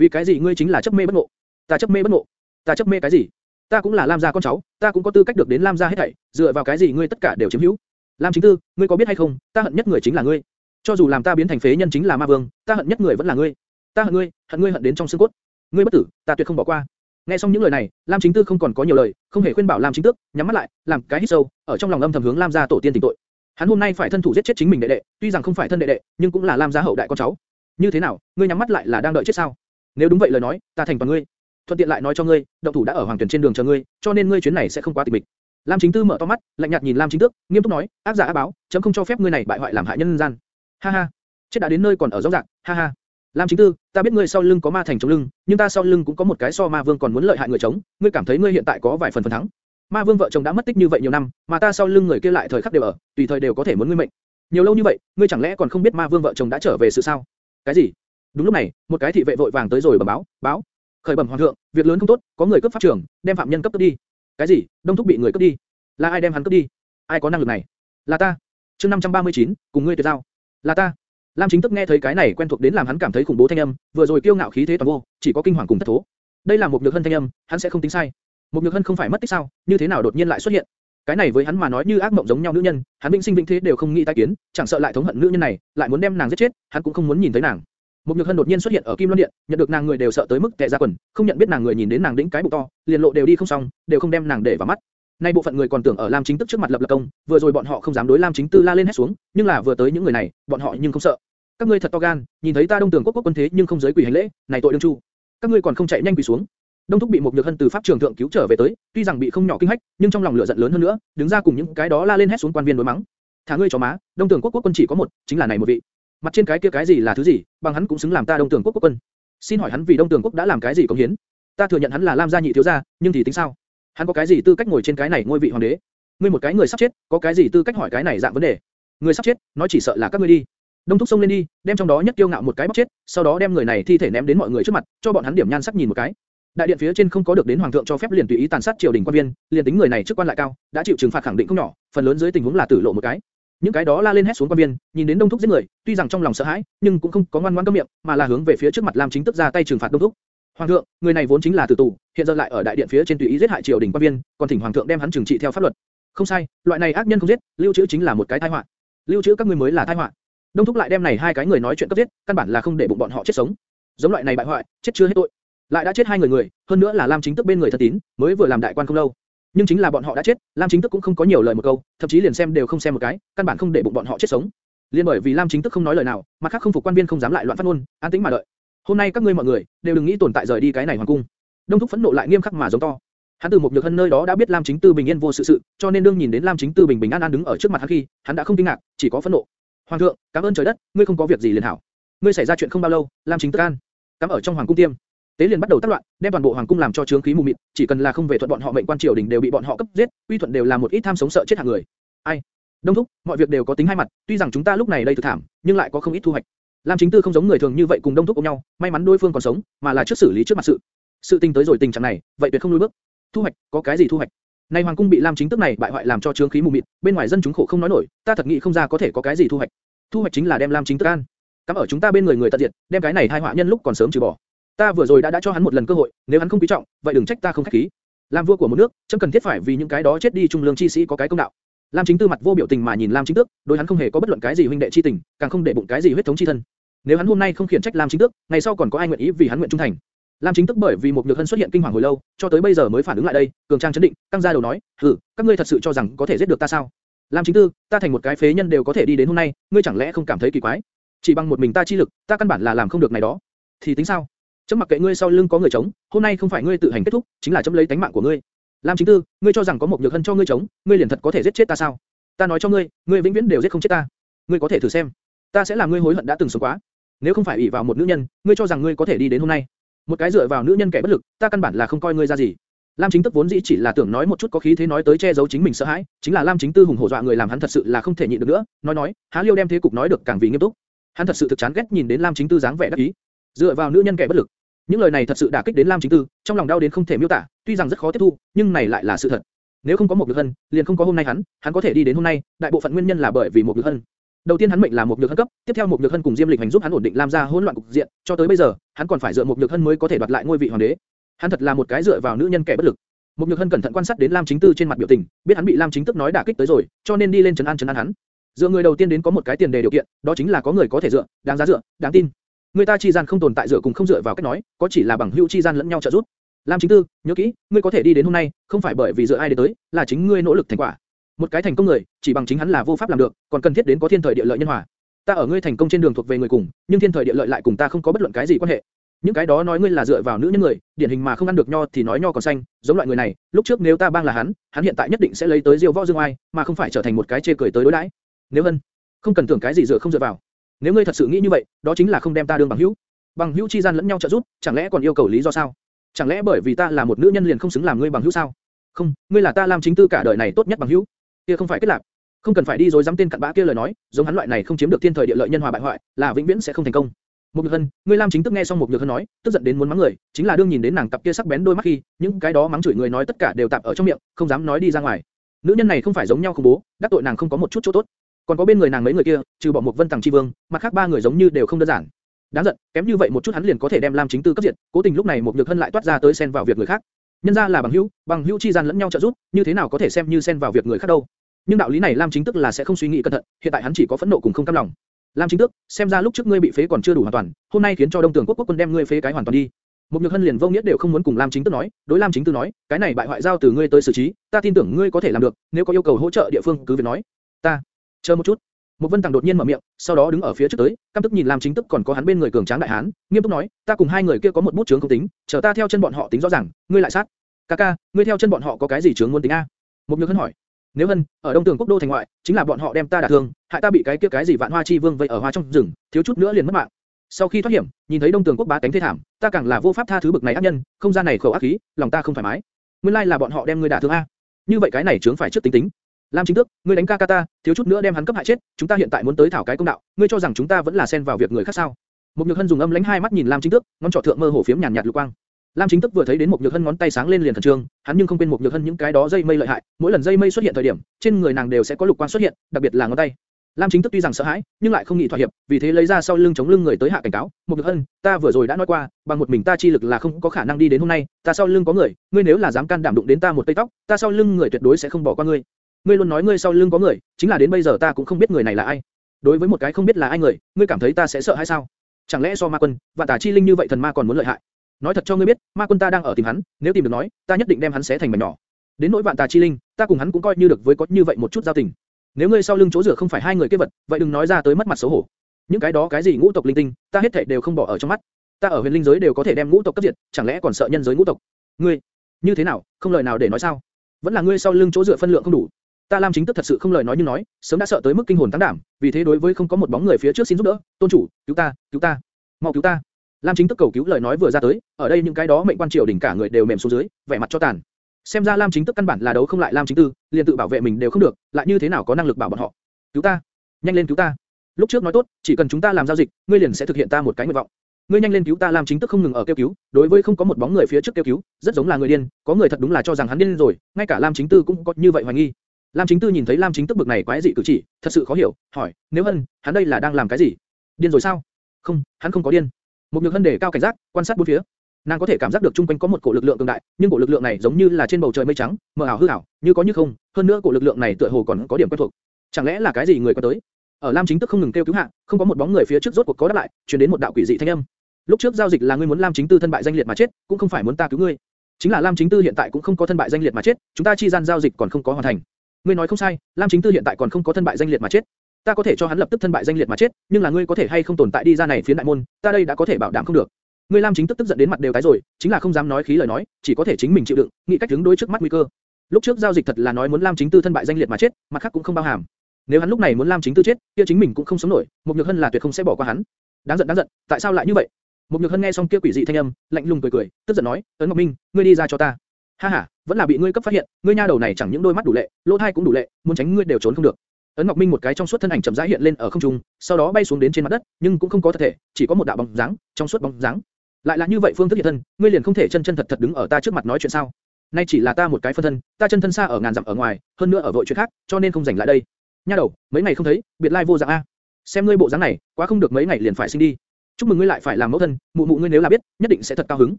Vì cái gì ngươi chính là chấp mê bất ngộ? Ta chấp mê bất ngộ? Ta chấp mê cái gì? Ta cũng là Lam gia con cháu, ta cũng có tư cách được đến Lam gia hết thảy, dựa vào cái gì ngươi tất cả đều chiếm hữu? Lam Chính Tư, ngươi có biết hay không, ta hận nhất người chính là ngươi. Cho dù làm ta biến thành phế nhân chính là ma vương, ta hận nhất người vẫn là ngươi. Ta hận ngươi, hận ngươi hận đến trong xương cốt. Ngươi bất tử, ta tuyệt không bỏ qua. Nghe xong những lời này, Lam Chính Tư không còn có nhiều lời, không hề khuyên bảo Lam Chính Tước, nhắm mắt lại, làm cái hít sâu, ở trong lòng âm thầm hướng Lam gia tổ tiên tỉnh tội. Hắn hôm nay phải thân thủ giết chết chính mình đệ đệ, tuy rằng không phải thân đệ đệ, nhưng cũng là Lam gia hậu đại con cháu. Như thế nào, ngươi nhắm mắt lại là đang đợi chết sao? Nếu đúng vậy lời nói, ta thành toàn ngươi. Thuận tiện lại nói cho ngươi, động thủ đã ở hoàng tuyển trên đường chờ ngươi, cho nên ngươi chuyến này sẽ không quá tịch mịch. Lam Chính Tư mở to mắt, lạnh nhạt nhìn Lam Chính Tước, nghiêm túc nói, ác giả ác báo, chấm không cho phép ngươi này bại hoại làm hại nhân gian. Ha ha, chết đã đến nơi còn ở rõ ràng, ha ha. Lam Chính Tư, ta biết ngươi sau lưng có ma thành chống lưng, nhưng ta sau lưng cũng có một cái so ma vương còn muốn lợi hại người chống, ngươi cảm thấy ngươi hiện tại có vài phần phần thắng. Ma vương vợ chồng đã mất tích như vậy nhiều năm, mà ta sau lưng người kia lại thời khắc đều ở, tùy thời đều có thể muốn ngươi mệnh. Nhiều lâu như vậy, ngươi chẳng lẽ còn không biết ma vương vợ chồng đã trở về sự sao? Cái gì? Đúng lúc này, một cái thị vệ vội vàng tới rồi bẩm báo, báo. Khởi bẩm hoàng thượng, việc lớn không tốt, có người cướp pháp trường, đem phạm nhân cấp cướp đi. Cái gì? Đông thúc bị người cướp đi? Là ai đem hắn cướp đi? Ai có năng lực này? Là ta. Chương 539, cùng ngươi tuyệt giao. Là ta. Lam Chính Tức nghe thấy cái này quen thuộc đến làm hắn cảm thấy khủng bố thanh âm, vừa rồi kiêu ngạo khí thế toàn vô, chỉ có kinh hoàng cùng thất thố. Đây là một nhược hân thanh âm, hắn sẽ không tính sai. Một nhược hân không phải mất tích sao? Như thế nào đột nhiên lại xuất hiện? Cái này với hắn mà nói như ác mộng giống nhau nữ nhân, hắn vĩnh sinh vĩnh thế đều không nghĩ tái kiến, chẳng sợ lại thống hận nữ nhân này, lại muốn đem nàng giết chết, hắn cũng không muốn nhìn thấy nàng. Một nhược hân đột nhiên xuất hiện ở Kim Loan Điện, nhận được nàng người đều sợ tới mức tè ra quần, không nhận biết nàng người nhìn đến nàng đĩnh cái bụng to, liền lộ đều đi không xong, đều không đem nàng để vào mắt. Nay bộ phận người còn tưởng ở Lam Chính Tức trước mặt lập lập công, vừa rồi bọn họ không dám đối Lam Chính Tư la lên hết xuống, nhưng là vừa tới những người này, bọn họ nhưng không sợ. Các ngươi thật to gan, nhìn thấy ta Đông Tường quốc quốc quân thế nhưng không giới quỷ hành lễ, này tội đương chu. Các ngươi còn không chạy nhanh quỳ xuống. Đông Thúc bị một nhược hân từ pháp trường thượng cứu trở về tới, tuy rằng bị không nhỏ kinh hách, nhưng trong lòng lửa giận lớn hơn nữa, đứng ra cùng những cái đó la lên hét xuống quan viên đối mắng. Thả ngươi chó má, Đông Tường quốc quốc quân chỉ có một, chính là này một vị. Mặt trên cái kia cái gì là thứ gì, bằng hắn cũng xứng làm ta Đông Tường quốc quốc quân. Xin hỏi hắn vì Đông Tường quốc đã làm cái gì công hiến? Ta thừa nhận hắn là Lam gia nhị thiếu gia, nhưng thì tính sao? Hắn có cái gì tư cách ngồi trên cái này ngôi vị hoàng đế? Ngươi một cái người sắp chết, có cái gì tư cách hỏi cái này dạng vấn đề? Người sắp chết, nói chỉ sợ là các ngươi đi. Đông thúc xông lên đi, đem trong đó nhất kiêu ngạo một cái bóc chết, sau đó đem người này thi thể ném đến mọi người trước mặt, cho bọn hắn điểm nhan sắc nhìn một cái. Đại điện phía trên không có được đến hoàng thượng cho phép liền tùy ý tàn sát triều đình quan viên, liền tính người này chức quan lại cao, đã chịu trừng phạt khẳng định không nhỏ, phần lớn dưới tình huống là tử lộ một cái. Những cái đó la lên hét xuống quan viên, nhìn đến Đông thúc giết người, tuy rằng trong lòng sợ hãi, nhưng cũng không có ngoan ngoãn câm miệng, mà là hướng về phía trước mặt Lam Chính tức ra tay trừng phạt Đông thúc. Hoàng thượng, người này vốn chính là tử tù, hiện giờ lại ở đại điện phía trên tùy ý giết hại triều đình quan viên, còn thỉnh hoàng thượng đem hắn trừng trị theo pháp luật. Không sai, loại này ác nhân không giết, lưu trữ chính là một cái tai họa. Lưu trữ các ngươi mới là tai họa. Đông thúc lại đem này hai cái người nói chuyện cấp giết, căn bản là không để bụng bọn họ chết sống. Giống loại này bại hoại, chết chưa hết tội. Lại đã chết hai người người, hơn nữa là Lam Chính Tức bên người thân tín, mới vừa làm đại quan không lâu. Nhưng chính là bọn họ đã chết, Lam Chính Tức cũng không có nhiều lời một câu, thậm chí liền xem đều không xem một cái, căn bản không để bụng bọn họ chết sống. Liên bởi vì Lam Chính Tức không nói lời nào, mặt khác không phục quan viên không dám lại loạn phát ngôn, an tĩnh mà đợi. Hôm nay các ngươi mọi người đều đừng nghĩ tồn tại rời đi cái này hoàng cung. Đông thúc phẫn nộ lại nghiêm khắc mà giống to. Hắn từ một nhược hân nơi đó đã biết Lam Chính Tư bình yên vô sự sự, cho nên đương nhìn đến Lam Chính Tư bình bình an an đứng ở trước mặt hắn khi, hắn đã không kinh ngạc, chỉ có phẫn nộ. Hoàng thượng, cảm ơn trời đất, ngươi không có việc gì liền hảo. Ngươi xảy ra chuyện không bao lâu, Lam Chính Tư an, cắm ở trong hoàng cung tiêm. Tế liền bắt đầu tác loạn, đem toàn bộ hoàng cung làm cho chướng khí mù mịt, chỉ cần là không về thuận bọn họ mệnh quan triều đình đều bị bọn họ cấp giết, uy thuận đều là một ít tham sống sợ chết hạng người. Ai? Đông thúc, mọi việc đều có tính hai mặt, tuy rằng chúng ta lúc này đây thực thảm, nhưng lại có không ít thu hoạch. Lam Chính Tư không giống người thường như vậy cùng Đông thúc ôm nhau, may mắn đối phương còn sống, mà là trước xử lý trước mặt sự. Sự tình tới rồi tình trạng này, vậy tuyệt không lùi bước. Thu hoạch, có cái gì thu hoạch? Nay hoàng cung bị Lam Chính Tức này bại hoại làm cho chướng khí mù mịt, bên ngoài dân chúng khổ không nói nổi, ta thật nghĩ không ra có thể có cái gì thu hoạch. Thu hoạch chính là đem Lam Chính Tức an. Cắm ở chúng ta bên người người tận diệt, đem cái này hai họa nhân lúc còn sớm trừ bỏ. Ta vừa rồi đã đã cho hắn một lần cơ hội, nếu hắn không quý trọng, vậy đừng trách ta không khách khí. Làm vua của một nước, chẳng cần thiết phải vì những cái đó chết đi trung lương chi sĩ có cái công đạo. Lam Chính Tư mặt vô biểu tình mà nhìn Lam Chính Tước, đối hắn không hề có bất luận cái gì huynh đệ chi tình, càng không để bụng cái gì huyết thống chi thân. Nếu hắn hôm nay không khiển trách Lam Chính Tước, ngày sau còn có ai nguyện ý vì hắn nguyện trung thành? Lam Chính tước bởi vì một nhược hân xuất hiện kinh hoàng hồi lâu, cho tới bây giờ mới phản ứng lại đây, cường trang chấn định, căng ra đầu nói, hừ, các ngươi thật sự cho rằng có thể giết được ta sao? Lam Chính Tư, ta thành một cái phế nhân đều có thể đi đến hôm nay, ngươi chẳng lẽ không cảm thấy kỳ quái? Chỉ bằng một mình ta chi lực, ta căn bản là làm không được này đó. Thì tính sao? Chấm mặc kệ ngươi sau lưng có người chống, hôm nay không phải ngươi tự hành kết thúc, chính là chấm lấy tánh mạng của ngươi. Lam Chính Tư, ngươi cho rằng có một nhược hân cho ngươi chống, ngươi liền thật có thể giết chết ta sao? Ta nói cho ngươi, ngươi vĩnh viễn đều giết không chết ta. Ngươi có thể thử xem, ta sẽ làm ngươi hối hận đã từng sống quá. Nếu không phải ủy vào một nữ nhân, ngươi cho rằng ngươi có thể đi đến hôm nay? Một cái dựa vào nữ nhân kẻ bất lực, ta căn bản là không coi ngươi ra gì. Lam Chính Tức vốn dĩ chỉ là tưởng nói một chút có khí thế nói tới che giấu chính mình sợ hãi, chính là Lam Chính Tư hùng hổ dọa người làm hắn thật sự là không thể nhịn được nữa, nói nói, Há Liêu đem thế cục nói được càng vì nghiêm túc. Hắn thật sự thực chán ghét nhìn đến Lam Chính Tư dáng vẻ đắc ý, dựa vào nữ nhân kẻ bất lực. Những lời này thật sự đả kích đến Lam Chính Tư, trong lòng đau đến không thể miêu tả, tuy rằng rất khó tiếp thu, nhưng này lại là sự thật. Nếu không có một Nhược Hân, liền không có hôm nay hắn, hắn có thể đi đến hôm nay, đại bộ phận nguyên nhân là bởi vì một Nhược Hân. Đầu tiên hắn mệnh là một nhược hân cấp, tiếp theo một nhược hân cùng Diêm Lịch hành giúp hắn ổn định Lam gia hỗn loạn cục diện, cho tới bây giờ, hắn còn phải dựa một nhược hân mới có thể đoạt lại ngôi vị hoàng đế. Hắn thật là một cái dựa vào nữ nhân kẻ bất lực. Một nhược hân cẩn thận quan sát đến Lam Chính Tư trên mặt biểu tình, biết hắn bị Lam Chính Tức nói đả kích tới rồi, cho nên đi lên trấn an trấn an hắn. Dựa người đầu tiên đến có một cái tiền đề điều kiện, đó chính là có người có thể dựa, đáng giá dựa, đáng tin. Người ta chi gian không tồn tại dựa cùng không dựa vào cách nói, có chỉ là bằng hữu chi gian lẫn nhau trợ giúp. Lam Chính Tư, nhớ kỹ, ngươi có thể đi đến hôm nay, không phải bởi vì dựa ai đến tới, là chính ngươi nỗ lực thành quả. Một cái thành công người, chỉ bằng chính hắn là vô pháp làm được, còn cần thiết đến có thiên thời địa lợi nhân hòa. Ta ở ngươi thành công trên đường thuộc về người cùng, nhưng thiên thời địa lợi lại cùng ta không có bất luận cái gì quan hệ. Những cái đó nói ngươi là dựa vào nữ nhân người, điển hình mà không ăn được nho thì nói nho còn xanh, giống loại người này, lúc trước nếu ta bang là hắn, hắn hiện tại nhất định sẽ lấy tới diêu võ dương oai, mà không phải trở thành một cái chê cười tới đối đãi. Nếu hơn, không cần tưởng cái gì dựa không dựa vào. Nếu ngươi thật sự nghĩ như vậy, đó chính là không đem ta đương bằng hữu. Bằng hữu chi gian lẫn nhau trợ giúp, chẳng lẽ còn yêu cầu lý do sao? Chẳng lẽ bởi vì ta là một nữ nhân liền không xứng làm ngươi bằng hữu sao? Không, ngươi là ta làm chính tư cả đời này tốt nhất bằng hữu. Kia không phải kết lạc. Không cần phải đi rồi dám tên cặn bã kia lời nói, giống hắn loại này không chiếm được thiên thời địa lợi nhân hòa bại hoại, là vĩnh viễn sẽ không thành công. Một Nhược Hân, ngươi Lam Chính Tức nghe xong một Nhược Hân nói, tức giận đến muốn mắng người, chính là đương nhìn đến nàng cặp kia sắc bén đôi mắt khi, những cái đó mắng chửi người nói tất cả đều tạm ở trong miệng, không dám nói đi ra ngoài. Nữ nhân này không phải giống nhau khủng bố, đắc tội nàng không có một chút chỗ tốt. Còn có bên người nàng mấy người kia, trừ bỏ một Vân Tằng Chi Vương, mặt khác ba người giống như đều không đơn giản. Đáng giận, kém như vậy một chút hắn liền có thể đem Lam Chính Tư cấp diệt, cố tình lúc này một Nhược Hân lại toát ra tới xen vào việc người khác. Nhân gia là bằng hữu, bằng hữu chi gian lẫn nhau trợ giúp, như thế nào có thể xem như xen vào việc người khác đâu? Nhưng đạo lý này Lam Chính Tức là sẽ không suy nghĩ cẩn thận, hiện tại hắn chỉ có phẫn nộ cùng không cam lòng. Lam Chính tức, xem ra lúc trước ngươi bị phế còn chưa đủ hoàn toàn, hôm nay khiến cho Đông Tường Quốc quốc quân đem ngươi phế cái hoàn toàn đi. Một Nhược Hân liền vô nghĩa đều không muốn cùng Lam Chính tư nói, đối Lam Chính tư nói, cái này bại hoại giao từ ngươi tới xử trí, ta tin tưởng ngươi có thể làm được, nếu có yêu cầu hỗ trợ địa phương cứ việc nói. Ta, chờ một chút. Một Vân tàng đột nhiên mở miệng, sau đó đứng ở phía trước tới, căm tức nhìn Lam Chính Tức còn có hắn bên người cường tráng đại hán, nghiêm túc nói, ta cùng hai người kia có một bút chướng không tính, chờ ta theo chân bọn họ tính rõ ràng, ngươi lại sát. Ca ca, ngươi theo chân bọn họ có cái gì chướng muốn tính a? Một Nhược Hân hỏi. Nếu hân, ở Đông Tường Quốc đô thành ngoại, chính là bọn họ đem ta đả thương, hại ta bị cái kia cái gì Vạn Hoa Chi Vương vây ở hoa trong rừng, thiếu chút nữa liền mất mạng. Sau khi thoát hiểm, nhìn thấy Đông Tường Quốc bá tánh thê thảm, ta càng là vô pháp tha thứ bực này ác nhân, không gian này khẩu ác khí, lòng ta không thoải mái. Nguyên lai là bọn họ đem ngươi đả thương a. Như vậy cái này chướng phải trước tính tính. Lam Chính Tước, ngươi đánh ca ca ta, thiếu chút nữa đem hắn cấp hại chết, chúng ta hiện tại muốn tới thảo cái công đạo, ngươi cho rằng chúng ta vẫn là xen vào việc người khác sao? Một Nhược Hân dùng âm lãnh hai mắt nhìn Lam Chính Tước, ngón trỏ thượng mơ hồ phiếm nhàn nhạt lục quang. Lam Chính Tước vừa thấy đến một nhược hân ngón tay sáng lên liền thần trương, hắn nhưng không quên một nhược hân những cái đó dây mây lợi hại, mỗi lần dây mây xuất hiện thời điểm, trên người nàng đều sẽ có lục quang xuất hiện, đặc biệt là ngón tay. Lam Chính Tước tuy rằng sợ hãi, nhưng lại không nghĩ thỏa hiệp, vì thế lấy ra sau lưng chống lưng người tới hạ cảnh cáo, một nhược hân, ta vừa rồi đã nói qua, bằng một mình ta chi lực là không có khả năng đi đến hôm nay, ta sau lưng có người, ngươi nếu là dám can đảm đụng đến ta một cây tóc, ta sau lưng người tuyệt đối sẽ không bỏ qua ngươi. Ngươi luôn nói ngươi sau lưng có người, chính là đến bây giờ ta cũng không biết người này là ai. Đối với một cái không biết là ai người, ngươi cảm thấy ta sẽ sợ hay sao? Chẳng lẽ do ma quân, và tà chi linh như vậy thần ma còn muốn lợi hại? nói thật cho ngươi biết, ma quân ta đang ở tìm hắn, nếu tìm được nói, ta nhất định đem hắn xé thành mảnh nhỏ. đến nỗi vạn tà chi linh, ta cùng hắn cũng coi như được với có như vậy một chút giao tình. nếu ngươi sau lưng chỗ rửa không phải hai người kia vật, vậy đừng nói ra tới mất mặt xấu hổ. những cái đó cái gì ngũ tộc linh tinh, ta hết thảy đều không bỏ ở trong mắt. ta ở huyền linh giới đều có thể đem ngũ tộc cấp diệt, chẳng lẽ còn sợ nhân giới ngũ tộc? ngươi, như thế nào, không lời nào để nói sao? vẫn là ngươi sau lưng chỗ dựa phân lượng không đủ. Ta Lam chính tức thật sự không lời nói như nói, sớm đã sợ tới mức kinh hồn tăng đảm, vì thế đối với không có một bóng người phía trước xin giúp đỡ, tôn chủ, cứu ta, cứu ta, mau cứu ta. Lam Chính tức cầu cứu lời nói vừa ra tới, ở đây những cái đó mệnh quan triều đỉnh cả người đều mềm xuống dưới, vẻ mặt cho tàn. Xem ra Lam Chính tức căn bản là đấu không lại Lam Chính Tư, liền tự bảo vệ mình đều không được, lại như thế nào có năng lực bảo bọn họ? Cứu ta, nhanh lên cứu ta. Lúc trước nói tốt, chỉ cần chúng ta làm giao dịch, ngươi liền sẽ thực hiện ta một cái nguyện vọng. Ngươi nhanh lên cứu ta Lam Chính tức không ngừng ở kêu cứu, đối với không có một bóng người phía trước kêu cứu, rất giống là người điên, có người thật đúng là cho rằng hắn điên rồi, ngay cả Lam Chính Tư cũng có như vậy hoài nghi. Lam Chính Tư nhìn thấy Lam Chính tức bực này quái dị cử chỉ, thật sự khó hiểu, hỏi, nếu hân, hắn đây là đang làm cái gì? Điên rồi sao? Không, hắn không có điên. Một nhược hân đề cao cảnh giác, quan sát bốn phía. Nàng có thể cảm giác được chung quanh có một cổ lực lượng cường đại, nhưng cổ lực lượng này giống như là trên bầu trời mây trắng, mờ ảo hư ảo, như có như không. Hơn nữa cổ lực lượng này tựa hồ còn có điểm quen thuộc. Chẳng lẽ là cái gì người qua tới? Ở Lam Chính Tức không ngừng kêu cứu hạ, không có một bóng người phía trước rốt cuộc có đáp lại, truyền đến một đạo quỷ dị thanh âm. Lúc trước giao dịch là ngươi muốn Lam Chính Tư thân bại danh liệt mà chết, cũng không phải muốn ta cứu ngươi. Chính là Lam Chính Tư hiện tại cũng không có thân bại danh liệt mà chết, chúng ta chi gian giao dịch còn không có hoàn thành. Ngươi nói không sai, Lam Chính Tư hiện tại còn không có thân bại danh liệt mà chết. Ta có thể cho hắn lập tức thân bại danh liệt mà chết, nhưng là ngươi có thể hay không tồn tại đi ra này phía đại môn, ta đây đã có thể bảo đảm không được. Ngươi Lam chính tức tức giận đến mặt đều tái rồi, chính là không dám nói khí lời nói, chỉ có thể chính mình chịu đựng, nghĩ cách đứng đối trước mắt nguy cơ. Lúc trước giao dịch thật là nói muốn Lam chính tư thân bại danh liệt mà chết, mặt khác cũng không bao hàm. Nếu hắn lúc này muốn Lam chính tư chết, kia chính mình cũng không sống nổi, một nhược hân là tuyệt không sẽ bỏ qua hắn. Đáng giận đáng giận, tại sao lại như vậy? Mục nhược hân nghe xong kia quỷ dị thanh âm, lạnh lùng cười cười, tức giận nói, ấn ngọc minh, ngươi đi ra cho ta. Ha ha, vẫn là bị ngươi cấp phát hiện, ngươi nha đầu này chẳng những đôi mắt đủ lệ, lỗ tai cũng đủ lệ, muốn tránh ngươi đều trốn không được. Ấn Ngọc Minh một cái trong suốt thân ảnh chậm rãi hiện lên ở không trung, sau đó bay xuống đến trên mặt đất, nhưng cũng không có thật thể, chỉ có một đạo bóng dáng, trong suốt bóng dáng. Lại là như vậy phương thức hiện thân, ngươi liền không thể chân chân thật thật đứng ở ta trước mặt nói chuyện sao? Nay chỉ là ta một cái phân thân, ta chân thân xa ở ngàn dặm ở ngoài, hơn nữa ở vội chuyện khác, cho nên không rảnh lại đây. Nha đầu, mấy ngày không thấy, biệt lai vô dạng a. Xem ngươi bộ dáng này, quá không được mấy ngày liền phải sinh đi. Chúc mừng ngươi lại phải làm mẫu thân, mụ mụ ngươi nếu là biết, nhất định sẽ thật cao hứng.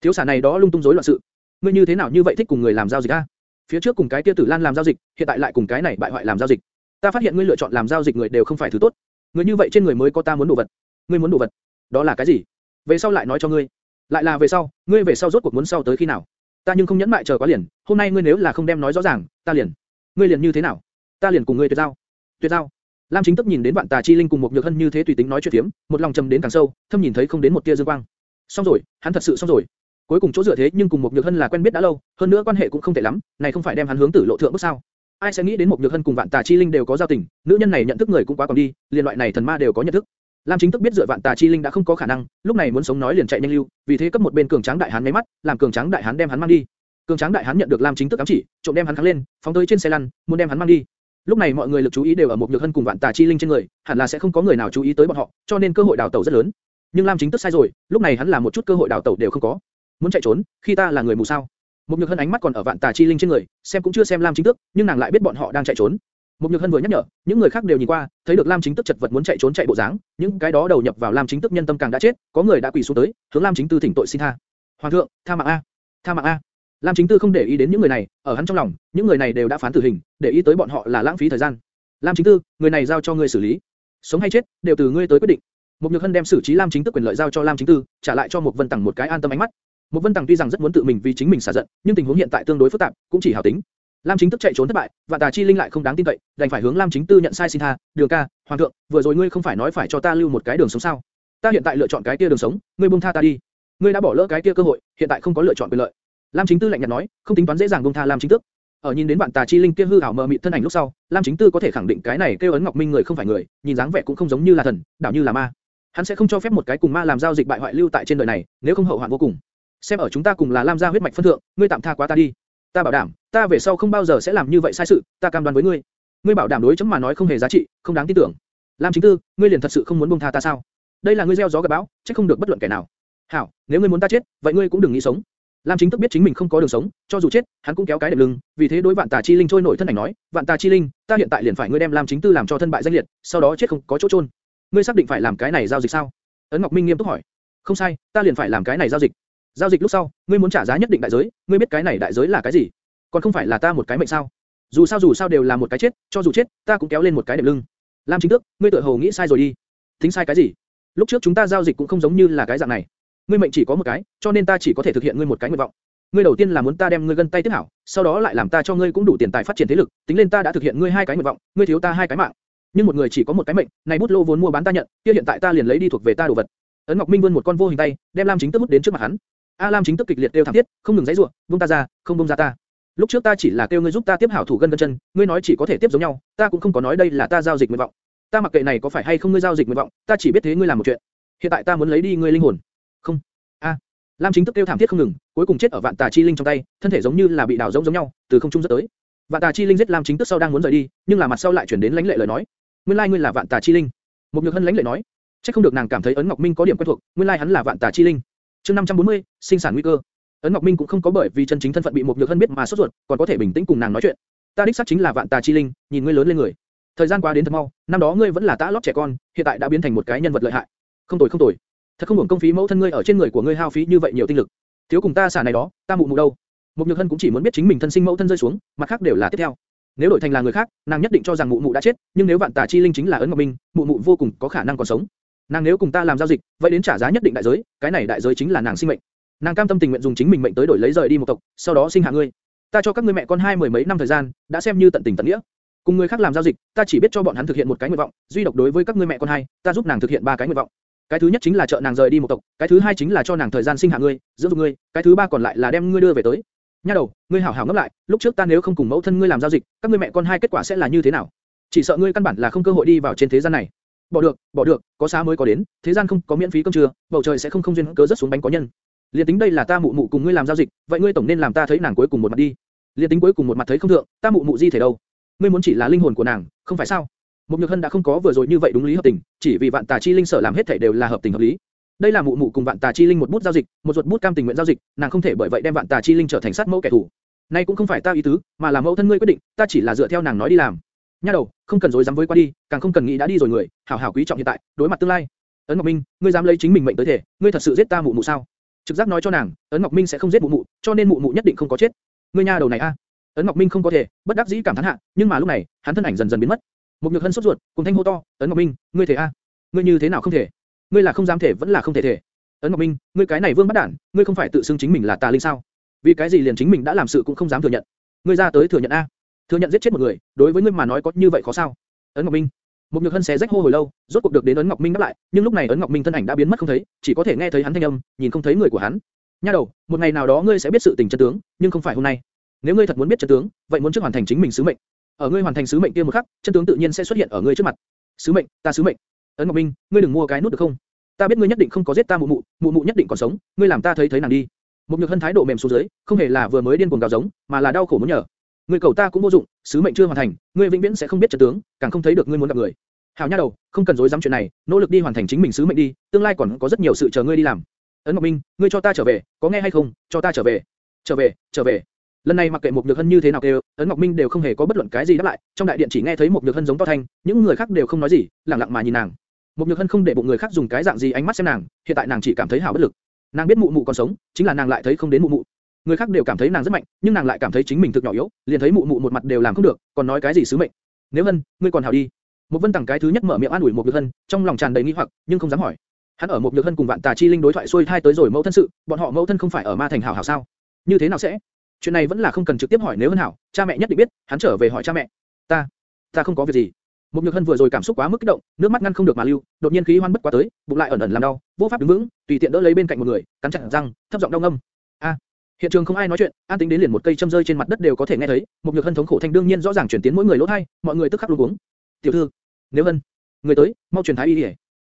Thiếu xả này đó lung tung rối loạn sự, ngươi như thế nào như vậy thích cùng người làm giao dịch a? Phía trước cùng cái kia Tử Lan làm giao dịch, hiện tại lại cùng cái này bại hoại làm giao dịch. Ta phát hiện ngươi lựa chọn làm giao dịch người đều không phải thứ tốt. Ngươi như vậy trên người mới có ta muốn đồ vật. Ngươi muốn đồ vật? Đó là cái gì? Về sau lại nói cho ngươi. Lại là về sau, ngươi về sau rốt cuộc muốn sau tới khi nào? Ta nhưng không nhẫn mại chờ quá liền, hôm nay ngươi nếu là không đem nói rõ ràng, ta liền. Ngươi liền như thế nào? Ta liền cùng ngươi tuyệt giao. Tuyệt giao. Lam Chính Tức nhìn đến Vạn Tà Chi Linh cùng một Nhược Hân như thế tùy tính nói chuyện tiếm, một lòng trầm đến càng sâu, thâm nhìn thấy không đến một tia dương quang. Xong rồi, hắn thật sự xong rồi. Cuối cùng chỗ dựa thế nhưng cùng một Nhược Hân là quen biết đã lâu, hơn nữa quan hệ cũng không tệ lắm, này không phải đem hắn hướng tử lộ thượng bước sao? Ai sẽ nghĩ đến một Nhược Hân cùng Vạn Tà Chi Linh đều có giao tình, nữ nhân này nhận thức người cũng quá còn đi, liên loại này thần ma đều có nhận thức. Lam Chính thức biết dựa Vạn Tà Chi Linh đã không có khả năng, lúc này muốn sống nói liền chạy nhanh lưu, vì thế cấp một bên cường tráng đại hán mấy mắt, làm cường tráng đại hán đem hắn mang đi. Cường tráng đại hán nhận được Lam Chính thức ám chỉ, trộm đem hắn kháng lên, phóng tới trên xe lăn, muốn đem hắn mang đi. Lúc này mọi người lực chú ý đều ở một nhược hân cùng vạn tà chi linh trên người, hẳn là sẽ không có người nào chú ý tới bọn họ, cho nên cơ hội đào tẩu rất lớn. Nhưng Lam Chính thức sai rồi, lúc này hắn là một chút cơ hội đào tẩu đều không có. Muốn chạy trốn, khi ta là người mù sao? Một nhược hân ánh mắt còn ở vạn tà chi linh trên người, xem cũng chưa xem Lam Chính Tức, nhưng nàng lại biết bọn họ đang chạy trốn. Một nhược hân vừa nhắc nhở, những người khác đều nhìn qua, thấy được Lam Chính Tức chật vật muốn chạy trốn chạy bộ dáng, những cái đó đầu nhập vào Lam Chính Tức nhân tâm càng đã chết, có người đã quỳ xuống tới, hướng Lam Chính Tư thỉnh tội xin tha. Hoàng thượng, tha mạng a, tha mạng a. Lam Chính Tư không để ý đến những người này, ở hắn trong lòng, những người này đều đã phán tử hình, để ý tới bọn họ là lãng phí thời gian. Lam Chính Tư, người này giao cho ngươi xử lý, sống hay chết đều từ ngươi tới quyết định. Một Nhược Hân đem xử trí Lam Chính Tức quyền lợi giao cho Lam Chính Tư, trả lại cho một Vân Tằng một cái an tâm ánh mắt. Một Vân Tằng tuy rằng rất muốn tự mình vì chính mình xả giận, nhưng tình huống hiện tại tương đối phức tạp, cũng chỉ hảo tính. Lam Chính Tức chạy trốn thất bại, và Tà Chi Linh lại không đáng tin cậy, đành phải hướng Lam Chính Tư nhận sai xin tha. Đường ca, Hoàng thượng, vừa rồi ngươi không phải nói phải cho ta lưu một cái đường sống sao? Ta hiện tại lựa chọn cái kia đường sống, ngươi buông tha ta đi. Ngươi đã bỏ lỡ cái kia cơ hội, hiện tại không có lựa chọn quyền lợi. Lam Chính Tư lạnh nhạt nói, không tính toán dễ dàng buông tha Lam Chính Tước. Ở nhìn đến bạn tà chi linh kia hư ảo mờ mịt thân ảnh lúc sau, Lam Chính Tư có thể khẳng định cái này kêu ấn Ngọc Minh người không phải người, nhìn dáng vẻ cũng không giống như là thần, đảo như là ma. Hắn sẽ không cho phép một cái cùng ma làm giao dịch bại hoại lưu tại trên đời này, nếu không hậu hoạn vô cùng. Xem ở chúng ta cùng là Lam gia huyết mạch phân thượng, ngươi tạm tha quá ta đi. Ta bảo đảm, ta về sau không bao giờ sẽ làm như vậy sai sự, ta cam đoan với ngươi. Ngươi bảo đảm đối chấm mà nói không hề giá trị, không đáng tin tưởng. Lam Chính Tư, ngươi liền thật sự không muốn buông tha ta sao? Đây là ngươi gieo gió gặt bão, chắc không được bất luận kẻ nào. Hảo, nếu ngươi muốn ta chết, vậy ngươi cũng đừng nghĩ sống. Lam Chính Tức biết chính mình không có đường sống, cho dù chết, hắn cũng kéo cái đệm lưng, vì thế đối Vạn Tà Chi Linh trôi nổi thân ảnh nói, Vạn Tà Chi Linh, ta hiện tại liền phải ngươi đem Lam Chính Tư làm cho thân bại danh liệt, sau đó chết không có chỗ chôn. Ngươi xác định phải làm cái này giao dịch sao? Ấn Ngọc Minh nghiêm túc hỏi. Không sai, ta liền phải làm cái này giao dịch. Giao dịch lúc sau, ngươi muốn trả giá nhất định đại giới, ngươi biết cái này đại giới là cái gì? Còn không phải là ta một cái mệnh sao? Dù sao dù sao đều là một cái chết, cho dù chết, ta cũng kéo lên một cái đệm lưng. Lam Chính Tước, ngươi tự hồ nghĩ sai rồi đi. Tính sai cái gì? Lúc trước chúng ta giao dịch cũng không giống như là cái dạng này. Ngươi mệnh chỉ có một cái, cho nên ta chỉ có thể thực hiện ngươi một cái nguyện vọng. Ngươi đầu tiên là muốn ta đem ngươi gân tay tiếp hảo, sau đó lại làm ta cho ngươi cũng đủ tiền tài phát triển thế lực, tính lên ta đã thực hiện ngươi hai cái nguyện vọng, ngươi thiếu ta hai cái mạng. Nhưng một người chỉ có một cái mệnh, này bút lô vốn mua bán ta nhận, kia hiện tại ta liền lấy đi thuộc về ta đồ vật. Ấn Ngọc Minh vươn một con vô hình tay, đem Lam Chính Tước hút đến trước mặt hắn. A Lam Chính Tức kịch liệt kêu thảm thiết, không ngừng giãy rủa, buông ta ra, không buông ra ta. Lúc trước ta chỉ là kêu ngươi giúp ta tiếp hảo thủ gân gân chân, ngươi nói chỉ có thể tiếp giống nhau, ta cũng không có nói đây là ta giao dịch nguyện vọng. Ta mặc kệ này có phải hay không ngươi giao dịch nguyện vọng, ta chỉ biết thế ngươi làm một chuyện. Hiện tại ta muốn lấy đi ngươi linh hồn. Không. A. Lam Chính Tức kêu thảm thiết không ngừng, cuối cùng chết ở Vạn Tà Chi Linh trong tay, thân thể giống như là bị đào rỗng giống nhau, từ không trung rất tới. Vạn Tà Chi Linh giết Lam Chính Tức sau đang muốn rời đi, nhưng là mặt sau lại chuyển đến lãnh lệ lời nói. Nguyên lai ngươi là Vạn Tà Chi Linh. Một Nhược Hân lãnh lệ nói. Chắc không được nàng cảm thấy ấn Ngọc Minh có điểm quen thuộc, nguyên lai hắn là Vạn Tà Chi Linh. Chương 540, sinh sản nguy cơ. Ấn Ngọc Minh cũng không có bởi vì chân chính thân phận bị một Nhược Hân biết mà sốt ruột, còn có thể bình tĩnh cùng nàng nói chuyện. Ta đích xác chính là Vạn Tà Chi Linh, nhìn ngươi lớn lên người. Thời gian qua đến thật mau, năm đó ngươi vẫn là tã lót trẻ con, hiện tại đã biến thành một cái nhân vật lợi hại. Không tồi không tồi. Thật không hưởng công phí mẫu thân ngươi ở trên người của ngươi hao phí như vậy nhiều tinh lực. Thiếu cùng ta xả này đó, ta mụ mụ đâu? Một Nhược Hân cũng chỉ muốn biết chính mình thân sinh mẫu thân rơi xuống, mặt khác đều là tiếp theo. Nếu đổi thành là người khác, nàng nhất định cho rằng mụ mụ đã chết, nhưng nếu vạn tà chi linh chính là ấn ngọc minh, mụ mụ vô cùng có khả năng còn sống. Nàng nếu cùng ta làm giao dịch, vậy đến trả giá nhất định đại giới, cái này đại giới chính là nàng sinh mệnh. Nàng cam tâm tình nguyện dùng chính mình mệnh tới đổi lấy rời đi một tộc, sau đó sinh hạ ngươi. Ta cho các ngươi mẹ con hai mười mấy năm thời gian, đã xem như tận tình tận nghĩa. Cùng người khác làm giao dịch, ta chỉ biết cho bọn hắn thực hiện một cái nguyện vọng, duy độc đối với các ngươi mẹ con hai, ta giúp nàng thực hiện ba cái nguyện vọng. Cái thứ nhất chính là trợ nàng rời đi một tộc, cái thứ hai chính là cho nàng thời gian sinh hạ ngươi, dưỡng dục ngươi, cái thứ ba còn lại là đem ngươi đưa về tới. Nha đầu, ngươi hảo hảo ngẫm lại, lúc trước ta nếu không cùng mẫu thân ngươi làm giao dịch, các ngươi mẹ con hai kết quả sẽ là như thế nào? Chỉ sợ ngươi căn bản là không cơ hội đi vào trên thế gian này. Bỏ được, bỏ được, có xa mới có đến, thế gian không có miễn phí cơm trưa, bầu trời sẽ không không duyên cớ rất xuống bánh có nhân. Liên tính đây là ta mụ mụ cùng ngươi làm giao dịch, vậy ngươi tổng nên làm ta thấy nàng cuối cùng một mặt đi. Liên tính cuối cùng một mặt thấy không thượng, ta mụ mụ gì thể đâu? Ngươi muốn chỉ là linh hồn của nàng, không phải sao? Một Nhược Hân đã không có vừa rồi như vậy đúng lý hợp tình, chỉ vì vạn tà chi linh sở làm hết thảy đều là hợp tình hợp lý. Đây là mụ mụ cùng vạn tà chi linh một bút giao dịch, một ruột bút cam tình nguyện giao dịch, nàng không thể bởi vậy đem vạn tà chi linh trở thành sát mẫu kẻ thù. Nay cũng không phải ta ý tứ, mà là mẫu thân ngươi quyết định, ta chỉ là dựa theo nàng nói đi làm. Nha đầu, không cần dối dám với qua đi, càng không cần nghĩ đã đi rồi người, hảo hảo quý trọng hiện tại, đối mặt tương lai. Ấn Ngọc Minh, ngươi dám lấy chính mình mệnh tới thể, ngươi thật sự giết ta mụ mụ sao? Trực giác nói cho nàng, Ấn Ngọc Minh sẽ không giết mụ mụ, cho nên mụ mụ nhất định không có chết. Ngươi nha đầu này a. Ấn Ngọc Minh không có thể, bất đắc dĩ cảm thán hạ, nhưng mà lúc này, hắn thân ảnh dần dần biến mất. Một nhược hân sốt ruột, cùng thanh hô to, Ấn Ngọc Minh, ngươi thể a? Ngươi như thế nào không thể? Ngươi là không dám thể vẫn là không thể thể. Ấn Ngọc Minh, ngươi cái này vương bắt đản, ngươi không phải tự xưng chính mình là tà linh sao? Vì cái gì liền chính mình đã làm sự cũng không dám thừa nhận? Ngươi ra tới thừa nhận a? Thừa nhận giết chết một người, đối với ngươi mà nói có như vậy khó sao? Ấn Ngọc Minh, một nhược hân xé rách hô hồi lâu, rốt cuộc được đến ấn Ngọc Minh đáp lại, nhưng lúc này ấn Ngọc Minh thân ảnh đã biến mất không thấy, chỉ có thể nghe thấy hắn thanh âm, nhìn không thấy người của hắn. Nha đầu, một ngày nào đó ngươi sẽ biết sự tình chân tướng, nhưng không phải hôm nay. Nếu ngươi thật muốn biết chân tướng, vậy muốn trước hoàn thành chính mình sứ mệnh. Ở ngươi hoàn thành sứ mệnh kia một khắc, chân tướng tự nhiên sẽ xuất hiện ở ngươi trước mặt. Sứ mệnh, ta sứ mệnh. Ấn Ngọc Minh, ngươi đừng mua cái nút được không? Ta biết ngươi nhất định không có giết ta mụ mụ, mụ mụ nhất định còn sống, ngươi làm ta thấy thấy nàng đi. Một nhược hân thái độ mềm xuống dưới, không hề là vừa mới điên cuồng gào giống, mà là đau khổ muốn nhở Ngươi cầu ta cũng vô dụng, sứ mệnh chưa hoàn thành, ngươi vĩnh viễn sẽ không biết trận tướng, càng không thấy được ngươi muốn gặp người. Hảo nha đầu, không cần dối dám chuyện này, nỗ lực đi hoàn thành chính mình sứ mệnh đi, tương lai còn có rất nhiều sự chờ ngươi đi làm. Ấn Ngọc Minh, ngươi cho ta trở về, có nghe hay không? Cho ta trở về, trở về, trở về. Lần này mặc kệ một nhược hân như thế nào kêu, Ấn Ngọc Minh đều không hề có bất luận cái gì đáp lại. Trong đại điện chỉ nghe thấy một nhược hân giống to thanh, những người khác đều không nói gì, lặng lặng mà nhìn nàng. Một nhược hân không để bụng người khác dùng cái dạng gì ánh mắt xem nàng, hiện tại nàng chỉ cảm thấy hảo bất lực. Nàng biết mụ mụ còn sống, chính là nàng lại thấy không đến mụ mụ. Người khác đều cảm thấy nàng rất mạnh, nhưng nàng lại cảm thấy chính mình thực nhỏ yếu, liền thấy mụ mụ một mặt đều làm không được, còn nói cái gì sứ mệnh? Nếu hân, ngươi còn hảo đi. Một Vân Tằng cái thứ nhất mở miệng an ủi một Nhược Hân, trong lòng tràn đầy nghi hoặc, nhưng không dám hỏi. Hắn ở một Nhược Hân cùng Vạn Tà Chi Linh đối thoại xuôi thai tới rồi mẫu thân sự, bọn họ mẫu thân không phải ở Ma Thành hảo hảo sao? Như thế nào sẽ? Chuyện này vẫn là không cần trực tiếp hỏi nếu Hân hảo, cha mẹ nhất định biết, hắn trở về hỏi cha mẹ. Ta, ta không có việc gì. Một Nhược Hân vừa rồi cảm xúc quá mức kích động, nước mắt ngăn không được mà lưu, đột nhiên khí hoan bất quá tới, bụng lại ẩn ẩn làm đau, vô pháp đứng vững, tùy tiện đỡ lấy bên cạnh một người, cắn chặt răng, thấp giọng đau ngâm. A, hiện trường không ai nói chuyện, an tĩnh đến liền một cây châm rơi trên mặt đất đều có thể nghe thấy, một Nhược Hân thống khổ thanh đương nhiên rõ ràng truyền tiến mỗi người lỗ tai, mọi người tức khắc luống cuống. Tiểu thư, nếu Hân, người tới, mau truyền thái y đi.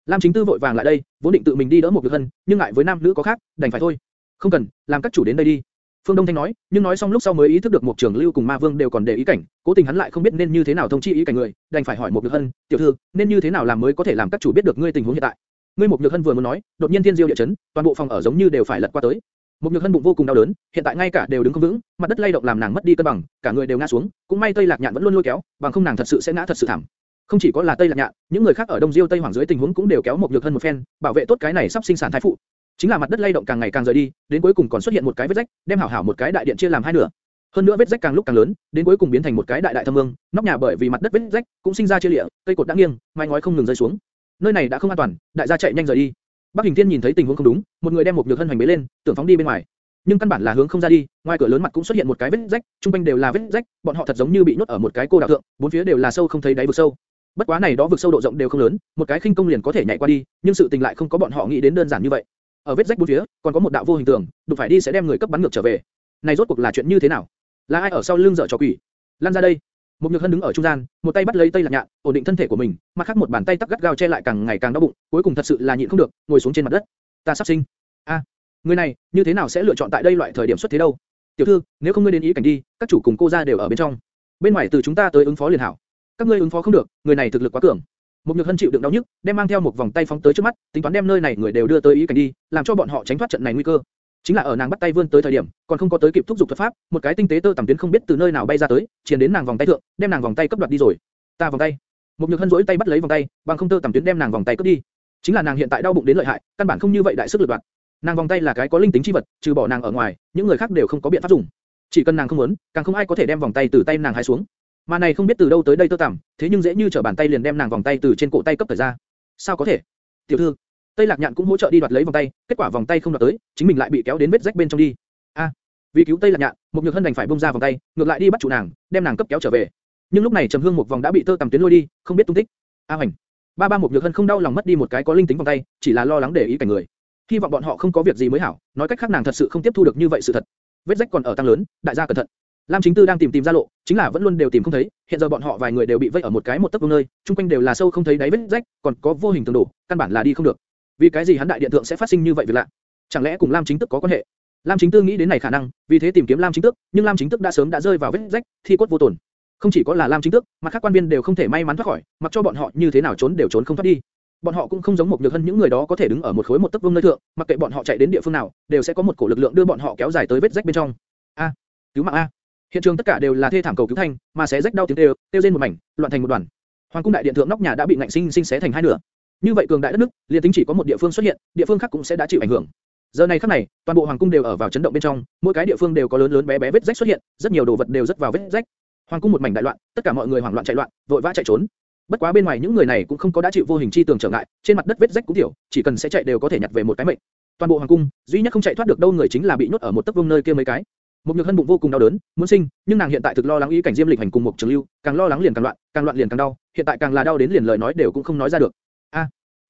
Lam Chính Tư vội vàng lại đây, vốn định tự mình đi đỡ một Nhược Hân, nhưng ngại với nam nữ có khác, đành phải thôi. Không cần, làm các chủ đến đây đi. Phương Đông Thanh nói, nhưng nói xong lúc sau mới ý thức được một trưởng lưu cùng Ma Vương đều còn để ý cảnh, cố tình hắn lại không biết nên như thế nào thông chi ý cảnh người, đành phải hỏi một Nhược Hân, tiểu thư, nên như thế nào làm mới có thể làm các chủ biết được ngươi tình huống hiện tại. Ngươi một Nhược Hân vừa muốn nói, đột nhiên thiên diêu địa chấn, toàn bộ phòng ở giống như đều phải lật qua tới. Một Nhược Hân bụng vô cùng đau đớn, hiện tại ngay cả đều đứng không vững, mặt đất lay động làm nàng mất đi cân bằng, cả người đều ngã xuống, cũng may Tây Lạc Nhạn vẫn luôn lôi kéo, bằng không nàng thật sự sẽ ngã thật sự thảm. Không chỉ có là Tây Lạc Nhạn, những người khác ở Đông Diêu Tây Hoàng dưới tình huống cũng đều kéo một Nhược Hân một phen, bảo vệ tốt cái này sắp sinh sản thai phụ. Chính là mặt đất lay động càng ngày càng rời đi, đến cuối cùng còn xuất hiện một cái vết rách, đem hảo hảo một cái đại điện chia làm hai nửa. Hơn nữa vết rách càng lúc càng lớn, đến cuối cùng biến thành một cái đại đại thâm mương, nóc nhà bởi vì mặt đất vết rách cũng sinh ra chia liệt, cây cột đã nghiêng, mái ngói không ngừng rơi xuống. Nơi này đã không an toàn, đại gia chạy nhanh rời đi. Bắc Hình Thiên nhìn thấy tình huống không đúng, một người đem một nhược hân hành bế lên, tưởng phóng đi bên ngoài. Nhưng căn bản là hướng không ra đi, ngoài cửa lớn mặt cũng xuất hiện một cái vết rách, trung quanh đều là vết rách, bọn họ thật giống như bị nhốt ở một cái cô đảo thượng, bốn phía đều là sâu không thấy đáy vực sâu. Bất quá này đó vực sâu độ rộng đều không lớn, một cái khinh công liền có thể nhảy qua đi, nhưng sự tình lại không có bọn họ nghĩ đến đơn giản như vậy. Ở vết rách bốn phía, còn có một đạo vô hình tường, đụng phải đi sẽ đem người cấp bắn ngược trở về. Này rốt cuộc là chuyện như thế nào? Là ai ở sau lưng dở trò quỷ? Lan ra đây. Một nhược hân đứng ở trung gian, một tay bắt lấy tây lạc nhạn, ổn định thân thể của mình, mặt khác một bàn tay tắc gắt gao che lại càng ngày càng đau bụng, cuối cùng thật sự là nhịn không được, ngồi xuống trên mặt đất. Ta sắp sinh. A, người này, như thế nào sẽ lựa chọn tại đây loại thời điểm xuất thế đâu? Tiểu thư, nếu không ngươi đến ý cảnh đi, các chủ cùng cô gia đều ở bên trong. Bên ngoài từ chúng ta tới ứng phó liền hảo. Các ngươi ứng phó không được, người này thực lực quá cường. Một nhược hân chịu đựng đau nhức, đem mang theo một vòng tay phóng tới trước mắt, tính toán đem nơi này người đều đưa tới ý cảnh đi, làm cho bọn họ tránh thoát trận này nguy cơ. Chính là ở nàng bắt tay vươn tới thời điểm, còn không có tới kịp thúc giục thuật pháp, một cái tinh tế tơ tầm tuyến không biết từ nơi nào bay ra tới, truyền đến nàng vòng tay thượng, đem nàng vòng tay cấp đoạt đi rồi. Ta vòng tay. Một nhược hân duỗi tay bắt lấy vòng tay, bằng không tơ tầm tuyến đem nàng vòng tay cướp đi. Chính là nàng hiện tại đau bụng đến lợi hại, căn bản không như vậy đại sức lực đoạt. Nàng vòng tay là cái có linh tính chi vật, trừ bỏ nàng ở ngoài, những người khác đều không có biện pháp dùng. Chỉ cần nàng không muốn, càng không ai có thể đem vòng tay từ tay nàng hái xuống. Mà này không biết từ đâu tới đây tơ tằm, thế nhưng dễ như trở bàn tay liền đem nàng vòng tay từ trên cổ tay cấp thời ra. Sao có thể? Tiểu thư, Tây Lạc Nhạn cũng hỗ trợ đi đoạt lấy vòng tay, kết quả vòng tay không đoạt tới, chính mình lại bị kéo đến vết rách bên trong đi. A, vì cứu Tây Lạc Nhạn, một nhược hân đành phải bung ra vòng tay, ngược lại đi bắt chủ nàng, đem nàng cấp kéo trở về. Nhưng lúc này Trầm Hương một vòng đã bị tơ Tầm tuyến lôi đi, không biết tung tích. A Hoành, ba ba một nhược hân không đau lòng mất đi một cái có linh tính vòng tay, chỉ là lo lắng để ý cảnh người. Hy vọng bọn họ không có việc gì mới hảo, nói cách khác nàng thật sự không tiếp thu được như vậy sự thật. Vết rách còn ở tăng lớn, đại gia cẩn thận. Lam Chính Tư đang tìm tìm ra lộ, chính là vẫn luôn đều tìm không thấy. Hiện giờ bọn họ vài người đều bị vây ở một cái một tấc vuông nơi, chung quanh đều là sâu không thấy đáy vết rách, còn có vô hình tường đổ, căn bản là đi không được. Vì cái gì hắn đại điện thượng sẽ phát sinh như vậy việc lạ? Chẳng lẽ cùng Lam Chính Tức có quan hệ? Lam Chính Tư nghĩ đến này khả năng, vì thế tìm kiếm Lam Chính Tức, nhưng Lam Chính Tức đã sớm đã rơi vào vết rách, thi cốt vô tổn. Không chỉ có là Lam Chính Tức, mà các quan viên đều không thể may mắn thoát khỏi, mặc cho bọn họ như thế nào trốn đều trốn không thoát đi. Bọn họ cũng không giống một nhược hơn những người đó có thể đứng ở một khối một tấc vương nơi thượng, mặc kệ bọn họ chạy đến địa phương nào, đều sẽ có một cổ lực lượng đưa bọn họ kéo dài tới vết rách bên trong. A, cứu mạng a! Hiện trường tất cả đều là thê thảm cầu cứu thanh, mà xé rách đau tiếng kêu, kêu rên một mảnh, loạn thành một đoàn. Hoàng cung đại điện thượng nóc nhà đã bị ngạnh sinh sinh xé thành hai nửa. Như vậy cường đại đất nước, liền tính chỉ có một địa phương xuất hiện, địa phương khác cũng sẽ đã chịu ảnh hưởng. Giờ này khắc này, toàn bộ hoàng cung đều ở vào chấn động bên trong, mỗi cái địa phương đều có lớn lớn bé bé vết rách xuất hiện, rất nhiều đồ vật đều rất vào vết rách. Hoàng cung một mảnh đại loạn, tất cả mọi người hoảng loạn chạy loạn, vội vã chạy trốn. Bất quá bên ngoài những người này cũng không có đã chịu vô hình chi tường trở ngại, trên mặt đất vết rách cũng tiểu, chỉ cần sẽ chạy đều có thể nhặt về một cái mệnh. Toàn bộ hoàng cung, duy nhất không chạy thoát được đâu người chính là bị nhốt ở một tấc vương nơi kia mấy cái. Một nhược hân bụng vô cùng đau đớn, muốn sinh, nhưng nàng hiện tại thực lo lắng ý cảnh diêm lịch hành cùng một trường lưu, càng lo lắng liền càng loạn, càng loạn liền càng đau, hiện tại càng là đau đến liền lời nói đều cũng không nói ra được.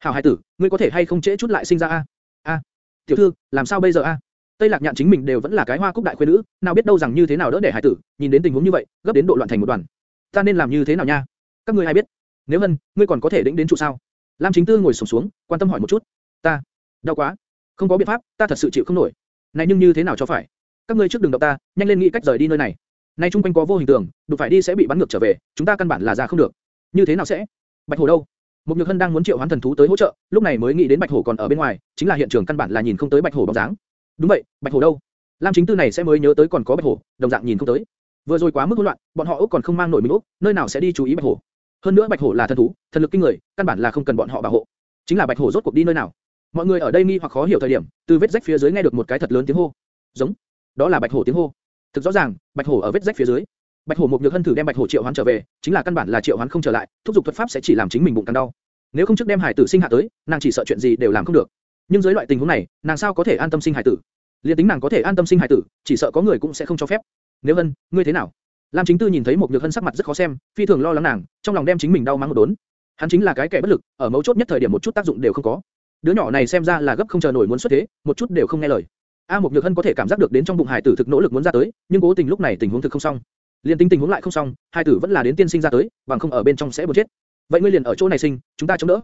Hảo Hải tử, ngươi có thể hay không trễ chút lại sinh ra a? A, tiểu thư, làm sao bây giờ a? Tây Lạc Nhạn chính mình đều vẫn là cái hoa cúc đại khuê nữ, nào biết đâu rằng như thế nào đỡ để hải tử, nhìn đến tình huống như vậy, gấp đến độ loạn thành một đoàn. Ta nên làm như thế nào nha? Các ngươi ai biết? Nếu hân, ngươi còn có thể đĩnh đến trụ sao? Lam Chính Tư ngồi xổm xuống, quan tâm hỏi một chút. Ta, đau quá, không có biện pháp, ta thật sự chịu không nổi. Này nhưng như thế nào cho phải? Các ngươi trước đừng động ta, nhanh lên nghĩ cách rời đi nơi này. nay trung quanh có vô hình tường, đụng phải đi sẽ bị bắn ngược trở về, chúng ta căn bản là ra không được. Như thế nào sẽ? Bạch hồ đâu? Một Nhược Hân đang muốn triệu hoán thần thú tới hỗ trợ, lúc này mới nghĩ đến Bạch Hổ còn ở bên ngoài, chính là hiện trường căn bản là nhìn không tới Bạch Hổ bóng dáng. Đúng vậy, Bạch Hổ đâu? Lam Chính Tư này sẽ mới nhớ tới còn có Bạch Hổ, đồng dạng nhìn không tới. Vừa rồi quá mức hỗn loạn, bọn họ ốc còn không mang nổi mình ốc, nơi nào sẽ đi chú ý Bạch Hổ? Hơn nữa Bạch Hổ là thần thú, thần lực kinh người, căn bản là không cần bọn họ bảo hộ. Chính là Bạch Hổ rốt cuộc đi nơi nào? Mọi người ở đây nghi hoặc khó hiểu thời điểm, từ vết rách phía dưới nghe được một cái thật lớn tiếng hô. Giống. Đó là Bạch Hổ tiếng hô. Thực rõ ràng, Bạch Hổ ở vết rách phía dưới. Bạch Hổ một nhược hân thử đem Bạch Hổ triệu hoán trở về, chính là căn bản là triệu hoán không trở lại, thúc giục thuật pháp sẽ chỉ làm chính mình bụng càng đau. Nếu không trước đem hải tử sinh hạ tới, nàng chỉ sợ chuyện gì đều làm không được. Nhưng dưới loại tình huống này, nàng sao có thể an tâm sinh hải tử? Liên tính nàng có thể an tâm sinh hải tử, chỉ sợ có người cũng sẽ không cho phép. Nếu hân, ngươi thế nào? Lam Chính Tư nhìn thấy một nhược hân sắc mặt rất khó xem, phi thường lo lắng nàng, trong lòng đem chính mình đau mắng một đốn. Hắn chính là cái kẻ bất lực, ở mấu chốt nhất thời điểm một chút tác dụng đều không có. Đứa nhỏ này xem ra là gấp không chờ nổi muốn xuất thế, một chút đều không nghe lời. A một nhược hân có thể cảm giác được đến trong bụng hải tử thực nỗ lực muốn ra tới, nhưng cố tình lúc này tình huống thực không xong. Liên tính tình huống lại không xong, hai tử vẫn là đến tiên sinh ra tới, bằng không ở bên trong sẽ buồn chết. Vậy ngươi liền ở chỗ này sinh, chúng ta chống đỡ.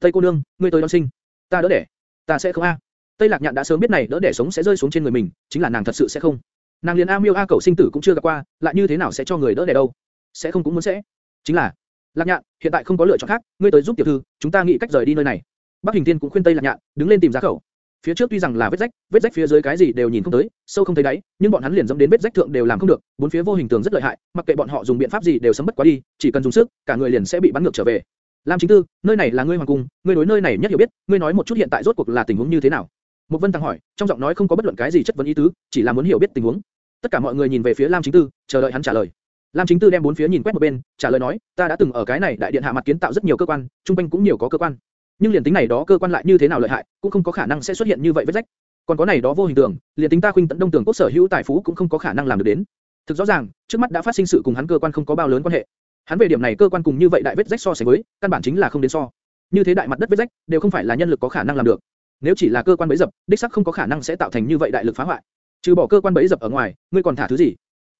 Tây cô nương, ngươi tới đón sinh, ta đỡ đẻ, ta sẽ không a. Tây Lạc Nhạn đã sớm biết này đỡ đẻ sống sẽ rơi xuống trên người mình, chính là nàng thật sự sẽ không. Nàng liền A Miêu A Cẩu sinh tử cũng chưa gặp qua, lại như thế nào sẽ cho người đỡ đẻ đâu? Sẽ không cũng muốn sẽ. Chính là, Lạc Nhạn, hiện tại không có lựa chọn khác, ngươi tới giúp tiểu thư, chúng ta nghĩ cách rời đi nơi này. Bắc Hình Tiên cũng khuyên Tây Lạc Nhạn, đứng lên tìm giá khẩu. Phía trước tuy rằng là vết rách, vết rách phía dưới cái gì đều nhìn không tới, sâu không thấy đáy, nhưng bọn hắn liền dẫm đến vết rách thượng đều làm không được, bốn phía vô hình tường rất lợi hại, mặc kệ bọn họ dùng biện pháp gì đều sấm bất quá đi, chỉ cần dùng sức, cả người liền sẽ bị bắn ngược trở về. Lam Chính Tư, nơi này là ngươi hoàng cung, ngươi đối nơi này nhất hiểu biết, ngươi nói một chút hiện tại rốt cuộc là tình huống như thế nào? Mục Vân Tăng hỏi, trong giọng nói không có bất luận cái gì chất vấn ý tứ, chỉ là muốn hiểu biết tình huống. Tất cả mọi người nhìn về phía Lam Chính Tư, chờ đợi hắn trả lời. Lam Chính Tư đem bốn phía nhìn quét một bên, trả lời nói, ta đã từng ở cái này đại điện hạ mặt kiến tạo rất nhiều cơ quan, trung quanh cũng nhiều có cơ quan. Nhưng liền tính này đó cơ quan lại như thế nào lợi hại, cũng không có khả năng sẽ xuất hiện như vậy vết rách. Còn có này đó vô hình tường, liền tính ta khuynh tận đông tường quốc sở hữu tài phú cũng không có khả năng làm được đến. Thực rõ ràng, trước mắt đã phát sinh sự cùng hắn cơ quan không có bao lớn quan hệ. Hắn về điểm này cơ quan cùng như vậy đại vết rách so sánh với, căn bản chính là không đến so. Như thế đại mặt đất vết rách, đều không phải là nhân lực có khả năng làm được. Nếu chỉ là cơ quan bẫy dập, đích xác không có khả năng sẽ tạo thành như vậy đại lực phá hoại. Trừ bỏ cơ quan bẫy dập ở ngoài, ngươi còn thả thứ gì?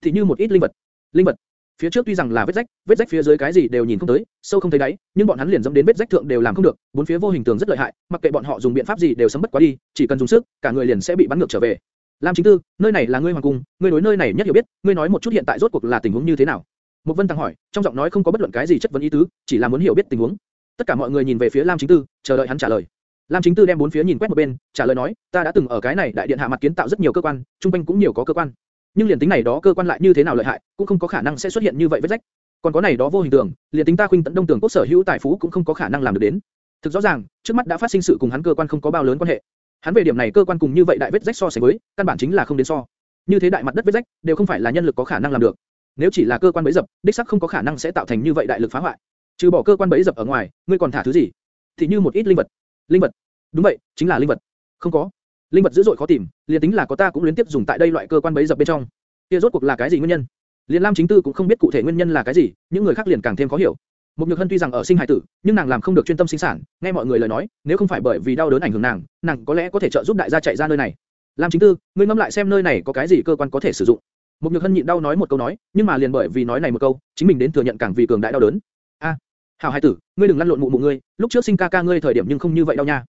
Thì như một ít linh vật. Linh vật. Phía trước tuy rằng là vết rách, vết rách phía dưới cái gì đều nhìn không tới, sâu không thấy đáy, nhưng bọn hắn liền dẫm đến vết rách thượng đều làm không được, bốn phía vô hình tường rất lợi hại, mặc kệ bọn họ dùng biện pháp gì đều sấm bất quá đi, chỉ cần dùng sức, cả người liền sẽ bị bắn ngược trở về. Lam Chính Tư, nơi này là ngươi hoàng cung, ngươi đối nơi này nhất hiểu biết, ngươi nói một chút hiện tại rốt cuộc là tình huống như thế nào? Mục Vân Tăng hỏi, trong giọng nói không có bất luận cái gì chất vấn ý tứ, chỉ là muốn hiểu biết tình huống. Tất cả mọi người nhìn về phía Lam Chính Tư, chờ đợi hắn trả lời. Lam Chính Tư đem bốn phía nhìn quét một bên, trả lời nói, ta đã từng ở cái này đại điện hạ mặt kiến tạo rất nhiều cơ quan, trung quanh cũng nhiều có cơ quan. Nhưng liền tính này đó cơ quan lại như thế nào lợi hại, cũng không có khả năng sẽ xuất hiện như vậy vết rách. Còn có này đó vô hình tưởng, liền tính ta khuynh tận đông tường quốc sở hữu tài phú cũng không có khả năng làm được đến. Thực rõ ràng, trước mắt đã phát sinh sự cùng hắn cơ quan không có bao lớn quan hệ. Hắn về điểm này cơ quan cùng như vậy đại vết rách so sánh với, căn bản chính là không đến so. Như thế đại mặt đất vết rách, đều không phải là nhân lực có khả năng làm được. Nếu chỉ là cơ quan bẫy dập, đích xác không có khả năng sẽ tạo thành như vậy đại lực phá hoại. Trừ bỏ cơ quan bẫy dập ở ngoài, ngươi còn thả thứ gì? Thì như một ít linh vật. Linh vật. Đúng vậy, chính là linh vật. Không có. Linh vật dữ dội khó tìm, liền tính là có ta cũng liên tiếp dùng tại đây loại cơ quan bấy dập bên trong. Kia rốt cuộc là cái gì nguyên nhân? Liên Lam chính tư cũng không biết cụ thể nguyên nhân là cái gì, những người khác liền càng thêm khó hiểu. Một Nhược Hân tuy rằng ở sinh hải tử, nhưng nàng làm không được chuyên tâm sinh sản, nghe mọi người lời nói, nếu không phải bởi vì đau đớn ảnh hưởng nàng, nàng có lẽ có thể trợ giúp đại gia chạy ra nơi này. Lam chính tư, ngươi ngẫm lại xem nơi này có cái gì cơ quan có thể sử dụng. Một Nhược Hân nhịn đau nói một câu nói, nhưng mà liền bởi vì nói này một câu, chính mình đến thừa nhận càng vì cường đại đau đớn. A, hảo Hải tử, ngươi đừng lăn lộn mụ mụ ngươi, lúc trước sinh ca ca ngươi thời điểm nhưng không như vậy đau nha.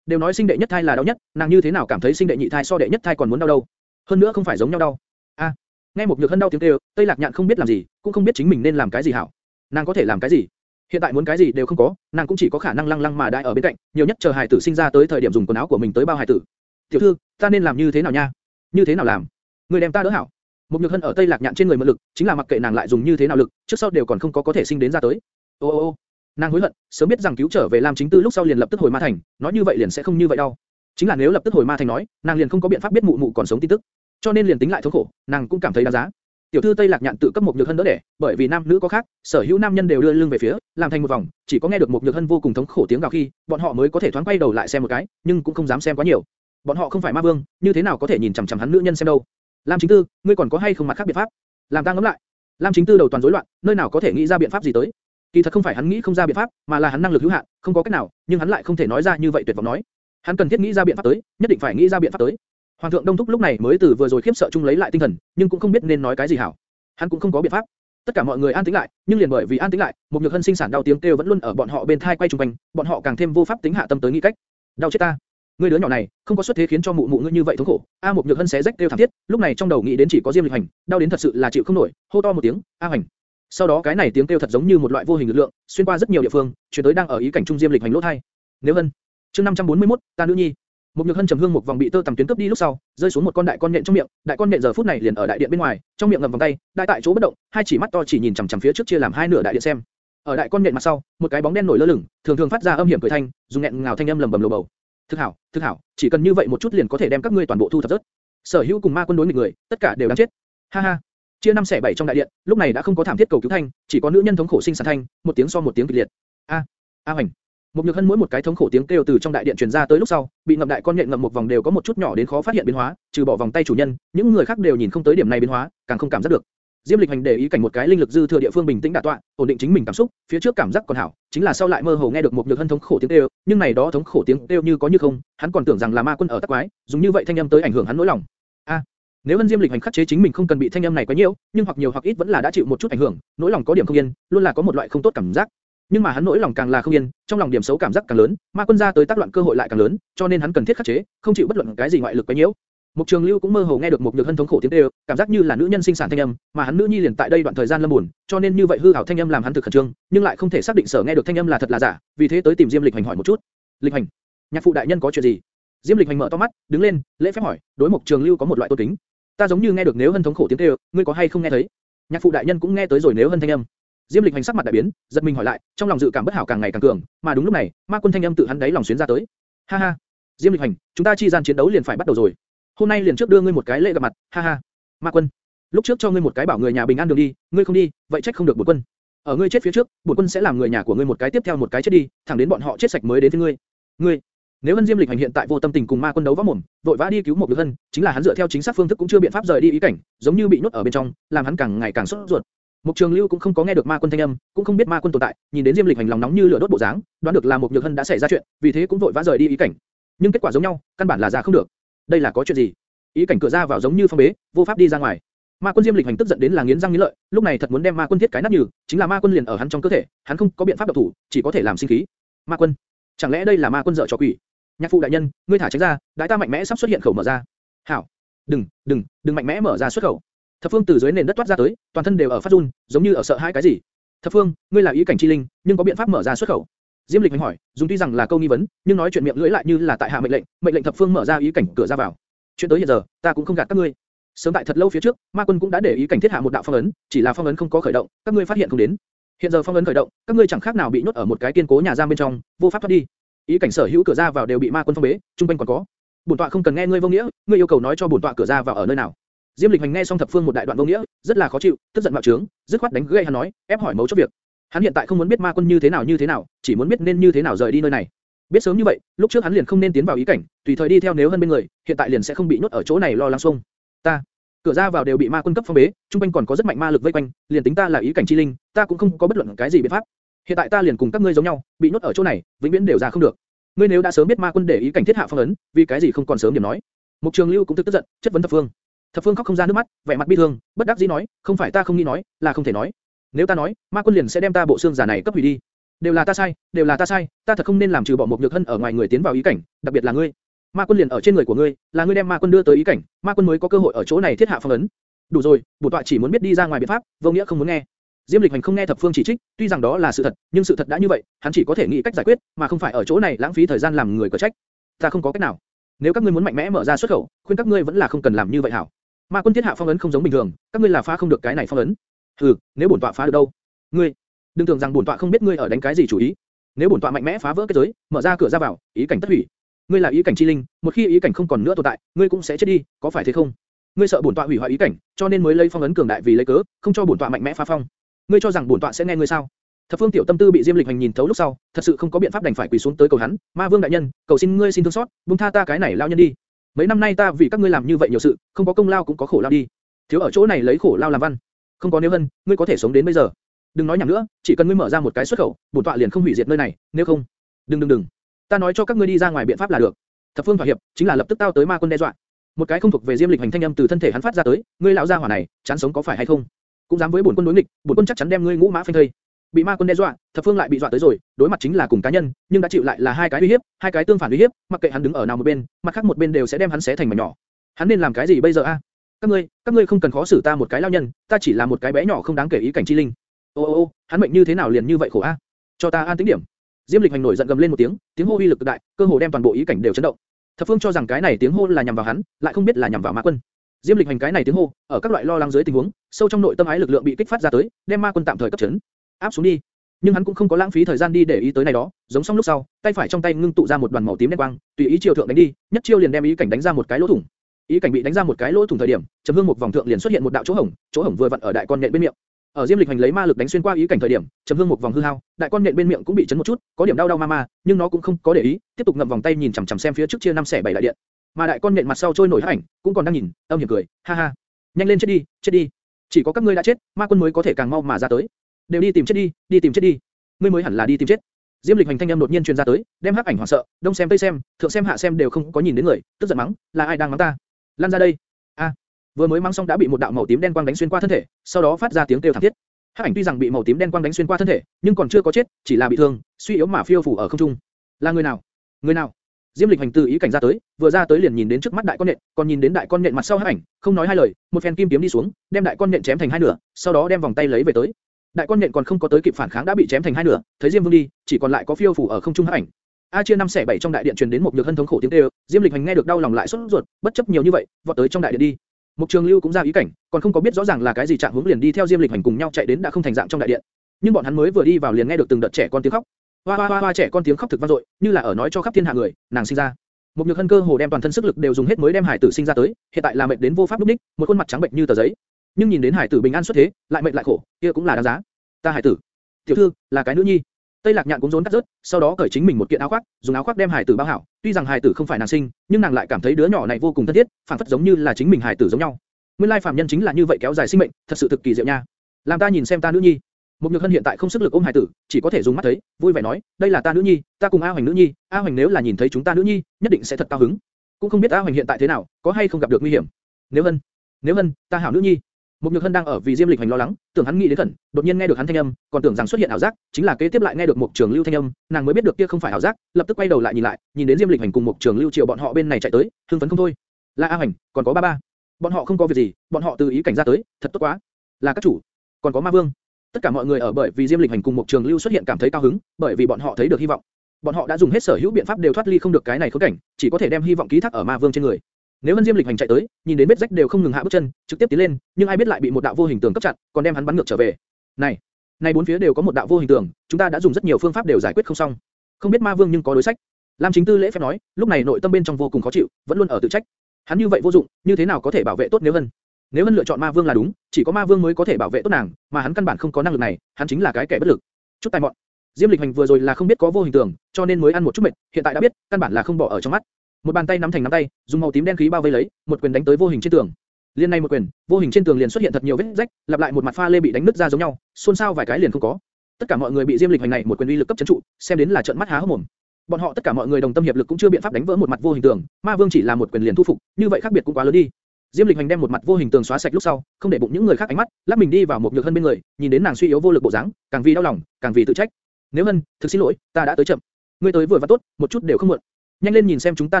Đều nói sinh đệ nhất thai là đau nhất, nàng như thế nào cảm thấy sinh đệ nhị thai so đệ nhất thai còn muốn đau đâu? Hơn nữa không phải giống nhau đau. A, à, nghe một nhược hân đau tiếng kêu, Tây Lạc Nhạn không biết làm gì, cũng không biết chính mình nên làm cái gì hảo. Nàng có thể làm cái gì? Hiện tại muốn cái gì đều không có, nàng cũng chỉ có khả năng lăng lăng mà đại ở bên cạnh, nhiều nhất chờ hài tử sinh ra tới thời điểm dùng quần áo của mình tới bao hài tử. Tiểu thư, ta nên làm như thế nào nha? Như thế nào làm? người đem ta đỡ hảo. Một nhược hân ở tây lạc nhạn trên người mượn lực, chính là mặc kệ nàng lại dùng như thế nào lực, trước sau đều còn không có có thể sinh đến ra tới. Ô ô ô, nàng hối hận, sớm biết rằng cứu trở về Lam Chính Tư lúc sau liền lập tức hồi ma thành, nói như vậy liền sẽ không như vậy đâu. Chính là nếu lập tức hồi ma thành nói, nàng liền không có biện pháp biết mụ mụ còn sống tin tức, cho nên liền tính lại thống khổ, nàng cũng cảm thấy đáng giá. Tiểu thư Tây Lạc Nhạn tự cấp một nhược hân đỡ đẻ, bởi vì nam nữ có khác, sở hữu nam nhân đều đưa lưng về phía, làm thành một vòng, chỉ có nghe được một nhược hân vô cùng thống khổ tiếng gào khi, bọn họ mới có thể thoáng quay đầu lại xem một cái, nhưng cũng không dám xem quá nhiều. Bọn họ không phải ma vương, như thế nào có thể nhìn chằm chằm hắn nữ nhân xem đâu? Lam Chính Tư, ngươi còn có hay không mặt khác biện pháp? Làm ta ngẫm lại. Lam Chính Tư đầu toàn rối loạn, nơi nào có thể nghĩ ra biện pháp gì tới? Kỳ thật không phải hắn nghĩ không ra biện pháp, mà là hắn năng lực hữu hạn, không có cách nào, nhưng hắn lại không thể nói ra như vậy tuyệt vọng nói. Hắn cần thiết nghĩ ra biện pháp tới, nhất định phải nghĩ ra biện pháp tới. Hoàng thượng Đông Thúc lúc này mới từ vừa rồi khiếp sợ chung lấy lại tinh thần, nhưng cũng không biết nên nói cái gì hảo. Hắn cũng không có biện pháp. Tất cả mọi người an tĩnh lại, nhưng liền bởi vì an tĩnh lại, một nhược hân sinh sản đau tiếng kêu vẫn luôn ở bọn họ bên thai quay trung quanh, bọn họ càng thêm vô pháp tính hạ tâm tới nghĩ cách. Đau chết ta! Ngươi đứa nhỏ này, không có xuất thế khiến cho mụ mụ ngươi như vậy thống khổ. A một nhược hân xé rách kêu thảm thiết, lúc này trong đầu nghĩ đến chỉ có Diêm Lịch Hành, đau đến thật sự là chịu không nổi, hô to một tiếng, A Hành. Sau đó cái này tiếng kêu thật giống như một loại vô hình lực lượng, xuyên qua rất nhiều địa phương, truyền tới đang ở ý cảnh trung Diêm Lịch Hành lỗ thay. Nếu hân, chương 541, ta nữ nhi. Một nhược hân trầm hương một vòng bị tơ tầm tuyến cướp đi lúc sau, rơi xuống một con đại con nhện trong miệng, đại con nhện giờ phút này liền ở đại điện bên ngoài, trong miệng ngậm vòng tay, đại tại chỗ bất động, hai chỉ mắt to chỉ nhìn chằm chằm phía trước chia làm hai nửa đại điện xem. Ở đại con nhện mặt sau, một cái bóng đen nổi lơ lửng, thường thường phát ra âm hiểm cười thanh, dùng nghẹn ngào thanh âm lầm bầm lồ bầu. Thực hảo, thực hảo, chỉ cần như vậy một chút liền có thể đem các ngươi toàn bộ thu thập rớt. Sở hữu cùng ma quân đối nghịch người, tất cả đều đáng chết. Ha ha. Chia năm xẻ bảy trong đại điện, lúc này đã không có thảm thiết cầu cứu thanh, chỉ có nữ nhân thống khổ sinh sản thanh, một tiếng so một tiếng kịch liệt. A, a hoành. Một nhược hân mỗi một cái thống khổ tiếng kêu từ trong đại điện truyền ra tới lúc sau, bị ngậm đại con nhện ngậm một vòng đều có một chút nhỏ đến khó phát hiện biến hóa, trừ bỏ vòng tay chủ nhân, những người khác đều nhìn không tới điểm này biến hóa, càng không cảm giác được. Diêm Lịch Hành để ý cảnh một cái linh lực dư thừa địa phương bình tĩnh đả tọa, ổn định chính mình cảm xúc, phía trước cảm giác còn hảo, chính là sau lại mơ hồ nghe được một nhược hân thống khổ tiếng kêu, nhưng này đó thống khổ tiếng kêu như có như không, hắn còn tưởng rằng là ma quân ở tắc quái, dùng như vậy thanh âm tới ảnh hưởng hắn nỗi lòng. A, nếu Ân Diêm Lịch Hành khắc chế chính mình không cần bị thanh âm này quá nhiều, nhưng hoặc nhiều hoặc ít vẫn là đã chịu một chút ảnh hưởng, nỗi lòng có điểm không yên, luôn là có một loại không tốt cảm giác. Nhưng mà hắn nỗi lòng càng là không yên, trong lòng điểm xấu cảm giác càng lớn, ma quân gia tới tác loạn cơ hội lại càng lớn, cho nên hắn cần thiết khắc chế, không chịu bất luận cái gì ngoại lực quá nhiễu. Mục Trường Lưu cũng mơ hồ nghe được một nhược hân thống khổ tiếng kêu, cảm giác như là nữ nhân sinh sản thanh âm, mà hắn nữ nhi liền tại đây đoạn thời gian lâm buồn, cho nên như vậy hư ảo thanh âm làm hắn thực khẩn trương, nhưng lại không thể xác định sở nghe được thanh âm là thật là giả, vì thế tới tìm Diêm Lịch Hành hỏi một chút. Lịch Hành, nhạc phụ đại nhân có chuyện gì? Diêm Lịch Hành mở to mắt, đứng lên, lễ phép hỏi, đối Mục Trường Lưu có một loại tôn kính. Ta giống như nghe được nếu hân thống khổ tiếng kêu, ngươi có hay không nghe thấy? Nhạc phụ đại nhân cũng nghe tới rồi nếu hân thanh âm. Diêm Lịch Hành sắc mặt đại biến, giật mình hỏi lại, trong lòng dự cảm bất hảo càng ngày càng cường, mà đúng lúc này, Ma Quân thanh âm tự hắn đáy lòng xuyến ra tới. Ha ha, Diêm Lịch Hành, chúng ta chi gian chiến đấu liền phải bắt đầu rồi. Hôm nay liền trước đưa ngươi một cái lễ gặp mặt, ha ha. Ma Quân, lúc trước cho ngươi một cái bảo người nhà bình an đường đi, ngươi không đi, vậy trách không được bổn quân. Ở ngươi chết phía trước, bổn quân sẽ làm người nhà của ngươi một cái tiếp theo một cái chết đi, thẳng đến bọn họ chết sạch mới đến với ngươi. Ngươi, nếu Ân Diêm Lịch hành hiện tại vô tâm tình cùng ma quân đấu võ mồm, vội vã đi cứu một Nhược Hân, chính là hắn dựa theo chính xác phương thức cũng chưa biện pháp rời đi ý cảnh, giống như bị nhốt ở bên trong, làm hắn càng ngày càng sốt ruột. Mục Trường Lưu cũng không có nghe được ma quân thanh âm, cũng không biết ma quân tồn tại, nhìn đến Diêm Lịch hành lòng nóng như lửa đốt bộ dáng, đoán được là một Nhược Hân đã xảy ra chuyện, vì thế cũng vội vã rời đi ý cảnh. Nhưng kết quả giống nhau, căn bản là ra không được. Đây là có chuyện gì? Ý cảnh cửa ra vào giống như phong bế, vô pháp đi ra ngoài. Ma quân Diêm Lịch hành tức giận đến là nghiến răng nghiến lợi, lúc này thật muốn đem ma quân thiết cái nát nhừ, chính là ma quân liền ở hắn trong cơ thể, hắn không có biện pháp độc thủ, chỉ có thể làm sinh khí. Ma quân, chẳng lẽ đây là ma quân dở trò quỷ? Nhạc phụ đại nhân, ngươi thả tránh ra, đại ta mạnh mẽ sắp xuất hiện khẩu mở ra. Hảo, đừng, đừng, đừng mạnh mẽ mở ra xuất khẩu. Thập Phương từ dưới nền đất toát ra tới, toàn thân đều ở phát run, giống như ở sợ hãi cái gì. Thập Phương, ngươi là ý cảnh chi linh, nhưng có biện pháp mở ra xuất khẩu. Diêm Lịch hành hỏi, dùng tuy rằng là câu nghi vấn, nhưng nói chuyện miệng lưỡi lại như là tại hạ mệnh lệnh, mệnh lệnh Thập Phương mở ra ý cảnh cửa ra vào. Chuyện tới hiện giờ, ta cũng không gạt các ngươi. Sớm tại thật lâu phía trước, Ma Quân cũng đã để ý cảnh thiết hạ một đạo phong ấn, chỉ là phong ấn không có khởi động, các ngươi phát hiện không đến. Hiện giờ phong ấn khởi động, các ngươi chẳng khác nào bị nhốt ở một cái kiên cố nhà giam bên trong, vô pháp thoát đi. Ý cảnh sở hữu cửa ra vào đều bị Ma Quân phong bế, trung quanh còn có. Bổn tọa không cần nghe ngươi vô nghĩa, ngươi yêu cầu nói cho bổn tọa cửa ra vào ở nơi nào. Diêm Lịch Hành nghe xong thập phương một đại đoạn vô nghĩa, rất là khó chịu, tức giận mạo trướng, dứt khoát đánh gãy hắn nói, ép hỏi mấu chốt việc. Hắn hiện tại không muốn biết Ma Quân như thế nào như thế nào, chỉ muốn biết nên như thế nào rời đi nơi này. Biết sớm như vậy, lúc trước hắn liền không nên tiến vào ý cảnh, tùy thời đi theo nếu hơn bên người, hiện tại liền sẽ không bị nhốt ở chỗ này lo lắng xung. Ta, cửa ra vào đều bị ma quân cấp phong bế, trung quanh còn có rất mạnh ma lực vây quanh, liền tính ta là ý cảnh chi linh, ta cũng không có bất luận cái gì biện pháp. Hiện tại ta liền cùng các ngươi giống nhau, bị nhốt ở chỗ này, vĩnh viễn đều ra không được. Ngươi nếu đã sớm biết ma quân để ý cảnh thiết hạ phong ấn, vì cái gì không còn sớm điểm nói? Mục Trường Lưu cũng thực tức giận, chất vấn Thập Phương. Thập Phương khóc không ra nước mắt, vẻ mặt bi thương, bất đắc dĩ nói, không phải ta không nghĩ nói, là không thể nói. Nếu ta nói, ma quân liền sẽ đem ta bộ xương giả này cấp hủy đi. Đều là ta sai, đều là ta sai, ta thật không nên làm trừ bỏ một nhược hân ở ngoài người tiến vào ý cảnh, đặc biệt là ngươi. Ma quân liền ở trên người của ngươi, là ngươi đem ma quân đưa tới ý cảnh, ma quân mới có cơ hội ở chỗ này thiết hạ phong ấn. Đủ rồi, bổn tọa chỉ muốn biết đi ra ngoài biện pháp, vô nghĩa không muốn nghe. Diêm Lịch Hành không nghe thập phương chỉ trích, tuy rằng đó là sự thật, nhưng sự thật đã như vậy, hắn chỉ có thể nghĩ cách giải quyết, mà không phải ở chỗ này lãng phí thời gian làm người cở trách. Ta không có cách nào. Nếu các ngươi muốn mạnh mẽ mở ra xuất khẩu, khuyên các ngươi vẫn là không cần làm như vậy hảo. Ma quân thiết hạ phong ấn không giống bình thường, các ngươi là phá không được cái này phong ấn. Hừ, nếu bổn tọa phá được đâu? Ngươi, đừng tưởng rằng bổn tọa không biết ngươi ở đánh cái gì chủ ý. Nếu bổn tọa mạnh mẽ phá vỡ cái giới, mở ra cửa ra vào, ý cảnh tất hủy. Ngươi là ý cảnh chi linh, một khi ý cảnh không còn nữa tồn tại, ngươi cũng sẽ chết đi, có phải thế không? Ngươi sợ bổn tọa hủy hoại ý cảnh, cho nên mới lấy phong ấn cường đại vì lấy cớ, không cho bổn tọa mạnh mẽ phá phong. Ngươi cho rằng bổn tọa sẽ nghe ngươi sao? Thập Phương tiểu tâm tư bị Diêm Lịch Hành nhìn thấu lúc sau, thật sự không có biện pháp đành phải quỳ xuống tới cầu hắn, Ma Vương đại nhân, cầu xin ngươi xin thương xót, buông tha ta cái này lao nhân đi. Mấy năm nay ta vì các ngươi làm như vậy nhiều sự, không có công lao cũng có khổ lao đi. Thiếu ở chỗ này lấy khổ lao làm văn, không có nếu hơn, ngươi có thể sống đến bây giờ. Đừng nói nhảm nữa, chỉ cần ngươi mở ra một cái xuất khẩu, bổn tọa liền không hủy diệt nơi này, nếu không, đừng đừng đừng, ta nói cho các ngươi đi ra ngoài biện pháp là được. Thập Phương thỏa hiệp, chính là lập tức tao tới ma quân đe dọa. Một cái không thuộc về Diêm Lịch hành thanh âm từ thân thể hắn phát ra tới, ngươi lão gia hỏa này, chán sống có phải hay không? Cũng dám với bổn quân đối nghịch, bổn quân chắc chắn đem ngươi ngũ mã phanh thây. Bị ma quân đe dọa, Thập Phương lại bị dọa tới rồi, đối mặt chính là cùng cá nhân, nhưng đã chịu lại là hai cái uy hiếp, hai cái tương phản uy hiếp, mặc kệ hắn đứng ở nào một bên, mặt khác một bên đều sẽ đem hắn xé thành mảnh nhỏ. Hắn nên làm cái gì bây giờ a? Các ngươi, các ngươi không cần khó xử ta một cái lao nhân, ta chỉ là một cái bé nhỏ không đáng kể ý cảnh chi linh. Ô ô ô, hắn mệnh như thế nào liền như vậy khổ a? Cho ta an tĩnh điểm. Diêm Lịch hành nổi giận gầm lên một tiếng, tiếng hô uy lực cực đại, cơ hồ đem toàn bộ ý cảnh đều chấn động. Thập Phương cho rằng cái này tiếng hô là nhằm vào hắn, lại không biết là nhằm vào Ma Quân. Diêm Lịch hành cái này tiếng hô, ở các loại lo lắng dưới tình huống, sâu trong nội tâm ái lực lượng bị kích phát ra tới, đem Ma Quân tạm thời cấp chấn, áp xuống đi. Nhưng hắn cũng không có lãng phí thời gian đi để ý tới này đó, giống xong lúc sau, tay phải trong tay ngưng tụ ra một đoàn màu tím đen quang, tùy ý chiều thượng đánh đi, nhất chiêu liền đem ý cảnh đánh ra một cái lỗ thủng. Ý cảnh bị đánh ra một cái lỗ thủng thời điểm, trầm hương một vòng thượng liền xuất hiện một đạo chỗ hổng, chỗ hổng vừa vặn ở đại con nện bên miệng. Ở Diêm Lịch hành lấy ma lực đánh xuyên qua ý cảnh thời điểm, trầm hương một vòng hư hao, đại con nện bên miệng cũng bị chấn một chút, có điểm đau đau ma ma, nhưng nó cũng không có để ý, tiếp tục ngậm vòng tay nhìn chằm chằm xem phía trước chia năm xẻ bảy đại điện. Mà đại con nhện mặt sau trôi nổi hắc ảnh, cũng còn đang nhìn, âm hiểm cười, ha ha, nhanh lên chết đi, chết đi. Chỉ có các ngươi đã chết, ma quân mới có thể càng mau mà ra tới. Đều đi tìm chết đi, đi tìm chết đi. Ngươi mới hẳn là đi tìm chết. Diêm Lịch hành thanh âm đột nhiên truyền ra tới, đem hắc ảnh hoảng sợ, đông xem tây xem, thượng xem hạ xem đều không có nhìn đến người, tức giận mắng, là ai đang mắng ta? Lan ra đây. A. À, vừa mới mắng xong đã bị một đạo màu tím đen quang đánh xuyên qua thân thể, sau đó phát ra tiếng kêu thảm thiết. Hắc ảnh tuy rằng bị màu tím đen quang đánh xuyên qua thân thể, nhưng còn chưa có chết, chỉ là bị thương, suy yếu mà phiêu phù ở không trung. Là người nào? Người nào? Diêm Lịch hành từ ý cảnh ra tới, vừa ra tới liền nhìn đến trước mắt đại con nện, còn nhìn đến đại con nện mặt sau hắc ảnh, không nói hai lời, một phen kim kiếm đi xuống, đem đại con nện chém thành hai nửa, sau đó đem vòng tay lấy về tới. Đại con nện còn không có tới kịp phản kháng đã bị chém thành hai nửa, thấy Diêm Vương đi, chỉ còn lại có phiêu phù ở không trung hắc ảnh. A chia năm xẻ bảy trong đại điện truyền đến một nhược hân thống khổ tiếng kêu, Diêm Lịch hành nghe được đau lòng lại sốt ruột, bất chấp nhiều như vậy, vọt tới trong đại điện đi. Mục Trường Lưu cũng ra ý cảnh, còn không có biết rõ ràng là cái gì trạng hướng liền đi theo Diêm Lịch hành cùng nhau chạy đến đã không thành dạng trong đại điện. Nhưng bọn hắn mới vừa đi vào liền nghe được từng đợt trẻ con tiếng khóc. Hoa hoa hoa hoa trẻ con tiếng khóc thực vang dội, như là ở nói cho khắp thiên hạ người, nàng sinh ra. Một nhược hân cơ hồ đem toàn thân sức lực đều dùng hết mới đem hải tử sinh ra tới, hiện tại là mệt đến vô pháp lúc đích, một khuôn mặt trắng bệnh như tờ giấy. Nhưng nhìn đến hải tử bình an xuất thế, lại mệt lại khổ, kia cũng là đáng giá. Ta hải tử, tiểu thư, là cái nữ nhi. Tây Lạc Nhạn cũng rốn cắt rớt, sau đó cởi chính mình một kiện áo khoác, dùng áo khoác đem hải tử bao hảo. Tuy rằng hải tử không phải nàng sinh, nhưng nàng lại cảm thấy đứa nhỏ này vô cùng thân thiết, phản phất giống như là chính mình hải tử giống nhau. Nguyên lai phàm nhân chính là như vậy kéo dài sinh mệnh, thật sự thực kỳ diệu nha. Làm ta nhìn xem ta nữ nhi. Một nhược hân hiện tại không sức lực ôm hải tử, chỉ có thể dùng mắt thấy, vui vẻ nói, đây là ta nữ nhi, ta cùng A Hoành nữ nhi, A Hoành nếu là nhìn thấy chúng ta nữ nhi, nhất định sẽ thật cao hứng. Cũng không biết A Hoành hiện tại thế nào, có hay không gặp được nguy hiểm. Nếu hân, nếu hân, ta hảo nữ nhi. Một nhược hân đang ở vì Diêm Lịch Hành lo lắng, tưởng hắn nghĩ đến thần, đột nhiên nghe được hắn thanh âm, còn tưởng rằng xuất hiện ảo giác, chính là kế tiếp lại nghe được một trường lưu thanh âm, nàng mới biết được kia không phải ảo giác, lập tức quay đầu lại nhìn lại, nhìn đến Diêm Lịch Hành cùng một trường lưu chiều bọn họ bên này chạy tới, hưng phấn không thôi. Là A Hoành, còn có ba ba. Bọn họ không có việc gì, bọn họ từ ý cảnh ra tới, thật tốt quá. Là các chủ, còn có Ma Vương. Tất cả mọi người ở bởi vì Diêm Lịch Hành cùng một trường lưu xuất hiện cảm thấy cao hứng, bởi vì bọn họ thấy được hy vọng. Bọn họ đã dùng hết sở hữu biện pháp đều thoát ly không được cái này khốn cảnh, chỉ có thể đem hy vọng ký thác ở Ma Vương trên người. Nếu Vân Diêm Lịch hành chạy tới, nhìn đến vết rách đều không ngừng hạ bước chân, trực tiếp tiến lên, nhưng ai biết lại bị một đạo vô hình tường cấp chặn, còn đem hắn bắn ngược trở về. Này, này bốn phía đều có một đạo vô hình tường, chúng ta đã dùng rất nhiều phương pháp đều giải quyết không xong. Không biết Ma Vương nhưng có đối sách. Lam Chính Tư lễ phép nói, lúc này nội tâm bên trong vô cùng khó chịu, vẫn luôn ở tự trách. Hắn như vậy vô dụng, như thế nào có thể bảo vệ tốt Nếu Vân? Nếu hắn lựa chọn Ma Vương là đúng, chỉ có Ma Vương mới có thể bảo vệ tốt nàng, mà hắn căn bản không có năng lực này, hắn chính là cái kẻ bất lực. Chút tài mọn. Diêm Lịch Hành vừa rồi là không biết có vô hình tưởng, cho nên mới ăn một chút mệt, hiện tại đã biết, căn bản là không bỏ ở trong mắt. Một bàn tay nắm thành nắm tay, dùng màu tím đen khí bao vây lấy, một quyền đánh tới vô hình trên tường. Liên này một quyền, vô hình trên tường liền xuất hiện thật nhiều vết rách, lặp lại một mặt pha lê bị đánh nứt ra giống nhau, xôn xao vài cái liền không có. Tất cả mọi người bị Diêm Lịch hành này một quyền uy lực cấp chấn trụ, xem đến là trợn mắt há hốc mồm. Bọn họ tất cả mọi người đồng tâm hiệp lực cũng chưa biện pháp đánh vỡ một mặt vô hình tường, Ma Vương chỉ là một quyền liền thu phục, như vậy khác biệt cũng quá lớn đi. Diêm Lịch hành đem một mặt vô hình tường xóa sạch lúc sau, không để bụng những người khác ánh mắt, lắc mình đi vào một nhược hân bên người, nhìn đến nàng suy yếu vô lực bộ dáng, càng vì đau lòng, càng vì tự trách. Nếu hân, thực xin lỗi, ta đã tới chậm. Ngươi tới vừa và tốt, một chút đều không muộn. Nhanh lên nhìn xem chúng ta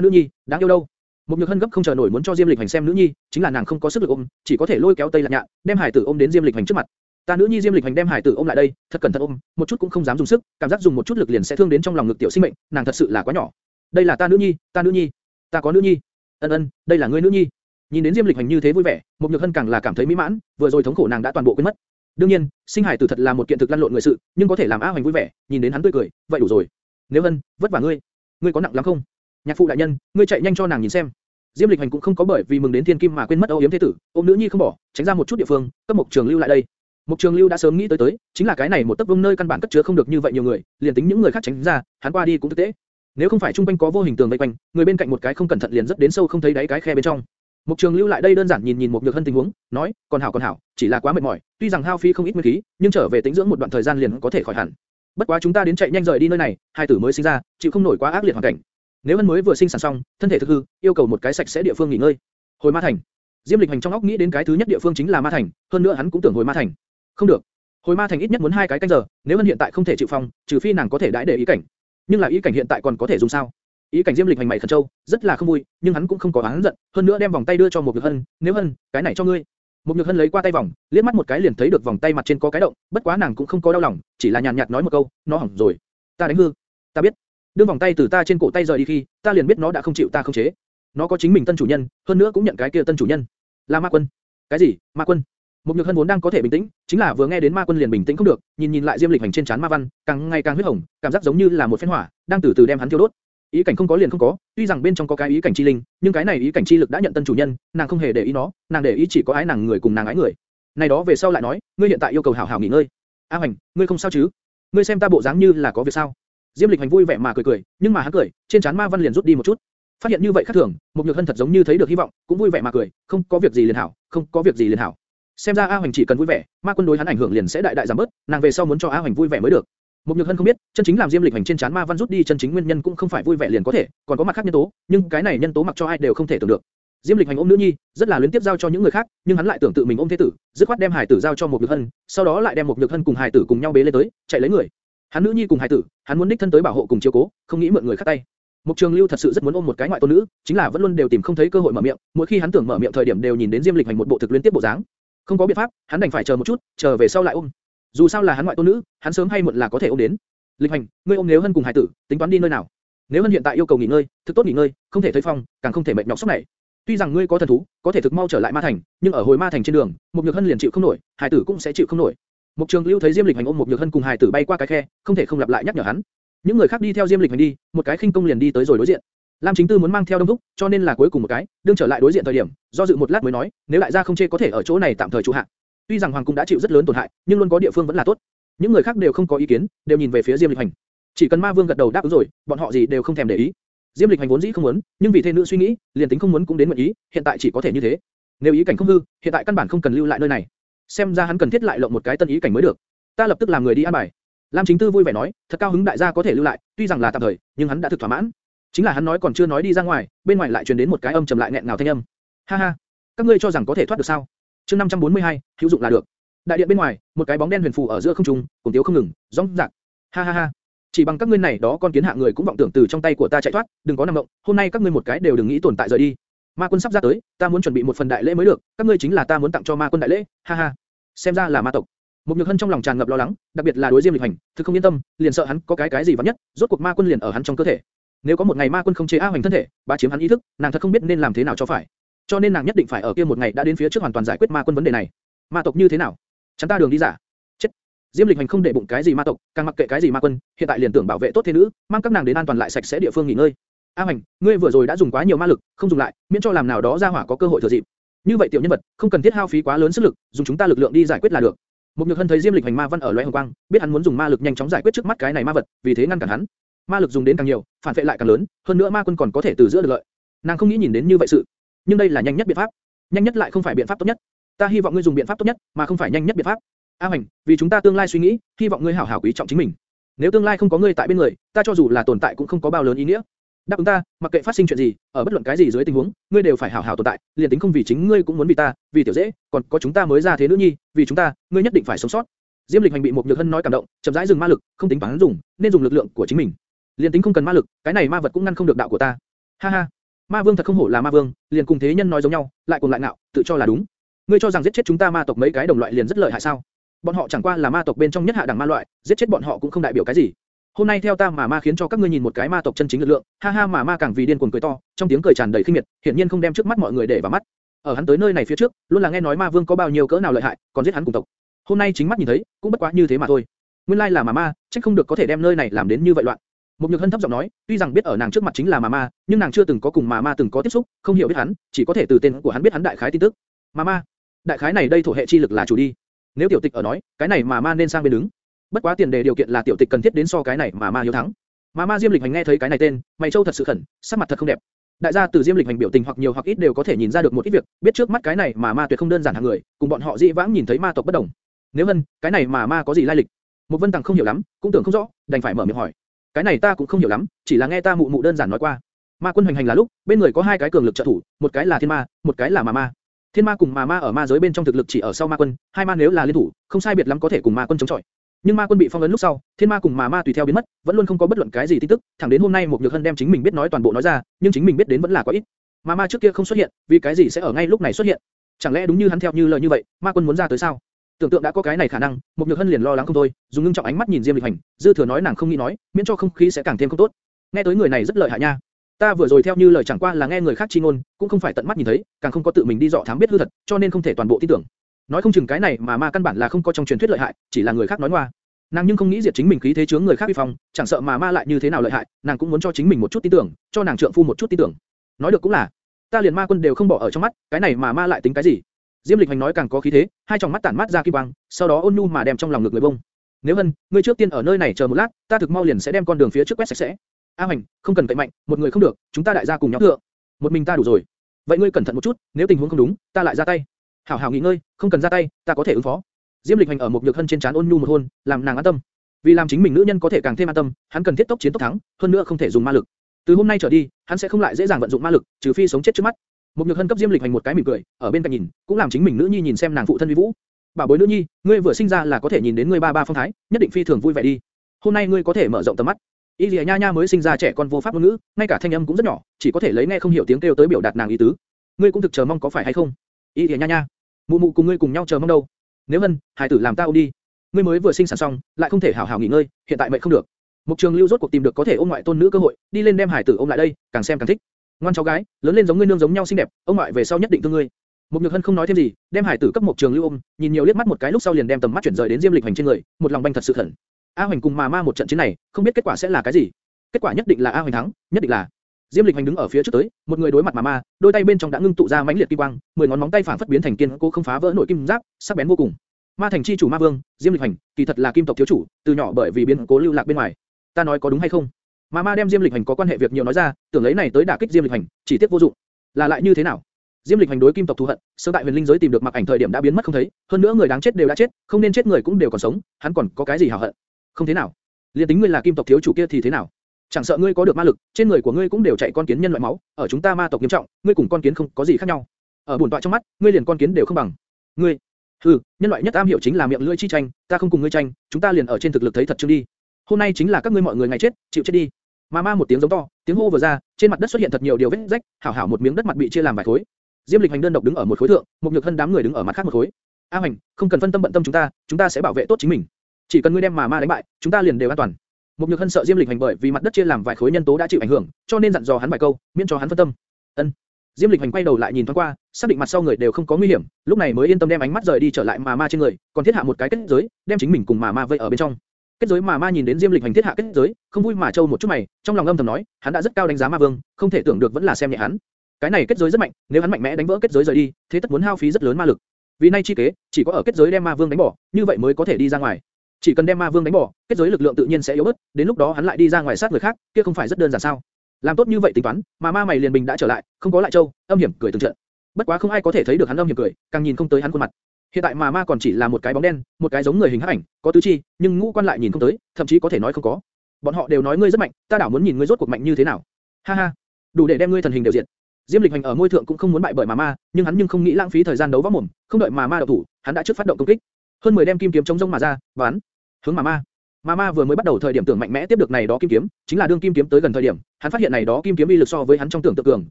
nữ nhi, đáng yêu đâu. Một nhược hân gấp không chờ nổi muốn cho Diêm Lịch hành xem nữ nhi, chính là nàng không có sức lực ôm, chỉ có thể lôi kéo Tây Lạc Nhạn, đem hải tử ôm đến Diêm Lịch hành trước mặt. Ta nữ nhi Diêm Lịch hành đem hải tử ôm lại đây, thật cẩn thận ôm, một chút cũng không dám dùng sức, cảm giác dùng một chút lực liền sẽ thương đến trong lòng ngực tiểu sinh mệnh, nàng thật sự là quá nhỏ. Đây là ta nữ nhi, ta nữ nhi, ta có nữ nhi. Ân ân, đây là ngươi nữ nhi. Nhìn đến Diêm Lịch Hành như thế vui vẻ, Mục Nhược Hân càng là cảm thấy mỹ mãn, vừa rồi thống khổ nàng đã toàn bộ quên mất. đương nhiên, sinh hải tử thật là một kiện thực lăn lộn người sự, nhưng có thể làm A Hoành vui vẻ, nhìn đến hắn tươi cười, vậy đủ rồi. Nếu Hân, vất vả ngươi, ngươi có nặng lắm không? Nhạc phụ đại nhân, ngươi chạy nhanh cho nàng nhìn xem. Diêm Lịch Hành cũng không có bởi vì mừng đến thiên kim mà quên mất âu yếm thế tử, ôm nữ nhi không bỏ, tránh ra một chút địa phương, cấp Mục Trường Lưu lại đây. Mục Trường Lưu đã sớm nghĩ tới tới, chính là cái này một tấc vương nơi căn bản cất chứa không được như vậy nhiều người, liền tính những người khác tránh ra, hắn qua đi cũng thực tế. Nếu không phải trung quanh có vô hình tường vây quanh, người bên cạnh một cái không cẩn thận liền rất đến sâu không thấy đáy cái khe bên trong. Mục Trường Lưu lại đây đơn giản nhìn nhìn một nhược hân tình huống, nói, còn hảo còn hảo, chỉ là quá mệt mỏi, tuy rằng hao phí không ít nguyên khí, nhưng trở về tĩnh dưỡng một đoạn thời gian liền có thể khỏi hẳn. Bất quá chúng ta đến chạy nhanh rời đi nơi này, hai tử mới sinh ra, chịu không nổi quá ác liệt hoàn cảnh. Nếu hân mới vừa sinh sản xong, thân thể thực hư, yêu cầu một cái sạch sẽ địa phương nghỉ ngơi. Hồi Ma Thành. Diêm Lịch Hành trong óc nghĩ đến cái thứ nhất địa phương chính là Ma Thành, hơn nữa hắn cũng tưởng hồi Ma Thành. Không được, hồi Ma Thành ít nhất muốn hai cái canh giờ, nếu hân hiện tại không thể chịu phong, trừ phi nàng có thể đãi để ý cảnh. Nhưng là ý cảnh hiện tại còn có thể dùng sao? Ý cảnh Diêm Lịch hành mày khẩn châu, rất là không vui, nhưng hắn cũng không có oán giận, hơn nữa đem vòng tay đưa cho một Nhược Hân, nếu Hân, cái này cho ngươi. Một Nhược Hân lấy qua tay vòng, liếc mắt một cái liền thấy được vòng tay mặt trên có cái động, bất quá nàng cũng không có đau lòng, chỉ là nhàn nhạt nói một câu, nó hỏng rồi. Ta đánh hư. Ta biết. Đưa vòng tay từ ta trên cổ tay rời đi khi, ta liền biết nó đã không chịu ta không chế. Nó có chính mình tân chủ nhân, hơn nữa cũng nhận cái kia tân chủ nhân. Là Ma Quân. Cái gì? Ma Quân? Một nhược hân vốn đang có thể bình tĩnh, chính là vừa nghe đến ma quân liền bình tĩnh không được, nhìn nhìn lại diêm lịch hành trên chán ma văn, càng ngày càng huyết hồng, cảm giác giống như là một phen hỏa, đang từ từ đem hắn thiêu đốt. Ý cảnh không có liền không có, tuy rằng bên trong có cái ý cảnh chi linh, nhưng cái này ý cảnh chi lực đã nhận tân chủ nhân, nàng không hề để ý nó, nàng để ý chỉ có ái nàng người cùng nàng ái người. Này đó về sau lại nói, ngươi hiện tại yêu cầu hảo hảo nghỉ ngơi. A Hoành, ngươi không sao chứ? Ngươi xem ta bộ dáng như là có việc sao? Diêm Lịch Hành vui vẻ mà cười cười, nhưng mà hắn cười, trên trán ma văn liền rút đi một chút. Phát hiện như vậy khác thường, một nhược hân thật giống như thấy được hy vọng, cũng vui vẻ mà cười, không có việc gì liền hảo, không có việc gì liền hảo. Xem ra A Hoành chỉ cần vui vẻ, ma quân đối hắn ảnh hưởng liền sẽ đại đại giảm bớt, nàng về sau muốn cho A Hoành vui vẻ mới được. Mục Nhược Hân không biết, chân chính làm Diêm Lịch hành trên chán ma văn rút đi chân chính nguyên nhân cũng không phải vui vẻ liền có thể, còn có mặt khác nhân tố, nhưng cái này nhân tố mặc cho ai đều không thể tưởng được. Diêm Lịch hành ôm nữ nhi, rất là luyến tiếp giao cho những người khác, nhưng hắn lại tưởng tự mình ôm thế tử, dứt khoát đem hải tử giao cho một Nhược Hân, sau đó lại đem một Nhược Hân cùng hải tử cùng nhau bế lên tới, chạy lấy người. Hắn nữ nhi cùng hải tử, hắn muốn đích thân tới bảo hộ cùng chiếu cố, không nghĩ mượn người khác tay. Mục Trường Lưu thật sự rất muốn ôm một cái ngoại tôn nữ, chính là vẫn luôn đều tìm không thấy cơ hội mở miệng, mỗi khi hắn tưởng mở miệng thời điểm đều nhìn đến Diêm Lịch hành một bộ thực luyến tiếp bộ dáng. Không có biện pháp, hắn đành phải chờ một chút, chờ về sau lại ôm. Dù sao là hắn ngoại tôn nữ, hắn sớm hay muộn là có thể ôm đến. Lịch hành, ngươi ôm nếu hân cùng hải tử, tính toán đi nơi nào? Nếu hân hiện tại yêu cầu nghỉ ngơi, thực tốt nghỉ ngơi, không thể thấy phong, càng không thể mệt nhọc sốc này. Tuy rằng ngươi có thần thú, có thể thực mau trở lại ma thành, nhưng ở hồi ma thành trên đường, một nhược hân liền chịu không nổi, hải tử cũng sẽ chịu không nổi. Mục Trường Lưu thấy Diêm Lịch Hành ôm một nhược hân cùng hải tử bay qua cái khe, không thể không lặp lại nhắc nhở hắn. Những người khác đi theo Diêm Lịch Hành đi, một cái khinh công liền đi tới rồi đối diện. Lam Chính Tư muốn mang theo Đông Thúc, cho nên là cuối cùng một cái, đương trở lại đối diện thời điểm, do dự một lát mới nói, nếu đại gia không chê có thể ở chỗ này tạm thời trụ hạ. Tuy rằng hoàng cung đã chịu rất lớn tổn hại, nhưng luôn có địa phương vẫn là tốt. Những người khác đều không có ý kiến, đều nhìn về phía Diêm Lịch Hành. Chỉ cần Ma Vương gật đầu đáp ứng rồi, bọn họ gì đều không thèm để ý. Diêm Lịch Hành vốn dĩ không muốn, nhưng vì thê nữ suy nghĩ, liền tính không muốn cũng đến nguyện ý, hiện tại chỉ có thể như thế. Nếu ý cảnh không hư, hiện tại căn bản không cần lưu lại nơi này. Xem ra hắn cần thiết lại lộng một cái tân ý cảnh mới được. Ta lập tức làm người đi an bài. Lam Chính Tư vui vẻ nói, thật cao hứng đại gia có thể lưu lại, tuy rằng là tạm thời, nhưng hắn đã thực thỏa mãn. Chính là hắn nói còn chưa nói đi ra ngoài, bên ngoài lại truyền đến một cái âm trầm lại nghẹn ngào thanh âm. Ha ha, các ngươi cho rằng có thể thoát được sao? Chương 542, hữu dụng là được. Đại điện bên ngoài, một cái bóng đen huyền phù ở giữa không trung, cùng tiếu không ngừng, rống rạc. Ha ha ha. Chỉ bằng các ngươi này đó con kiến hạ người cũng vọng tưởng từ trong tay của ta chạy thoát, đừng có nằm động, hôm nay các ngươi một cái đều đừng nghĩ tồn tại rời đi. Ma quân sắp ra tới, ta muốn chuẩn bị một phần đại lễ mới được, các ngươi chính là ta muốn tặng cho ma quân đại lễ, ha ha. Xem ra là ma tộc. Một nhược hân trong lòng tràn ngập lo lắng, đặc biệt là đối diêm lịch hành, thực không yên tâm, liền sợ hắn có cái cái gì vất nhất, rốt cuộc ma quân liền ở hắn trong cơ thể. Nếu có một ngày ma quân không chế a hoành thân thể, bá chiếm hắn ý thức, nàng thật không biết nên làm thế nào cho phải. Cho nên nàng nhất định phải ở kia một ngày đã đến phía trước hoàn toàn giải quyết ma quân vấn đề này. Ma tộc như thế nào? Chắn ta đường đi giả. Chết. Diêm Lịch Hành không để bụng cái gì ma tộc, càng mặc kệ cái gì ma quân, hiện tại liền tưởng bảo vệ tốt thế nữ, mang các nàng đến an toàn lại sạch sẽ địa phương nghỉ ngơi. A Hành, ngươi vừa rồi đã dùng quá nhiều ma lực, không dùng lại, miễn cho làm nào đó ra hỏa có cơ hội thừa dịp. Như vậy tiểu nhân vật, không cần thiết hao phí quá lớn sức lực, dùng chúng ta lực lượng đi giải quyết là được. Một Nhược Hân thấy Diêm Lịch Hành ma văn ở loé hồng quang, biết hắn muốn dùng ma lực nhanh chóng giải quyết trước mắt cái này ma vật, vì thế ngăn cản hắn. Ma lực dùng đến càng nhiều, phản vệ lại càng lớn, hơn nữa ma quân còn có thể từ giữa được lợi. Nàng không nghĩ nhìn đến như vậy sự, nhưng đây là nhanh nhất biện pháp. Nhanh nhất lại không phải biện pháp tốt nhất. Ta hy vọng ngươi dùng biện pháp tốt nhất, mà không phải nhanh nhất biện pháp. A Hoành, vì chúng ta tương lai suy nghĩ, hy vọng ngươi hảo hảo quý trọng chính mình. Nếu tương lai không có ngươi tại bên người, ta cho dù là tồn tại cũng không có bao lớn ý nghĩa. Đáp ứng ta, mặc kệ phát sinh chuyện gì, ở bất luận cái gì dưới tình huống, ngươi đều phải hảo hảo tồn tại, liền tính không vì chính ngươi cũng muốn vì ta, vì tiểu dễ, còn có chúng ta mới ra thế nữ nhi, vì chúng ta, ngươi nhất định phải sống sót. Diêm Lịch Hành bị một nhược hân nói cảm động, chậm rãi dừng ma lực, không tính toán dùng, nên dùng lực lượng của chính mình. Liên tính không cần ma lực, cái này ma vật cũng ngăn không được đạo của ta. Ha ha, ma vương thật không hổ là ma vương, liền cùng thế nhân nói giống nhau, lại cùng lại ngạo, tự cho là đúng. Ngươi cho rằng giết chết chúng ta ma tộc mấy cái đồng loại liền rất lợi hại sao? Bọn họ chẳng qua là ma tộc bên trong nhất hạ đẳng ma loại, giết chết bọn họ cũng không đại biểu cái gì. Hôm nay theo ta mà ma khiến cho các ngươi nhìn một cái ma tộc chân chính lực lượng, ha ha mà ma càng vì điên cuồng cười to, trong tiếng cười tràn đầy khinh miệt, hiển nhiên không đem trước mắt mọi người để vào mắt. Ở hắn tới nơi này phía trước, luôn là nghe nói ma vương có bao nhiêu cỡ nào lợi hại, còn giết hắn cùng tộc. Hôm nay chính mắt nhìn thấy, cũng bất quá như thế mà thôi. Nguyên lai là mà ma, chắc không được có thể đem nơi này làm đến như vậy loạn. Một nhược hân thấp giọng nói, tuy rằng biết ở nàng trước mặt chính là Mama, nhưng nàng chưa từng có cùng Mama từng có tiếp xúc, không hiểu biết hắn, chỉ có thể từ tên của hắn biết hắn đại khái tin tức. Mama, đại khái này đây thổ hệ chi lực là chủ đi. Nếu tiểu tịch ở nói, cái này Mama nên sang bên đứng. Bất quá tiền đề điều kiện là tiểu tịch cần thiết đến so cái này Mama yếu hiếu thắng. Mama Diêm Lịch Hành nghe thấy cái này tên, mày châu thật sự khẩn, sắc mặt thật không đẹp. Đại gia từ Diêm Lịch Hành biểu tình hoặc nhiều hoặc ít đều có thể nhìn ra được một ít việc, biết trước mắt cái này mà ma tuyệt không đơn giản hàng người, cùng bọn họ dị vãng nhìn thấy ma tộc bất đồng. Nếu hân, cái này mà ma có gì lai lịch? Một Vân Tằng không hiểu lắm, cũng tưởng không rõ, đành phải mở miệng hỏi. Cái này ta cũng không hiểu lắm, chỉ là nghe ta mụ mụ đơn giản nói qua. Ma quân hành hành là lúc, bên người có hai cái cường lực trợ thủ, một cái là thiên ma, một cái là ma ma. Thiên ma cùng ma ma ở ma giới bên trong thực lực chỉ ở sau ma quân, hai ma nếu là liên thủ, không sai biệt lắm có thể cùng ma quân chống chọi. Nhưng ma quân bị phong ấn lúc sau, thiên ma cùng ma ma tùy theo biến mất, vẫn luôn không có bất luận cái gì tin tức, thẳng đến hôm nay một nhược hân đem chính mình biết nói toàn bộ nói ra, nhưng chính mình biết đến vẫn là quá ít. Ma ma trước kia không xuất hiện, vì cái gì sẽ ở ngay lúc này xuất hiện? Chẳng lẽ đúng như hắn theo như lời như vậy, ma quân muốn ra tới sao? Tưởng tượng đã có cái này khả năng, một nhược hân liền lo lắng không thôi, dùng ngưng trọng ánh mắt nhìn Diêm Lịch Hành, dư thừa nói nàng không nghĩ nói, miễn cho không khí sẽ càng thêm không tốt. Nghe tới người này rất lợi hại nha. Ta vừa rồi theo như lời chẳng qua là nghe người khác chi ngôn, cũng không phải tận mắt nhìn thấy, càng không có tự mình đi dò thám biết hư thật, cho nên không thể toàn bộ tin tưởng. Nói không chừng cái này mà ma căn bản là không có trong truyền thuyết lợi hại, chỉ là người khác nói ngoa. Nàng nhưng không nghĩ diệt chính mình khí thế chướng người khác vi phong, chẳng sợ mà ma lại như thế nào lợi hại, nàng cũng muốn cho chính mình một chút tin tưởng, cho nàng trượng phu một chút tin tưởng. Nói được cũng là, ta liền ma quân đều không bỏ ở trong mắt, cái này mà ma lại tính cái gì? Diêm Lịch Hành nói càng có khí thế, hai tròng mắt tản mắt ra kim quang, sau đó ôn nhu mà đem trong lòng ngực người bông. Nếu hân, ngươi trước tiên ở nơi này chờ một lát, ta thực mau liền sẽ đem con đường phía trước quét sạch sẽ. A Hành, không cần cậy mạnh, một người không được, chúng ta đại gia cùng nhau thượng. Một mình ta đủ rồi. Vậy ngươi cẩn thận một chút, nếu tình huống không đúng, ta lại ra tay. Hảo hảo nghỉ ngơi, không cần ra tay, ta có thể ứng phó. Diêm Lịch Hành ở một nhược hân trên trán ôn nhu một hôn, làm nàng an tâm. Vì làm chính mình nữ nhân có thể càng thêm an tâm, hắn cần thiết tốc chiến tốc thắng, hơn nữa không thể dùng ma lực. Từ hôm nay trở đi, hắn sẽ không lại dễ dàng vận dụng ma lực, trừ phi sống chết trước mắt. Một nhược hân cấp Diêm Lịch Hành một cái mỉm cười, ở bên cạnh nhìn, cũng làm chính mình nữ nhi nhìn xem nàng phụ thân vi vũ. Bảo bối nữ nhi, ngươi vừa sinh ra là có thể nhìn đến ngươi ba ba phong thái, nhất định phi thường vui vẻ đi. Hôm nay ngươi có thể mở rộng tầm mắt. Y Lìa Nha Nha mới sinh ra trẻ con vô pháp ngôn ngữ, ngay cả thanh âm cũng rất nhỏ, chỉ có thể lấy nghe không hiểu tiếng kêu tới biểu đạt nàng ý tứ. Ngươi cũng thực chờ mong có phải hay không? Y Lìa Nha Nha, mụ mụ cùng ngươi cùng nhau chờ mong đâu. Nếu hân, Hải tử làm ta ôm đi. Ngươi mới vừa sinh sản xong, lại không thể hảo hảo nghỉ ngơi, hiện tại mệnh không được. Mục Trường Lưu rốt cuộc tìm được có thể ôm ngoại tôn nữ cơ hội, đi lên đem Hải tử ôm lại đây, càng xem càng thích. Ngoan cháu gái, lớn lên giống ngươi nương giống nhau xinh đẹp, ông ngoại về sau nhất định thương ngươi. Mục Nhược Hân không nói thêm gì, đem hải tử cấp một Trường Lưu ôm, nhìn nhiều liếc mắt một cái lúc sau liền đem tầm mắt chuyển rời đến Diêm Lịch Hành trên người, một lòng banh thật sự thần. A Hoành cùng mà ma một trận chiến này, không biết kết quả sẽ là cái gì. Kết quả nhất định là A Hoành thắng, nhất định là. Diêm Lịch Hành đứng ở phía trước tới, một người đối mặt mà ma, đôi tay bên trong đã ngưng tụ ra mãnh liệt kim quang, mười ngón móng tay phản phất biến thành kiên cố không phá vỡ nổi kim giáp, sắc bén vô cùng. Ma thành chi chủ ma vương, Diêm Lịch Hành, kỳ thật là kim tộc thiếu chủ, từ nhỏ bởi vì biến cố lưu lạc bên ngoài. Ta nói có đúng hay không? Mà ma đem Diêm Lịch Hành có quan hệ việc nhiều nói ra, tưởng lấy này tới đả kích Diêm Lịch Hành, chỉ tiếc vô dụng. Là lại như thế nào? Diêm Lịch hành đối kim tộc thù hận, sớm tại huyền linh giới tìm được mặc ảnh thời điểm đã biến mất không thấy, hơn nữa người đáng chết đều đã chết, không nên chết người cũng đều còn sống, hắn còn có cái gì hảo hận? Không thế nào. Liên tính ngươi là kim tộc thiếu chủ kia thì thế nào? Chẳng sợ ngươi có được ma lực, trên người của ngươi cũng đều chạy con kiến nhân loại máu, ở chúng ta ma tộc nghiêm trọng, ngươi cùng con kiến không có gì khác nhau. Ở bổn tọa trong mắt, ngươi liền con kiến đều không bằng. Ngươi, hừ, nhân loại nhất am hiểu chính là miệng lưỡi chi tranh, ta không cùng ngươi tranh, chúng ta liền ở trên thực lực thấy thật chương đi. Hôm nay chính là các ngươi mọi người ngày chết, chịu chết đi. Ma ma một tiếng giống to, tiếng hô vừa ra, trên mặt đất xuất hiện thật nhiều điều vết rách, hảo hảo một miếng đất mặt bị chia làm vài khối. Diêm Lịch Hành đơn độc đứng ở một khối thượng, một nhược thân đám người đứng ở mặt khác một khối. A Hành, không cần phân tâm bận tâm chúng ta, chúng ta sẽ bảo vệ tốt chính mình. Chỉ cần ngươi đem mà ma đánh bại, chúng ta liền đều an toàn. Một nhược thân sợ Diêm Lịch Hành bởi vì mặt đất chia làm vài khối nhân tố đã chịu ảnh hưởng, cho nên dặn dò hắn vài câu, miễn cho hắn phân tâm. Ân. Diêm Lịch Hành quay đầu lại nhìn thoáng qua, xác định mặt sau người đều không có nguy hiểm, lúc này mới yên tâm đem ánh mắt rời đi trở lại mà ma trên người, còn thiết hạ một cái kết giới, đem chính mình cùng mà ma vây ở bên trong. Kết giới mà ma nhìn đến Diêm Lịch Hành thiết hạ kết giới, không vui mà trâu một chút mày, trong lòng âm thầm nói, hắn đã rất cao đánh giá ma vương, không thể tưởng được vẫn là xem nhẹ hắn. Cái này kết giới rất mạnh, nếu hắn mạnh mẽ đánh vỡ kết giới rời đi, thế tất muốn hao phí rất lớn ma lực. Vì nay chi kế, chỉ có ở kết giới đem ma vương đánh bỏ, như vậy mới có thể đi ra ngoài. Chỉ cần đem ma vương đánh bỏ, kết giới lực lượng tự nhiên sẽ yếu bớt, đến lúc đó hắn lại đi ra ngoài sát người khác, kia không phải rất đơn giản sao? Làm tốt như vậy tính toán, mà ma mày liền bình đã trở lại, không có lại châu, âm hiểm cười từng trận. Bất quá không ai có thể thấy được hắn âm hiểm cười, càng nhìn không tới hắn khuôn mặt. Hiện tại mà ma còn chỉ là một cái bóng đen, một cái giống người hình hắc ảnh, có tứ chi, nhưng ngũ quan lại nhìn không tới, thậm chí có thể nói không có. Bọn họ đều nói ngươi rất mạnh, ta đảo muốn nhìn ngươi rốt cuộc mạnh như thế nào. Ha ha, đủ để đem ngươi thần hình đều diệt. Diêm Lịch Hành ở môi thượng cũng không muốn bại bởi mà ma, nhưng hắn nhưng không nghĩ lãng phí thời gian đấu võ mồm, không đợi mà ma động thủ, hắn đã trước phát động công kích. Hơn 10 đem kim kiếm chống rông mà ra, bắn hướng mà ma. Mà ma vừa mới bắt đầu thời điểm tưởng mạnh mẽ tiếp được này đó kim kiếm, chính là đương kim kiếm tới gần thời điểm, hắn phát hiện này đó kim kiếm uy lực so với hắn trong tưởng tượng cường,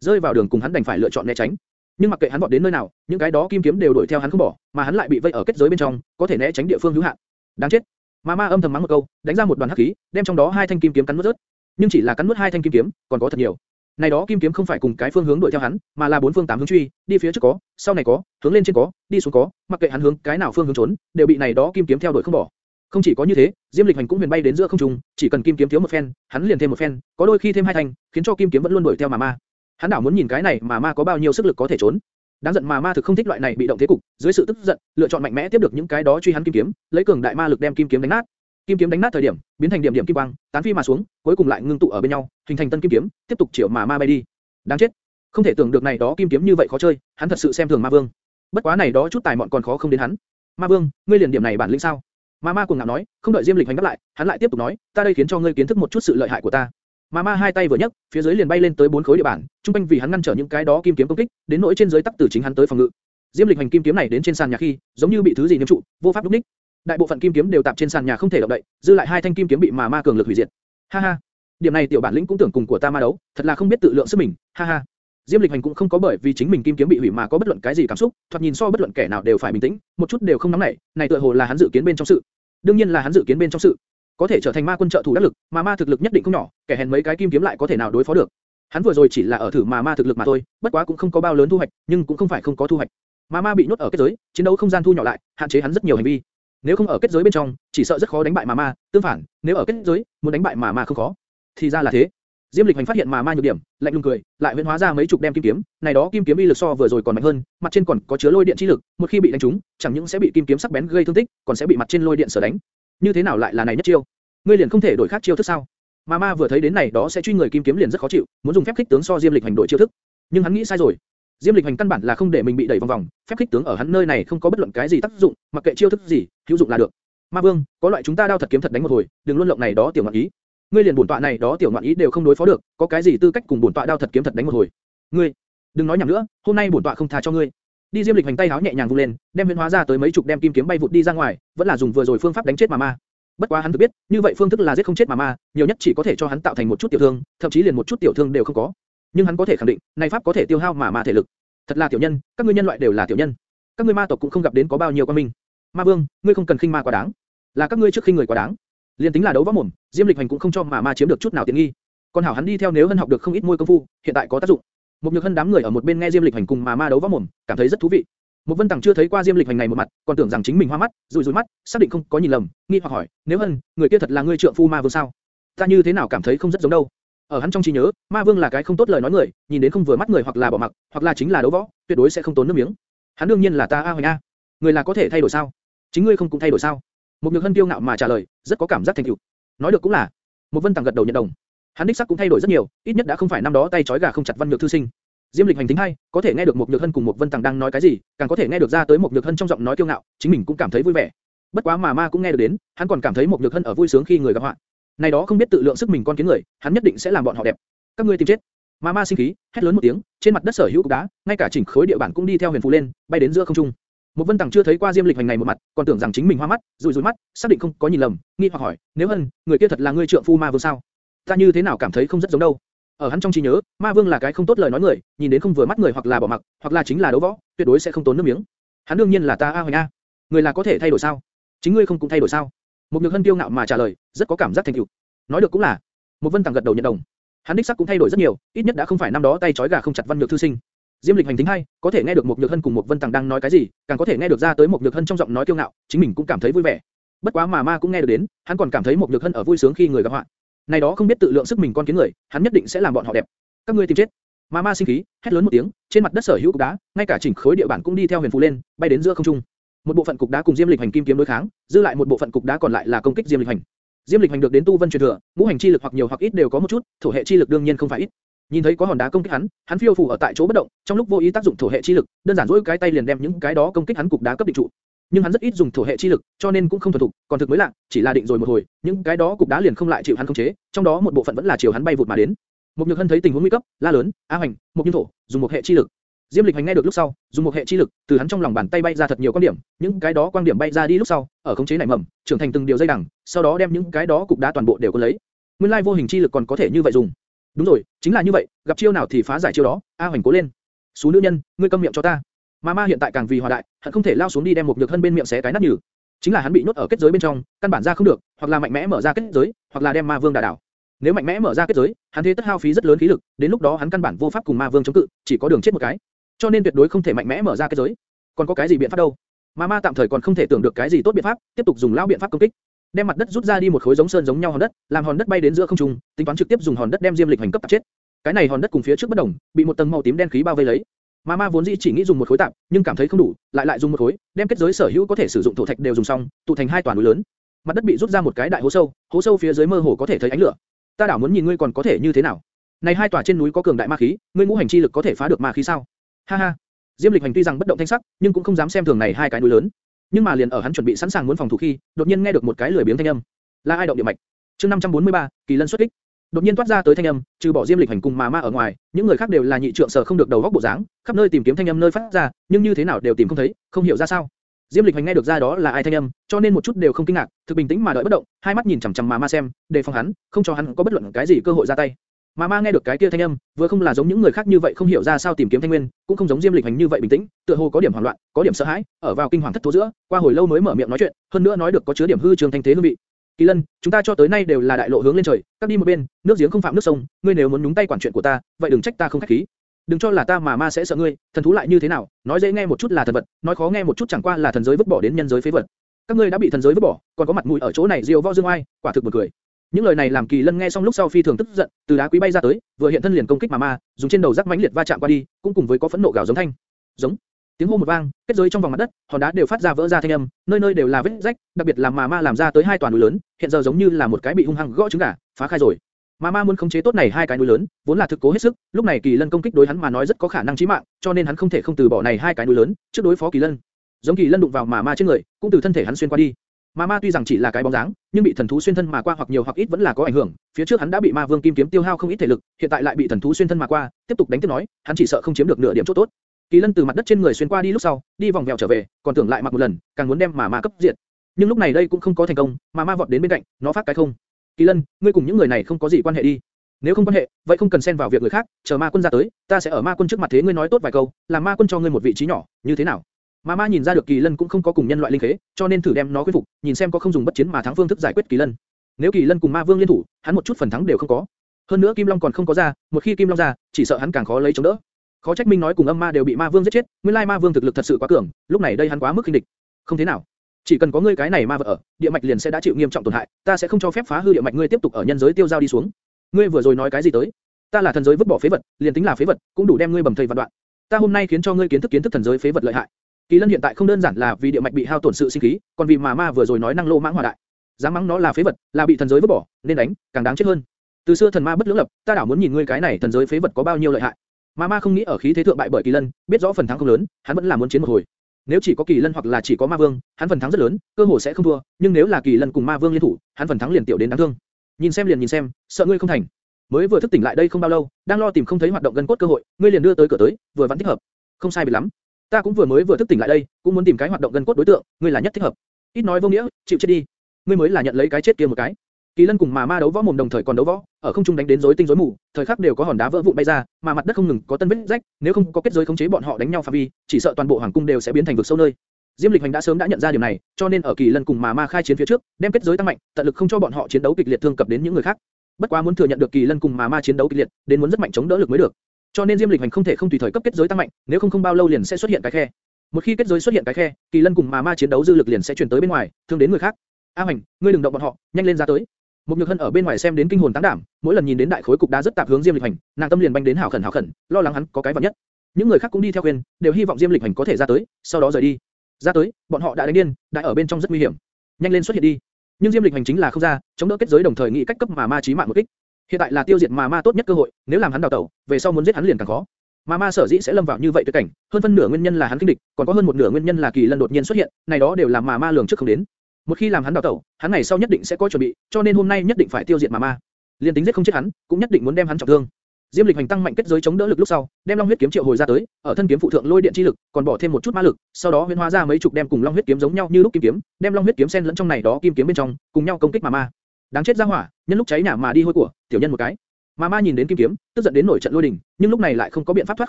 rơi vào đường cùng hắn đành phải lựa chọn né tránh. Nhưng mặc kệ hắn vọt đến nơi nào, những cái đó kim kiếm đều đuổi theo hắn không bỏ, mà hắn lại bị vây ở kết giới bên trong, có thể né tránh địa phương hữu hạn. Đáng chết. Ma ma âm thầm mắng một câu, đánh ra một đoàn hắc khí, đem trong đó hai thanh kim kiếm cắn nuốt rớt. Nhưng chỉ là cắn nuốt hai thanh kim kiếm, còn có thật nhiều. Này đó kim kiếm không phải cùng cái phương hướng đuổi theo hắn, mà là bốn phương tám hướng truy, đi phía trước có, sau này có, hướng lên trên có, đi xuống có, mặc kệ hắn hướng cái nào phương hướng trốn, đều bị này đó kim kiếm theo đuổi không bỏ. Không chỉ có như thế, Diêm Lịch Hành cũng huyền bay đến giữa không trung, chỉ cần kim kiếm thiếu một phen, hắn liền thêm một phen, có đôi khi thêm hai thành, khiến cho kim kiếm vẫn luôn đuổi theo mà ma. Hắn đảo muốn nhìn cái này mà ma có bao nhiêu sức lực có thể trốn. Đáng giận mà ma thực không thích loại này bị động thế cục, dưới sự tức giận, lựa chọn mạnh mẽ tiếp được những cái đó truy hắn kim kiếm, lấy cường đại ma lực đem kim kiếm đánh nát. Kim kiếm đánh nát thời điểm, biến thành điểm điểm kim quang, tán phi mà xuống, cuối cùng lại ngưng tụ ở bên nhau, hình thành tân kim kiếm, tiếp tục triệu mà ma bay đi. Đáng chết, không thể tưởng được này đó kim kiếm như vậy khó chơi, hắn thật sự xem thường ma vương. Bất quá này đó chút tài mọn còn khó không đến hắn. Ma vương, ngươi liền điểm này bản lĩnh sao? Ma ma cuồng ngạo nói, không đợi Diêm Lịch hành đáp lại, hắn lại tiếp tục nói, ta đây khiến cho ngươi kiến thức một chút sự lợi hại của ta. Ma ma hai tay vừa nhấc, phía dưới liền bay lên tới bốn khối địa bản, trung quanh vì hắn ngăn trở những cái đó kim kiếm công kích, đến nỗi trên dưới tắc từ chính hắn tới phòng ngự. Diêm Lịch hành kim kiếm này đến trên sàn nhà khi, giống như bị thứ gì niêm trụ, vô pháp lúc ních. Đại bộ phận kim kiếm đều tạp trên sàn nhà không thể động đậy, dư lại hai thanh kim kiếm bị mà ma cường lực hủy diệt. Ha ha, điểm này tiểu bản lĩnh cũng tưởng cùng của ta ma đấu, thật là không biết tự lượng sức mình. Ha ha. Diêm Lịch Hành cũng không có bởi vì chính mình kim kiếm bị hủy mà có bất luận cái gì cảm xúc, thoạt nhìn so bất luận kẻ nào đều phải bình tĩnh, một chút đều không nóng nảy, này tựa hồ là hắn dự kiến bên trong sự. đương nhiên là hắn dự kiến bên trong sự, có thể trở thành ma quân trợ thủ đắc lực, mà ma thực lực nhất định không nhỏ, kẻ hèn mấy cái kim kiếm lại có thể nào đối phó được. Hắn vừa rồi chỉ là ở thử mà ma thực lực mà thôi, bất quá cũng không có bao lớn thu hoạch, nhưng cũng không phải không có thu hoạch. Ma ma bị nhốt ở kết giới, chiến đấu không gian thu nhỏ lại, hạn chế hắn rất nhiều hành vi. Nếu không ở kết giới bên trong, chỉ sợ rất khó đánh bại mà ma, tương phản, nếu ở kết giới, muốn đánh bại mà ma không khó. Thì ra là thế. Diêm Lịch Hành phát hiện mà ma nhược điểm, lạnh lùng cười, lại huyễn hóa ra mấy chục đem kim kiếm, này đó kim kiếm uy lực so vừa rồi còn mạnh hơn, mặt trên còn có chứa lôi điện chi lực, một khi bị đánh trúng, chẳng những sẽ bị kim kiếm sắc bén gây thương tích, còn sẽ bị mặt trên lôi điện sở đánh. Như thế nào lại là này nhất chiêu? Ngươi liền không thể đổi khác chiêu thức sao? Mà ma vừa thấy đến này đó sẽ truy người kim kiếm liền rất khó chịu, muốn dùng phép kích tướng so Diêm Lịch Hành đổi chiêu thức, nhưng hắn nghĩ sai rồi. Diêm Lịch Hành căn bản là không để mình bị đẩy vòng vòng, phép kích tướng ở hắn nơi này không có bất luận cái gì tác dụng, mặc kệ chiêu thức gì, hữu dụng là được. Ma Vương, có loại chúng ta đao thật kiếm thật đánh một hồi, đừng luôn lộng này đó tiểu ngoạn ý. Ngươi liền bổn tọa này đó tiểu ngoạn ý đều không đối phó được, có cái gì tư cách cùng bổn tọa đao thật kiếm thật đánh một hồi? Ngươi, đừng nói nhảm nữa, hôm nay bổn tọa không tha cho ngươi. Đi Diêm Lịch Hành tay háo nhẹ nhàng vung lên, đem huyễn hóa ra tới mấy chục đem kim kiếm bay vụt đi ra ngoài, vẫn là dùng vừa rồi phương pháp đánh chết mà ma. Bất quá hắn tự biết, như vậy phương thức là giết không chết mà ma, nhiều nhất chỉ có thể cho hắn tạo thành một chút tiểu thương, thậm chí liền một chút tiểu thương đều không có. Nhưng hắn có thể khẳng định, này pháp có thể tiêu hao mà ma thể lực. Thật là tiểu nhân, các ngươi nhân loại đều là tiểu nhân. Các ngươi ma tộc cũng không gặp đến có bao nhiêu quan minh. Ma vương, ngươi không cần khinh ma quá đáng. Là các ngươi trước khinh người quá đáng. Liên tính là đấu võ mồm, Diêm Lịch Hành cũng không cho mà ma chiếm được chút nào tiện nghi. Còn hảo hắn đi theo nếu hân học được không ít môi công phu, hiện tại có tác dụng. Một nhược hân đám người ở một bên nghe Diêm Lịch Hành cùng mà ma đấu võ mồm, cảm thấy rất thú vị. Một Vân Tằng chưa thấy qua Diêm Lịch Hành này một mặt, còn tưởng rằng chính mình hoa mắt, rủi rủi mắt, xác định không có nhìn lầm, nghi hoặc hỏi, nếu hân, người kia thật là ngươi trượng phu ma vương sao? Ta như thế nào cảm thấy không rất giống đâu. Ở hắn trong trí nhớ, ma vương là cái không tốt lời nói người, nhìn đến không vừa mắt người hoặc là bỏ mặc, hoặc là chính là đấu võ, tuyệt đối sẽ không tốn nước miếng. Hắn đương nhiên là ta a hoành a. Người là có thể thay đổi sao? Chính ngươi không cũng thay đổi sao? Một nhược hân tiêu ngạo mà trả lời, rất có cảm giác thành tựu. Nói được cũng là. Một Vân Tằng gật đầu nhận đồng. Hắn đích xác cũng thay đổi rất nhiều, ít nhất đã không phải năm đó tay trói gà không chặt văn nhược thư sinh. Diêm Lịch hành tính hay, có thể nghe được một nhược hân cùng một Vân tàng đang nói cái gì, càng có thể nghe được ra tới một nhược hân trong giọng nói kiêu ngạo, chính mình cũng cảm thấy vui vẻ. Bất quá mà ma cũng nghe được đến, hắn còn cảm thấy một nhược hân ở vui sướng khi người gặp họa. Này đó không biết tự lượng sức mình con kiến người, hắn nhất định sẽ làm bọn họ đẹp. Các ngươi tìm chết. Ma ma sinh khí, hét lớn một tiếng, trên mặt đất sở hữu cục đá, ngay cả chỉnh khối địa bản cũng đi theo huyền phù lên, bay đến giữa không trung. Một Vân Tằng chưa thấy qua Diêm Lịch hành này một mặt, còn tưởng rằng chính mình hoa mắt, rủi rủi mắt, xác định không có nhìn lầm, nghi hoặc hỏi, nếu hơn người kia thật là ngươi trượng phu ma vương sao? Ta như thế nào cảm thấy không rất giống đâu. Ở hắn trong trí nhớ, ma vương là cái không tốt lời nói người, nhìn đến không vừa mắt người hoặc là bỏ mặc, hoặc là chính là đấu võ, tuyệt đối sẽ không tốn nước miếng. Hắn đương nhiên là ta a hoành a. Người là có thể thay đổi sao? Chính ngươi không cũng thay đổi sao? Một nhược hân tiêu ngạo mà trả lời, rất có cảm giác thành tựu. Nói được cũng là. Một Vân Tằng gật đầu nhận đồng. Hắn đích xác cũng thay đổi rất nhiều, ít nhất đã không phải năm đó tay trói gà không chặt văn nhược thư sinh. Diêm Lịch hành tính hay, có thể nghe được một Nhược Hân cùng một Vân Tằng đang nói cái gì, càng có thể nghe được ra tới một Nhược Hân trong giọng nói kiêu ngạo, chính mình cũng cảm thấy vui vẻ. Bất quá mà ma cũng nghe được đến, hắn còn cảm thấy một Nhược Hân ở vui sướng khi người gặp họa. Này đó không biết tự lượng sức mình con kiến người, hắn nhất định sẽ làm bọn họ đẹp. Các ngươi tìm chết. Ma ma sinh khí, hét lớn một tiếng, trên mặt đất sở hữu cục đá, ngay cả chỉnh khối địa bản cũng đi theo huyền phù lên, bay đến giữa không trung. Một bộ phận cục đá cùng Diêm Lịch hành kim kiếm đối kháng, dư lại một bộ phận cục đá còn lại là công kích Diêm Lịch hành. Diêm Lịch hành được đến tu vân truyền thừa, ngũ hành chi lực hoặc nhiều hoặc ít đều có một chút, thổ hệ chi lực đương nhiên không phải ít. Nhìn thấy có hòn đá công kích hắn, hắn phiêu phù ở tại chỗ bất động, trong lúc vô ý tác dụng thổ hệ chi lực, đơn giản duỗi cái tay liền đem những cái đó công kích hắn cục đá cấp định trụ. Nhưng hắn rất ít dùng thổ hệ chi lực, cho nên cũng không thuần thục, còn thực mới lạ, chỉ là định rồi một hồi, những cái đó cục đá liền không lại chịu hắn khống chế, trong đó một bộ phận vẫn là chiều hắn bay vụt mà đến. Một Nhược Hân thấy tình huống nguy cấp, la lớn, "A Hoành, một nhân thổ, dùng một hệ chi lực." Diêm Lịch Hành nghe được lúc sau, dùng một hệ chi lực, từ hắn trong lòng bàn tay bay ra thật nhiều quan điểm, những cái đó quan điểm bay ra đi lúc sau, ở khống chế nảy mầm, trưởng thành từng điều dây đằng, sau đó đem những cái đó cục đá toàn bộ đều có lấy. Nguyên lai vô hình chi lực còn có thể như vậy dùng. Đúng rồi, chính là như vậy, gặp chiêu nào thì phá giải chiêu đó. A Hoành cố lên. Số nữ nhân, ngươi câm miệng cho ta. Ma Ma hiện tại càng vì hòa đại, hắn không thể lao xuống đi đem một nhược hân bên miệng xé cái nát nhừ. Chính là hắn bị nhốt ở kết giới bên trong, căn bản ra không được, hoặc là mạnh mẽ mở ra kết giới, hoặc là đem Ma Vương đả đảo. Nếu mạnh mẽ mở ra kết giới, hắn thế tất hao phí rất lớn khí lực, đến lúc đó hắn căn bản vô pháp cùng ma vương chống cự, chỉ có đường chết một cái. Cho nên tuyệt đối không thể mạnh mẽ mở ra kết giới. Còn có cái gì biện pháp đâu? Ma ma tạm thời còn không thể tưởng được cái gì tốt biện pháp, tiếp tục dùng lão biện pháp công kích. Đem mặt đất rút ra đi một khối giống sơn giống nhau hòn đất, làm hòn đất bay đến giữa không trung, tính toán trực tiếp dùng hòn đất đem Diêm Lịch hành cấp tạp chết. Cái này hòn đất cùng phía trước bất đồng, bị một tầng màu tím đen khí bao vây lấy. Ma ma vốn dĩ chỉ nghĩ dùng một khối tạm, nhưng cảm thấy không đủ, lại lại dùng một khối, đem kết giới sở hữu có thể sử dụng thổ thạch đều dùng xong, tụ thành hai toàn núi lớn. Mặt đất bị rút ra một cái đại hố sâu, hố sâu phía dưới mơ hồ có thể thấy ánh lửa. Ta đảo muốn nhìn ngươi còn có thể như thế nào. Này hai tòa trên núi có cường đại ma khí, ngươi ngũ hành chi lực có thể phá được ma khí sao? Ha ha. Diêm Lịch Hành tuy rằng bất động thanh sắc, nhưng cũng không dám xem thường này hai cái núi lớn. Nhưng mà liền ở hắn chuẩn bị sẵn sàng muốn phòng thủ khi, đột nhiên nghe được một cái lười biếng thanh âm. Là ai động địa mạch? Chương 543, Kỳ Lân xuất kích. Đột nhiên toát ra tới thanh âm, trừ bỏ Diêm Lịch Hành cùng mà ma ở ngoài, những người khác đều là nhị trượng sở không được đầu góc bộ dáng, khắp nơi tìm kiếm thanh âm nơi phát ra, nhưng như thế nào đều tìm không thấy, không hiểu ra sao. Diêm Lịch Hành nghe được ra đó là ai thanh âm, cho nên một chút đều không kinh ngạc, thực bình tĩnh mà đợi bất động, hai mắt nhìn chằm chằm mà ma xem, đề phòng hắn, không cho hắn có bất luận cái gì cơ hội ra tay. Mà ma nghe được cái kia thanh âm, vừa không là giống những người khác như vậy không hiểu ra sao tìm kiếm thanh nguyên, cũng không giống Diêm Lịch Hành như vậy bình tĩnh, tựa hồ có điểm hoảng loạn, có điểm sợ hãi, ở vào kinh hoàng thất thố giữa, qua hồi lâu mới mở miệng nói chuyện, hơn nữa nói được có chứa điểm hư trường thanh thế hương vị. Kỳ Lân, chúng ta cho tới nay đều là đại lộ hướng lên trời, các đi một bên, nước giếng không phạm nước sông, ngươi nếu muốn nhúng tay quản chuyện của ta, vậy đừng trách ta không khách khí. Đừng cho là ta mà ma sẽ sợ ngươi, thần thú lại như thế nào, nói dễ nghe một chút là thần vật, nói khó nghe một chút chẳng qua là thần giới vứt bỏ đến nhân giới phế vật. Các ngươi đã bị thần giới vứt bỏ, còn có mặt mũi ở chỗ này diều võ dương oai, quả thực buồn cười. Những lời này làm Kỳ Lân nghe xong lúc sau phi thường tức giận, từ đá quý bay ra tới, vừa hiện thân liền công kích mà ma, dùng trên đầu rắc mãnh liệt va chạm qua đi, cũng cùng với có phẫn nộ gào giống thanh. Giống. Tiếng hô một vang, kết giới trong vòng mặt đất, hòn đá đều phát ra vỡ ra thanh âm, nơi nơi đều là vết rách, đặc biệt là mà ma làm ra tới hai toàn núi lớn, hiện giờ giống như là một cái bị hung hăng gõ trứng gà, phá khai rồi. Mà ma muốn khống chế tốt này hai cái núi lớn, vốn là thực cố hết sức, lúc này Kỳ Lân công kích đối hắn mà nói rất có khả năng chí mạng, cho nên hắn không thể không từ bỏ này hai cái núi lớn, trước đối phó Kỳ Lân. Giống Kỳ Lân đụng vào mà ma trên người, cũng từ thân thể hắn xuyên qua đi. Mà ma tuy rằng chỉ là cái bóng dáng, nhưng bị thần thú xuyên thân mà qua hoặc nhiều hoặc ít vẫn là có ảnh hưởng. Phía trước hắn đã bị ma vương kim kiếm tiêu hao không ít thể lực, hiện tại lại bị thần thú xuyên thân mà qua, tiếp tục đánh tiếp nói, hắn chỉ sợ không chiếm được nửa điểm chỗ tốt. Kỳ Lân từ mặt đất trên người xuyên qua đi lúc sau, đi vòng vèo trở về, còn tưởng lại mặc một lần, càng muốn đem mà ma cấp diệt. Nhưng lúc này đây cũng không có thành công, mà ma vọt đến bên cạnh, nó phát cái không. Kỳ Lân, ngươi cùng những người này không có gì quan hệ đi. Nếu không quan hệ, vậy không cần xen vào việc người khác, chờ ma quân ra tới, ta sẽ ở ma quân trước mặt thế ngươi nói tốt vài câu, làm ma quân cho ngươi một vị trí nhỏ, như thế nào? Mà ma nhìn ra được Kỳ Lân cũng không có cùng nhân loại linh khế, cho nên thử đem nó quy phục, nhìn xem có không dùng bất chiến mà thắng phương thức giải quyết Kỳ Lân. Nếu Kỳ Lân cùng Ma Vương liên thủ, hắn một chút phần thắng đều không có. Hơn nữa Kim Long còn không có ra, một khi Kim Long ra, chỉ sợ hắn càng khó lấy chống đỡ. Khó trách Minh nói cùng âm ma đều bị Ma Vương giết chết, nguyên lai Ma Vương thực lực thật sự quá cường, lúc này đây hắn quá mức khinh địch. Không thế nào, chỉ cần có ngươi cái này ma vật ở, địa mạch liền sẽ đã chịu nghiêm trọng tổn hại, ta sẽ không cho phép phá hư địa mạch ngươi tiếp tục ở nhân giới tiêu giao đi xuống. Ngươi vừa rồi nói cái gì tới? Ta là thần giới vứt bỏ phế vật, liền tính là phế vật, cũng đủ đem ngươi bầm thây vạn đoạn. Ta hôm nay khiến cho ngươi kiến thức kiến thức thần giới phế vật lợi hại. Kỳ Lân hiện tại không đơn giản là vì địa mạch bị hao tổn sự sinh khí, còn vì mà ma vừa rồi nói năng lô mãng hòa đại. Dám mắng nó là phế vật, là bị thần giới vứt bỏ, nên đánh, càng đáng chết hơn. Từ xưa thần ma bất lưỡng lập, ta đảo muốn nhìn ngươi cái này thần giới phế vật có bao nhiêu lợi hại. Ma ma không nghĩ ở khí thế thượng bại bởi Kỳ Lân, biết rõ phần thắng không lớn, hắn vẫn là muốn chiến một hồi. Nếu chỉ có Kỳ Lân hoặc là chỉ có Ma Vương, hắn phần thắng rất lớn, cơ hội sẽ không thua, nhưng nếu là Kỳ Lân cùng Ma Vương liên thủ, hắn phần thắng liền tiểu đến đáng thương. Nhìn xem liền nhìn xem, sợ ngươi không thành. Mới vừa thức tỉnh lại đây không bao lâu, đang lo tìm không thấy hoạt động gần cốt cơ hội, ngươi liền đưa tới cửa tới, vừa vẫn thích hợp. Không sai biệt lắm. Ta cũng vừa mới vừa thức tỉnh lại đây, cũng muốn tìm cái hoạt động gần cốt đối tượng, ngươi là nhất thích hợp. Ít nói vô nghĩa, chịu chết đi. Ngươi mới là nhận lấy cái chết kia một cái. Kỳ Lân cùng mà ma đấu võ mồm đồng thời còn đấu võ, ở không trung đánh đến rối tinh rối mù, thời khắc đều có hòn đá vỡ vụn bay ra, mà mặt đất không ngừng có tân vết rách, nếu không có kết giới khống chế bọn họ đánh nhau phạm vi, chỉ sợ toàn bộ hoàng cung đều sẽ biến thành vực sâu nơi. Diêm Lịch Hành đã sớm đã nhận ra điều này, cho nên ở Kỳ Lân cùng mà ma khai chiến phía trước, đem kết giới tăng mạnh, tận lực không cho bọn họ chiến đấu kịch liệt thương cập đến những người khác. Bất quá muốn thừa nhận được Kỳ Lân cùng mà ma chiến đấu kịch liệt, đến muốn rất mạnh chống đỡ lực mới được. Cho nên Diêm Lịch Hành không thể không tùy thời cấp kết giới tăng mạnh, nếu không không bao lâu liền sẽ xuất hiện cái khe. Một khi kết giới xuất hiện cái khe, Kỳ Lân cùng mà ma chiến đấu dư lực liền sẽ truyền tới bên ngoài, thương đến người khác. A Hành, ngươi đừng động bọn họ, nhanh lên ra tới. Một nhược hân ở bên ngoài xem đến kinh hồn táng đảm, mỗi lần nhìn đến đại khối cục đá rất tạp hướng Diêm Lịch Hành, nàng tâm liền banh đến hảo khẩn hảo khẩn, lo lắng hắn có cái vật nhất. Những người khác cũng đi theo khuyên, đều hy vọng Diêm Lịch Hành có thể ra tới, sau đó rời đi. Ra tới, bọn họ đã đánh điên, đại ở bên trong rất nguy hiểm. Nhanh lên xuất hiện đi. Nhưng Diêm Lịch Hành chính là không ra, chống đỡ kết giới đồng thời nghĩ cách cấp mà ma chí mạng một kích. Hiện tại là tiêu diệt mà ma tốt nhất cơ hội, nếu làm hắn đào tẩu, về sau muốn giết hắn liền càng khó. Mà ma sở dĩ sẽ lâm vào như vậy tuyệt cảnh, hơn phân nửa nguyên nhân là hắn kinh địch, còn có hơn một nửa nguyên nhân là kỳ lân đột nhiên xuất hiện, này đó đều là mà ma lường trước không đến. Một khi làm hắn đào tẩu, hắn ngày sau nhất định sẽ có chuẩn bị, cho nên hôm nay nhất định phải tiêu diệt mà ma. Liên tính giết không chết hắn, cũng nhất định muốn đem hắn trọng thương. Diêm Lịch hành tăng mạnh kết giới chống đỡ lực lúc sau, đem Long huyết kiếm triệu hồi ra tới, ở thân kiếm phụ thượng lôi điện chi lực, còn bỏ thêm một chút ma lực, sau đó huyễn hóa ra mấy chục đem cùng Long huyết kiếm giống nhau như lúc kim kiếm, đem Long huyết kiếm xen lẫn trong này đó kim kiếm bên trong, cùng nhau công kích mà ma. Đáng chết ra hỏa, nhân lúc cháy nhà mà đi hôi của, tiểu nhân một cái. Mà ma nhìn đến kim kiếm, tức giận đến nổi trận lôi đình, nhưng lúc này lại không có biện pháp thoát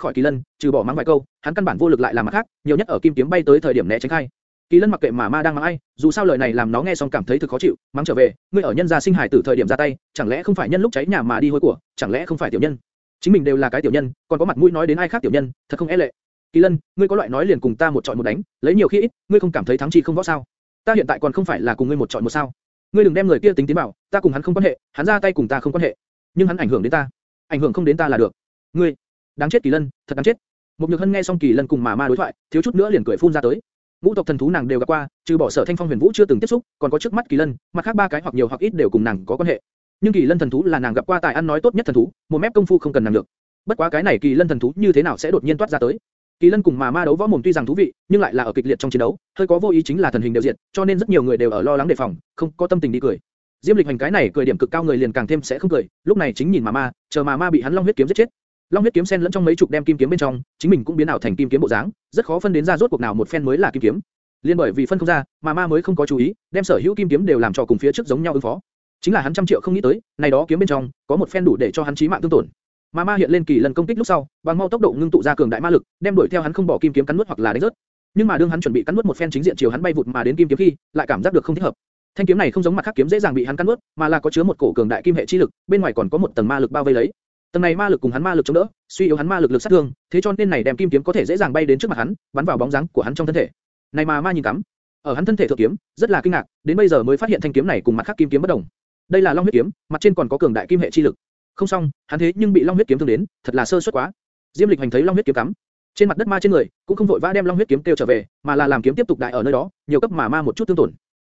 khỏi kỳ lân, trừ bỏ mắng vài câu, hắn căn bản vô lực lại làm mặt khác, nhiều nhất ở kim kiếm bay tới thời điểm né tránh khai. Kỳ Lân mặc kệ mà ma đang mắng ai, dù sao lời này làm nó nghe xong cảm thấy thực khó chịu, mắng trở về, ngươi ở nhân gia sinh hải tử thời điểm ra tay, chẳng lẽ không phải nhân lúc cháy nhà mà đi hôi của, chẳng lẽ không phải tiểu nhân? Chính mình đều là cái tiểu nhân, còn có mặt mũi nói đến ai khác tiểu nhân, thật không e lệ. Kỳ Lân, ngươi có loại nói liền cùng ta một trọi một đánh, lấy nhiều khi ít, ngươi không cảm thấy thắng chi không võ sao? Ta hiện tại còn không phải là cùng ngươi một trọi một sao? Ngươi đừng đem người kia tính tiến bảo, ta cùng hắn không quan hệ, hắn ra tay cùng ta không quan hệ, nhưng hắn ảnh hưởng đến ta, ảnh hưởng không đến ta là được. Ngươi, đáng chết Kỳ Lân, thật đáng chết. Một Nhược Hân nghe xong Kỳ Lân cùng mà ma đối thoại, thiếu chút nữa liền cười phun ra tới. Ngũ tộc thần thú nàng đều gặp qua, trừ bỏ Sở Thanh Phong Huyền Vũ chưa từng tiếp xúc, còn có trước mắt Kỳ Lân, mặt khác ba cái hoặc nhiều hoặc ít đều cùng nàng có quan hệ. Nhưng Kỳ Lân thần thú là nàng gặp qua tài ăn nói tốt nhất thần thú, một mép công phu không cần nàng được. Bất quá cái này Kỳ Lân thần thú như thế nào sẽ đột nhiên toát ra tới? Kỳ Lân cùng mà ma đấu võ mồm tuy rằng thú vị, nhưng lại là ở kịch liệt trong chiến đấu, hơi có vô ý chính là thần hình đều diện, cho nên rất nhiều người đều ở lo lắng đề phòng, không có tâm tình đi cười. Diêm Lịch hành cái này cười điểm cực cao người liền càng thêm sẽ không cười, lúc này chính nhìn mà ma, chờ mà ma bị hắn long huyết kiếm giết chết. Long huyết kiếm xen lẫn trong mấy chục đem kim kiếm bên trong, chính mình cũng biến ảo thành kim kiếm bộ dáng, rất khó phân đến ra rốt cuộc nào một phen mới là kim kiếm. Liên bởi vì phân không ra, mà ma mới không có chú ý, đem sở hữu kim kiếm đều làm cho cùng phía trước giống nhau ứng phó. Chính là hắn trăm triệu không nghĩ tới, này đó kiếm bên trong có một phen đủ để cho hắn chí mạng tương tổn. Ma ma hiện lên kỳ lần công kích lúc sau, bằng mau tốc độ ngưng tụ ra cường đại ma lực, đem đuổi theo hắn không bỏ kim kiếm cắn nuốt hoặc là đánh rớt. Nhưng mà đương hắn chuẩn bị cắn nuốt một phen chính diện chiều hắn bay vụt mà đến kim kiếm khi, lại cảm giác được không thích hợp. Thanh kiếm này không giống mặt khác kiếm dễ dàng bị hắn cắn nuốt, mà là có chứa một cổ cường đại kim hệ chi lực, bên ngoài còn có một tầng ma lực bao vây lấy. Tầng này ma lực cùng hắn ma lực chống đỡ, suy yếu hắn ma lực lực sát thương, thế cho nên này đem kim kiếm có thể dễ dàng bay đến trước mặt hắn, bắn vào bóng dáng của hắn trong thân thể. Này mà ma nhìn cắm, ở hắn thân thể thượng kiếm, rất là kinh ngạc, đến bây giờ mới phát hiện thanh kiếm này cùng mặt khác kim kiếm bất đồng. Đây là Long huyết kiếm, mặt trên còn có cường đại kim hệ chi lực. Không xong, hắn thế nhưng bị Long huyết kiếm thương đến, thật là sơ suất quá. Diêm Lịch hành thấy Long huyết kiếm cắm, trên mặt đất ma trên người, cũng không vội vã đem Long huyết kiếm tiêu trở về, mà là làm kiếm tiếp tục đại ở nơi đó, nhiều cấp mà ma một chút tương tổn.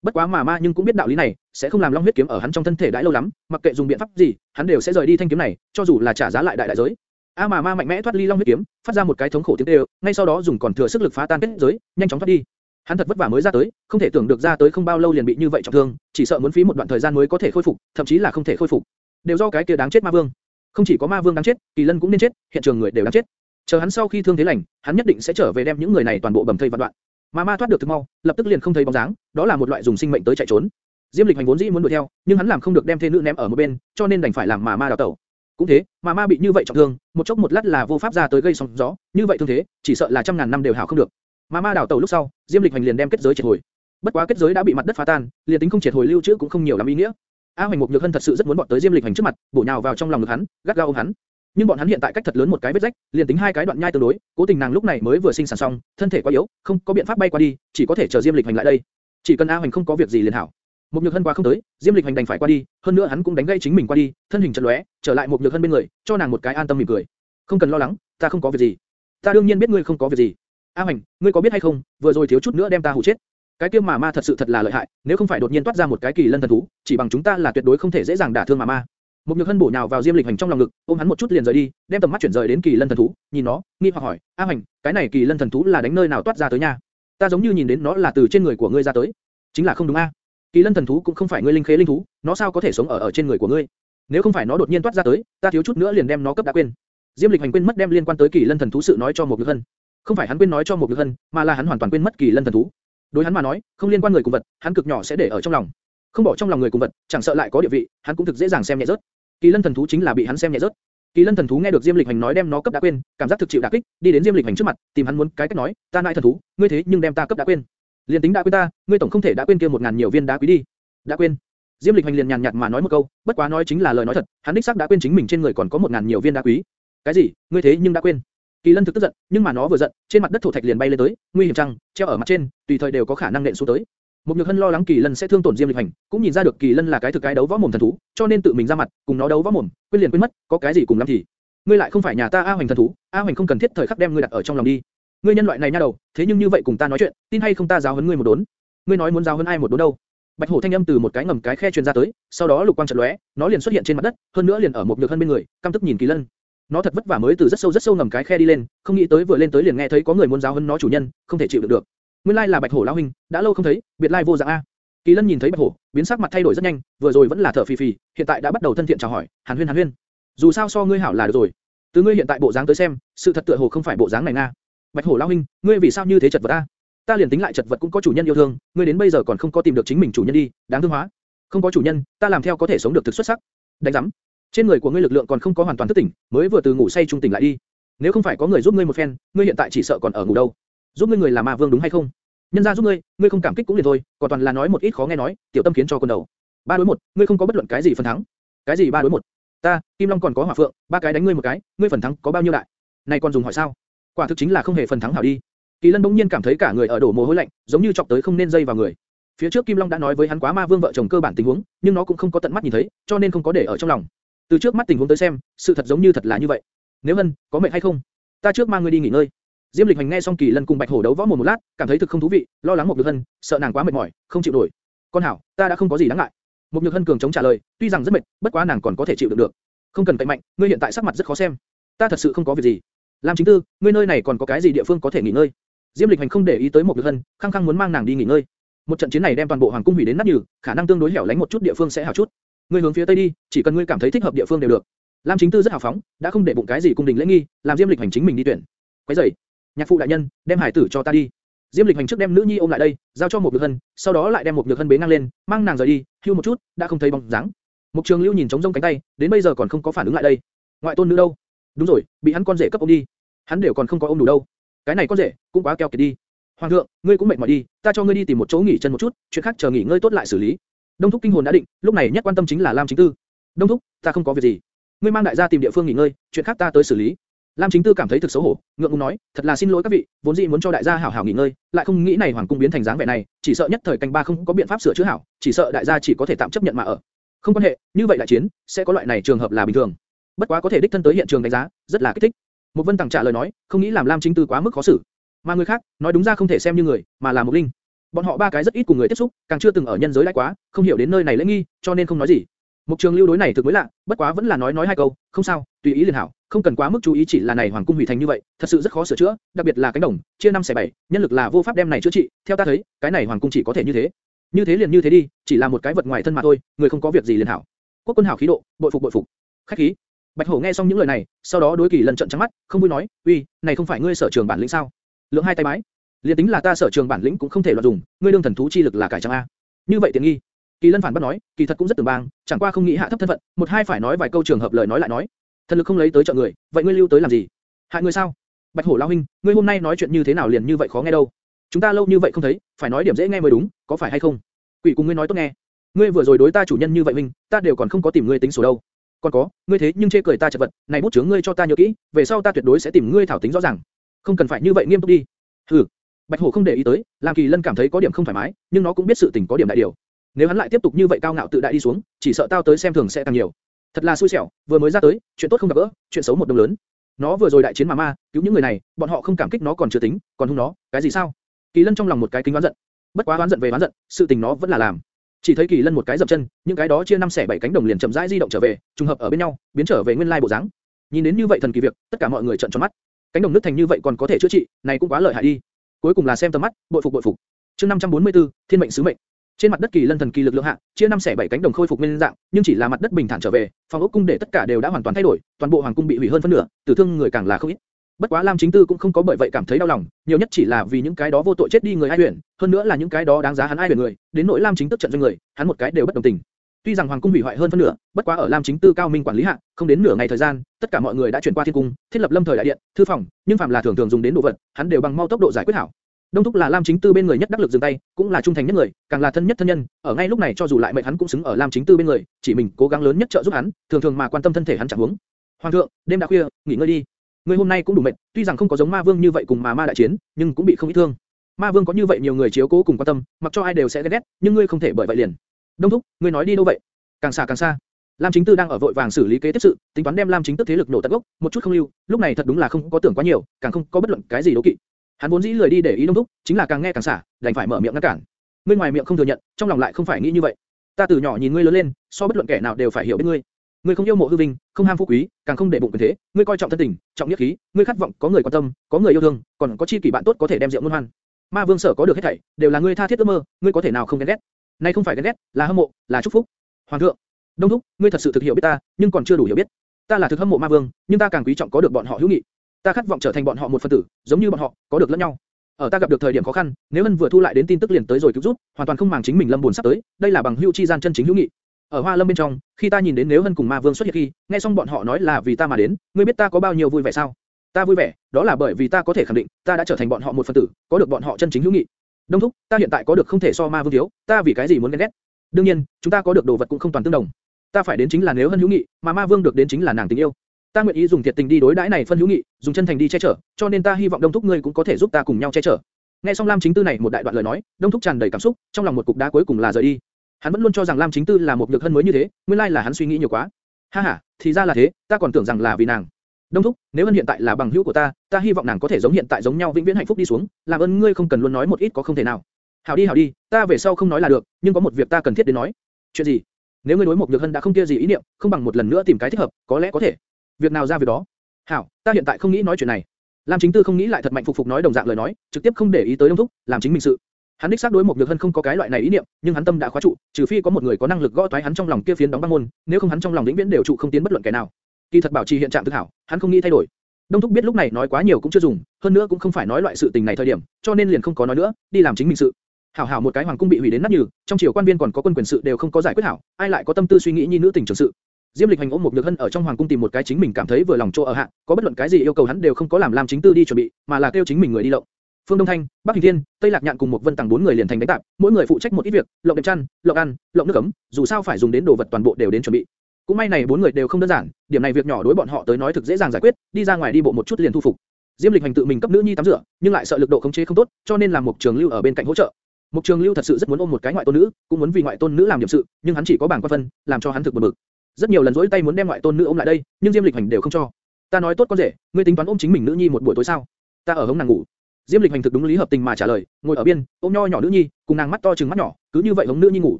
Bất quá mà ma nhưng cũng biết đạo lý này, sẽ không làm long huyết kiếm ở hắn trong thân thể đãi lâu lắm, mặc kệ dùng biện pháp gì, hắn đều sẽ rời đi thanh kiếm này, cho dù là trả giá lại đại đại giới. A mà ma mạnh mẽ thoát ly long huyết kiếm, phát ra một cái thống khổ tiếng kêu, ngay sau đó dùng còn thừa sức lực phá tan kết giới, nhanh chóng thoát đi. Hắn thật vất vả mới ra tới, không thể tưởng được ra tới không bao lâu liền bị như vậy trọng thương, chỉ sợ muốn phí một đoạn thời gian mới có thể khôi phục, thậm chí là không thể khôi phục. Đều do cái kia đáng chết ma vương. Không chỉ có ma vương đáng chết, kỳ lân cũng nên chết, hiện trường người đều đáng chết. Chờ hắn sau khi thương thế lành, hắn nhất định sẽ trở về đem những người này toàn bộ bầm thây vạn đoạn. Ma ma thoát được thực mau, lập tức liền không thấy bóng dáng, đó là một loại dùng sinh mệnh tới chạy trốn. Diêm Lịch hành vốn dĩ muốn đuổi theo, nhưng hắn làm không được đem thê nữ ném ở một bên, cho nên đành phải làm mà ma đào tẩu. Cũng thế, mà ma bị như vậy trọng thương, một chốc một lát là vô pháp ra tới gây sóng gió, như vậy thương thế, chỉ sợ là trăm ngàn năm đều hảo không được. Mà ma đào tẩu lúc sau, Diêm Lịch hành liền đem kết giới triệt hồi. Bất quá kết giới đã bị mặt đất phá tan, liền tính không triệt hồi lưu trữ cũng không nhiều lắm ý nghĩa. A Hoành Mục Nhược Hân thật sự rất muốn bọn tới Diêm Lịch hành trước mặt, bổ nhào vào trong lòng ngực hắn, gắt gao ôm hắn. Nhưng bọn hắn hiện tại cách thật lớn một cái vết rách, liền tính hai cái đoạn nhai tương đối, cố tình nàng lúc này mới vừa sinh sản xong, thân thể quá yếu, không có biện pháp bay qua đi, chỉ có thể chờ Diêm Lịch hành lại đây. Chỉ cần A Hoành không có việc gì liền hảo. Một nhược hân qua không tới, Diêm Lịch hành đành phải qua đi, hơn nữa hắn cũng đánh gây chính mình qua đi, thân hình chật lóe, trở lại một nhược hân bên người, cho nàng một cái an tâm mỉm cười. Không cần lo lắng, ta không có việc gì. Ta đương nhiên biết ngươi không có việc gì. A Hoành, ngươi có biết hay không, vừa rồi thiếu chút nữa đem ta hù chết. Cái kia mà ma thật sự thật là lợi hại, nếu không phải đột nhiên toát ra một cái kỳ lân thần thú, chỉ bằng chúng ta là tuyệt đối không thể dễ dàng đả thương mà ma. Một nhược hân bổ nhào vào Diêm Lịch Hành trong lòng ngực, ôm hắn một chút liền rời đi, đem tầm mắt chuyển rời đến kỳ lân thần thú, nhìn nó, nghi hoặc hỏi, A Hành, cái này kỳ lân thần thú là đánh nơi nào toát ra tới nha? Ta giống như nhìn đến nó là từ trên người của ngươi ra tới, chính là không đúng a? Kỳ lân thần thú cũng không phải ngươi linh khế linh thú, nó sao có thể sống ở ở trên người của ngươi? Nếu không phải nó đột nhiên toát ra tới, ta thiếu chút nữa liền đem nó cấp đã quên. Diêm Lịch Hành quên mất đem liên quan tới kỳ lân thần thú sự nói cho một nhược hân, không phải hắn quên nói cho một nhược hân, mà là hắn hoàn toàn quên mất kỳ lân thần thú. Đối hắn mà nói, không liên quan người cùng vật, hắn cực nhỏ sẽ để ở trong lòng. Không bỏ trong lòng người cùng vật, chẳng sợ lại có địa vị, hắn cũng thực dễ dàng xem nhẹ rớt. Kỳ Lân thần thú chính là bị hắn xem nhẹ rớt. Kỳ Lân thần thú nghe được Diêm Lịch Hành nói đem nó cấp đã quên, cảm giác thực chịu đả kích, đi đến Diêm Lịch Hành trước mặt, tìm hắn muốn cái cách nói, ta nại thần thú, ngươi thế nhưng đem ta cấp đã quên. Liên tính đã quên ta, ngươi tổng không thể đã quên kia một ngàn nhiều viên đá quý đi. Đã quên. Diêm Lịch Hành liền nhàn nhạt mà nói một câu, bất quá nói chính là lời nói thật, hắn đích xác đã quên chính mình trên người còn có một ngàn nhiều viên đá quý. Cái gì? Ngươi thế nhưng đã quên? Kỳ Lân thực tức giận, nhưng mà nó vừa giận, trên mặt đất thổ thạch liền bay lên tới, nguy hiểm chăng, treo ở mặt trên, tùy thời đều có khả năng nện xuống tới. Một Nhược Hân lo lắng Kỳ Lân sẽ thương tổn Diêm Lịch Hành, cũng nhìn ra được Kỳ Lân là cái thực cái đấu võ mồm thần thú, cho nên tự mình ra mặt, cùng nó đấu võ mồm, quên liền quên mất, có cái gì cùng lắm thì. Ngươi lại không phải nhà ta A Hoành thần thú, A Hoành không cần thiết thời khắc đem ngươi đặt ở trong lòng đi. Ngươi nhân loại này nha đầu, thế nhưng như vậy cùng ta nói chuyện, tin hay không ta giáo huấn ngươi một đốn. Ngươi nói muốn giáo huấn ai một đốn đâu? Bạch hổ thanh âm từ một cái ngầm cái khe truyền ra tới, sau đó lục quang chợt lóe, nó liền xuất hiện trên mặt đất, hơn nữa liền ở một nhược hân bên người, căm tức nhìn Kỳ Lân. Nó thật vất vả mới từ rất sâu rất sâu ngầm cái khe đi lên, không nghĩ tới vừa lên tới liền nghe thấy có người muốn giáo huấn nó chủ nhân, không thể chịu được được. Nguyên lai là Bạch hổ lão huynh, đã lâu không thấy, biệt lai vô dạng a. Kỳ Lân nhìn thấy Bạch Hổ, biến sắc mặt thay đổi rất nhanh, vừa rồi vẫn là thở phì phì, hiện tại đã bắt đầu thân thiện chào hỏi, Hàn Huyên Hàn Huyên. Dù sao so ngươi hảo là được rồi. Từ ngươi hiện tại bộ dáng tới xem, sự thật tựa hồ không phải bộ dáng này nga. Bạch Hổ lão huynh, ngươi vì sao như thế chật vật a? Ta liền tính lại chật vật cũng có chủ nhân yêu thương, ngươi đến bây giờ còn không có tìm được chính mình chủ nhân đi, đáng thương hóa. Không có chủ nhân, ta làm theo có thể sống được thực xuất sắc. Đánh rắm. Trên người của ngươi lực lượng còn không có hoàn toàn thức tỉnh, mới vừa từ ngủ say trung tỉnh lại đi. Nếu không phải có người giúp ngươi một phen, ngươi hiện tại chỉ sợ còn ở ngủ đâu. Giúp ngươi người là ma vương đúng hay không? Nhân gia giúp ngươi, ngươi không cảm kích cũng liền thôi, còn toàn là nói một ít khó nghe nói, tiểu tâm khiến cho quân đầu. Ba đối một, ngươi không có bất luận cái gì phần thắng. Cái gì ba đối một? Ta, Kim Long còn có Hỏa Phượng, ba cái đánh ngươi một cái, ngươi phần thắng có bao nhiêu đại? Này còn dùng hỏi sao? Quả thực chính là không hề phần thắng hảo đi. Kỳ Lân bỗng nhiên cảm thấy cả người ở đổ mồ hôi lạnh, giống như chọc tới không nên dây vào người. Phía trước Kim Long đã nói với hắn quá ma vương vợ chồng cơ bản tình huống, nhưng nó cũng không có tận mắt nhìn thấy, cho nên không có để ở trong lòng. Từ trước mắt tình huống tới xem, sự thật giống như thật là như vậy. Nếu Hân, có mệt hay không? Ta trước mang ngươi đi nghỉ ngơi. Diêm Lịch Hành nghe xong Kỳ Lân cùng Bạch Hổ đấu võ một, một lát, cảm thấy thực không thú vị, lo lắng một Nhược Hân, sợ nàng quá mệt mỏi, không chịu nổi. Con hảo, ta đã không có gì đáng ngại. Một Nhược Hân cường chống trả lời, tuy rằng rất mệt, bất quá nàng còn có thể chịu đựng được. Không cần cậy mạnh, ngươi hiện tại sắc mặt rất khó xem. Ta thật sự không có việc gì. Lam Chính Tư, ngươi nơi này còn có cái gì địa phương có thể nghỉ ngơi? Diêm Lịch Hành không để ý tới một Nhược Hân, khăng khăng muốn mang nàng đi nghỉ ngơi. Một trận chiến này đem toàn bộ hoàng cung hủy đến nát nhừ, khả năng tương đối hẻo lánh một chút địa phương sẽ hảo chút. Ngươi hướng phía tây đi, chỉ cần ngươi cảm thấy thích hợp địa phương đều được. Lam Chính Tư rất hào phóng, đã không để bụng cái gì cung đình lễ nghi, làm Diêm Lịch Hành chính mình đi tuyển. Quấy rầy, nhạc phụ đại nhân, đem hải tử cho ta đi. Diêm Lịch Hành trước đem nữ nhi ôm lại đây, giao cho một Nhược Hân, sau đó lại đem một Nhược Hân bế ngang lên, mang nàng rời đi, hưu một chút, đã không thấy bóng dáng. Mục Trường Lưu nhìn trống rông cánh tay, đến bây giờ còn không có phản ứng lại đây. Ngoại tôn nữ đâu? Đúng rồi, bị hắn con rể cấp ôm đi. Hắn đều còn không có ôm đủ đâu. Cái này con rể, cũng quá keo kiệt đi. Hoàng thượng, ngươi cũng mệt mỏi đi, ta cho ngươi đi tìm một chỗ nghỉ chân một chút, chuyện khác chờ nghỉ ngơi tốt lại xử lý. Đông thúc kinh hồn đã định, lúc này nhất quan tâm chính là Lam Chính Tư. Đông thúc, ta không có việc gì. Ngươi mang đại gia tìm địa phương nghỉ ngơi, chuyện khác ta tới xử lý. Lam Chính Tư cảm thấy thực xấu hổ, ngượng ngùng nói, thật là xin lỗi các vị, vốn dĩ muốn cho đại gia hảo hảo nghỉ ngơi, lại không nghĩ này hoàng cung biến thành dáng vẻ này, chỉ sợ nhất thời canh ba không có biện pháp sửa chữa hảo, chỉ sợ đại gia chỉ có thể tạm chấp nhận mà ở. Không quan hệ, như vậy đại chiến sẽ có loại này trường hợp là bình thường. Bất quá có thể đích thân tới hiện trường đánh giá, rất là kích thích. Một Vân Tằng trả lời nói, không nghĩ làm Lam Chính Tư quá mức khó xử. Mà người khác, nói đúng ra không thể xem như người, mà là một linh. Bọn họ ba cái rất ít cùng người tiếp xúc, càng chưa từng ở nhân giới lại quá, không hiểu đến nơi này lễ nghi, cho nên không nói gì. Mục Trường Lưu đối này thực mới lạ, bất quá vẫn là nói nói hai câu, không sao, tùy ý liền hảo, không cần quá mức chú ý chỉ là này hoàng cung hủy thành như vậy, thật sự rất khó sửa chữa, đặc biệt là cánh đồng, chia năm xẻ bảy, nhân lực là vô pháp đem này chữa trị, theo ta thấy, cái này hoàng cung chỉ có thể như thế. Như thế liền như thế đi, chỉ là một cái vật ngoài thân mà thôi, người không có việc gì liền hảo. Quốc quân hảo khí độ, bội phục bội phục. Khách khí. Bạch Hổ nghe xong những lời này, sau đó đối Kỳ lần trợn trắng mắt, không vui nói, "Uy, này không phải ngươi sở trường bản lĩnh sao? Lượng hai tay bái. Liên tính là ta sở trường bản lĩnh cũng không thể loạn dùng, ngươi đương thần thú chi lực là cải trang a." Như vậy tiện nghi. Kỳ Lân phản bác nói, kỳ thật cũng rất tưởng bang, chẳng qua không nghĩ hạ thấp thân phận, một hai phải nói vài câu trường hợp lời nói lại nói. Thần lực không lấy tới trợ người, vậy ngươi lưu tới làm gì? Hại người sao? Bạch Hổ lão huynh, ngươi hôm nay nói chuyện như thế nào liền như vậy khó nghe đâu? Chúng ta lâu như vậy không thấy, phải nói điểm dễ nghe mới đúng, có phải hay không? Quỷ cùng ngươi nói tốt nghe. Ngươi vừa rồi đối ta chủ nhân như vậy huynh, ta đều còn không có tìm ngươi tính sổ đâu. Còn có, ngươi thế nhưng chê cười ta chật vật, này bút chướng ngươi cho ta nhớ kỹ, về sau ta tuyệt đối sẽ tìm ngươi thảo tính rõ ràng. Không cần phải như vậy nghiêm túc đi. Hừ. Bạch Hổ không để ý tới, làm Kỳ Lân cảm thấy có điểm không thoải mái, nhưng nó cũng biết sự tình có điểm đại điều. Nếu hắn lại tiếp tục như vậy cao ngạo tự đại đi xuống, chỉ sợ tao tới xem thường sẽ càng nhiều. Thật là xui xẻo, vừa mới ra tới, chuyện tốt không gặp gỡ, chuyện xấu một đồng lớn. Nó vừa rồi đại chiến mà ma, cứu những người này, bọn họ không cảm kích nó còn chưa tính, còn hung nó, cái gì sao? Kỳ Lân trong lòng một cái kính oán giận. Bất quá oán giận về oán giận, sự tình nó vẫn là làm. Chỉ thấy Kỳ Lân một cái dậm chân, những cái đó chia năm xẻ bảy cánh đồng liền chậm rãi di động trở về, trùng hợp ở bên nhau, biến trở về nguyên lai bộ dáng. Nhìn đến như vậy thần kỳ việc, tất cả mọi người trợn tròn mắt. Cánh đồng nứt thành như vậy còn có thể chữa trị, này cũng quá lợi hại đi. Cuối cùng là xem tầm mắt, bội phục bội phục. Chương 544, Thiên mệnh sứ mệnh. Trên mặt đất kỳ lân thần kỳ lực lượng hạ, chia năm xẻ bảy cánh đồng khôi phục nguyên dạng, nhưng chỉ là mặt đất bình thản trở về, phòng ốc cung để tất cả đều đã hoàn toàn thay đổi, toàn bộ hoàng cung bị hủy hơn phân nửa, tử thương người càng là không ít. Bất quá Lam Chính Tư cũng không có bởi vậy cảm thấy đau lòng, nhiều nhất chỉ là vì những cái đó vô tội chết đi người ai huyền, hơn nữa là những cái đó đáng giá hắn ai huyền người, đến nỗi Lam Chính tức trận doanh người, hắn một cái đều bất đồng tình. Tuy rằng hoàng cung hủy hoại hơn phân nửa, bất quá ở Lam Chính Tư cao minh quản lý hạ, không đến nửa ngày thời gian, tất cả mọi người đã chuyển qua thiên cung, thiết lập lâm thời đại điện, thư phòng, nhưng phạm là thường thường dùng đến đồ vật, hắn đều bằng mau tốc độ giải quyết hảo. Đông Thúc là Lam Chính Tư bên người nhất đắc lực dừng tay, cũng là trung thành nhất người, càng là thân nhất thân nhân, ở ngay lúc này cho dù lại mệnh hắn cũng xứng ở Lam Chính Tư bên người, chỉ mình cố gắng lớn nhất trợ giúp hắn, thường thường mà quan tâm thân thể hắn chẳng huống. Hoàng thượng, đêm đã khuya, nghỉ ngơi đi. Ngươi hôm nay cũng đủ mệt, tuy rằng không có giống Ma Vương như vậy cùng mà Ma đại chiến, nhưng cũng bị không ít thương. Ma Vương có như vậy nhiều người chiếu cố cùng quan tâm, mặc cho ai đều sẽ ghét, nhưng ngươi không thể bởi vậy liền. Đông Thúc, ngươi nói đi đâu vậy? Càng xa càng xa. Lam Chính Tư đang ở vội vàng xử lý kế tiếp sự, tính toán đem Lam Chính Tư thế lực nổ tận gốc, một chút không lưu, lúc này thật đúng là không có tưởng quá nhiều, càng không có bất luận cái gì đấu kỵ. Hắn vốn dĩ lười đi để ý đông thúc, chính là càng nghe càng xả, đành phải mở miệng ngăn cản. Ngươi ngoài miệng không thừa nhận, trong lòng lại không phải nghĩ như vậy. Ta từ nhỏ nhìn ngươi lớn lên, so bất luận kẻ nào đều phải hiểu biết ngươi. Ngươi không yêu mộ hư vinh, không ham phú quý, càng không để bụng quyền thế, ngươi coi trọng thân tình, trọng nghĩa khí, ngươi khát vọng có người quan tâm, có người yêu thương, còn có chi kỷ bạn tốt có thể đem rượu luân hoan. Ma Vương sở có được hết thảy, đều là ngươi tha thiết ước mơ, ngươi có thể nào không ghen ghét? Nay không phải ghen ghét, là hâm mộ, là chúc phúc. Hoàng thượng, Đông thúc, ngươi thật sự thực hiểu biết ta, nhưng còn chưa đủ hiểu biết. Ta là thực hâm mộ Ma Vương, nhưng ta càng quý trọng có được bọn họ hữu nghị. Ta khát vọng trở thành bọn họ một phần tử, giống như bọn họ, có được lẫn nhau. Ở ta gặp được thời điểm khó khăn, nếu Hân vừa thu lại đến tin tức liền tới rồi cứu giúp, hoàn toàn không màng chính mình lâm buồn sắp tới, đây là bằng hữu chi gian chân chính hữu nghị. Ở Hoa Lâm bên trong, khi ta nhìn đến nếu Hân cùng Ma Vương xuất hiện khi, nghe xong bọn họ nói là vì ta mà đến, ngươi biết ta có bao nhiêu vui vẻ sao? Ta vui vẻ, đó là bởi vì ta có thể khẳng định, ta đã trở thành bọn họ một phần tử, có được bọn họ chân chính hữu nghị. Đông thúc, ta hiện tại có được không thể so ma vương thiếu, ta vì cái gì muốn ghen ghét? Đương nhiên, chúng ta có được đồ vật cũng không toàn tương đồng. Ta phải đến chính là nếu hân hữu nghị, mà ma vương được đến chính là nàng tình yêu. Ta nguyện ý dùng thiệt tình đi đối đãi này phân hữu nghị, dùng chân thành đi che chở, cho nên ta hy vọng Đông thúc ngươi cũng có thể giúp ta cùng nhau che chở. Nghe xong Lam Chính Tư này một đại đoạn lời nói, Đông thúc tràn đầy cảm xúc, trong lòng một cục đá cuối cùng là rời đi. Hắn vẫn luôn cho rằng Lam Chính Tư là một nhược hân mới như thế, nguyên lai là hắn suy nghĩ nhiều quá. Ha ha, thì ra là thế, ta còn tưởng rằng là vì nàng. Đông thúc, nếu hân hiện tại là bằng hữu của ta, ta hy vọng nàng có thể giống hiện tại giống nhau vĩnh viễn hạnh phúc đi xuống, làm ơn ngươi không cần luôn nói một ít có không thể nào. Hảo đi hảo đi, ta về sau không nói là được, nhưng có một việc ta cần thiết đến nói. Chuyện gì? Nếu ngươi đối một nhược hân đã không kia gì ý niệm, không bằng một lần nữa tìm cái thích hợp, có lẽ có thể. Việc nào ra việc đó. Hảo, ta hiện tại không nghĩ nói chuyện này. Lam Chính Tư không nghĩ lại thật mạnh phục phục nói đồng dạng lời nói, trực tiếp không để ý tới Đông thúc, làm chính mình sự. Hắn đích xác đối một nhược hân không có cái loại này ý niệm, nhưng hắn tâm đã khóa trụ, trừ phi có một người có năng lực gõ toái hắn trong lòng kia phiến đóng băng môn, nếu không hắn trong lòng vĩnh viễn đều trụ không tiến bất luận kẻ nào. Kỳ thật bảo trì hiện trạng thực hảo, hắn không nghĩ thay đổi. Đông thúc biết lúc này nói quá nhiều cũng chưa dùng, hơn nữa cũng không phải nói loại sự tình này thời điểm, cho nên liền không có nói nữa, đi làm chính mình sự. Hảo hảo một cái hoàng cung bị hủy đến nát nhừ, trong triều quan viên còn có quân quyền sự đều không có giải quyết hảo, ai lại có tâm tư suy nghĩ như nữ tình trường sự. Diêm Lịch Hành ôm một nhược hân ở trong hoàng cung tìm một cái chính mình cảm thấy vừa lòng chỗ ở hạ, có bất luận cái gì yêu cầu hắn đều không có làm làm chính tư đi chuẩn bị, mà là kêu chính mình người đi lộng. Phương Đông Thanh, Bắc Hình Thiên, Tây Lạc Nhạn cùng một Vân Tằng bốn người liền thành đánh tạp, mỗi người phụ trách một ít việc, lộng đệm chăn, lộng ăn, lộng nước ấm, dù sao phải dùng đến đồ vật toàn bộ đều đến chuẩn bị. Cũng may này bốn người đều không đơn giản, điểm này việc nhỏ đối bọn họ tới nói thực dễ dàng giải quyết, đi ra ngoài đi bộ một chút liền thu phục. Diêm Lịch Hành tự mình cấp nữ nhi tắm rửa, nhưng lại sợ lực độ khống chế không tốt, cho nên làm một trường lưu ở bên cạnh hỗ trợ. Một trường lưu thật sự rất muốn ôm một cái ngoại tôn nữ, cũng muốn vì ngoại tôn nữ làm điểm sự, nhưng hắn chỉ có bảng quan phân, làm cho hắn thực buồn bực. Rất nhiều lần rối tay muốn đem ngoại tôn nữ ôm lại đây, nhưng Diêm Lịch Hành đều không cho. Ta nói tốt con rể, ngươi tính toán ôm chính mình nữ nhi một buổi tối sao? Ta ở hống nàng ngủ. Diêm Lịch Hành thực đúng lý hợp tình mà trả lời, ngồi ở biên, ôm nho nhỏ nữ nhi, cùng nàng mắt to trừng mắt nhỏ, cứ như vậy hống nữ nhi ngủ,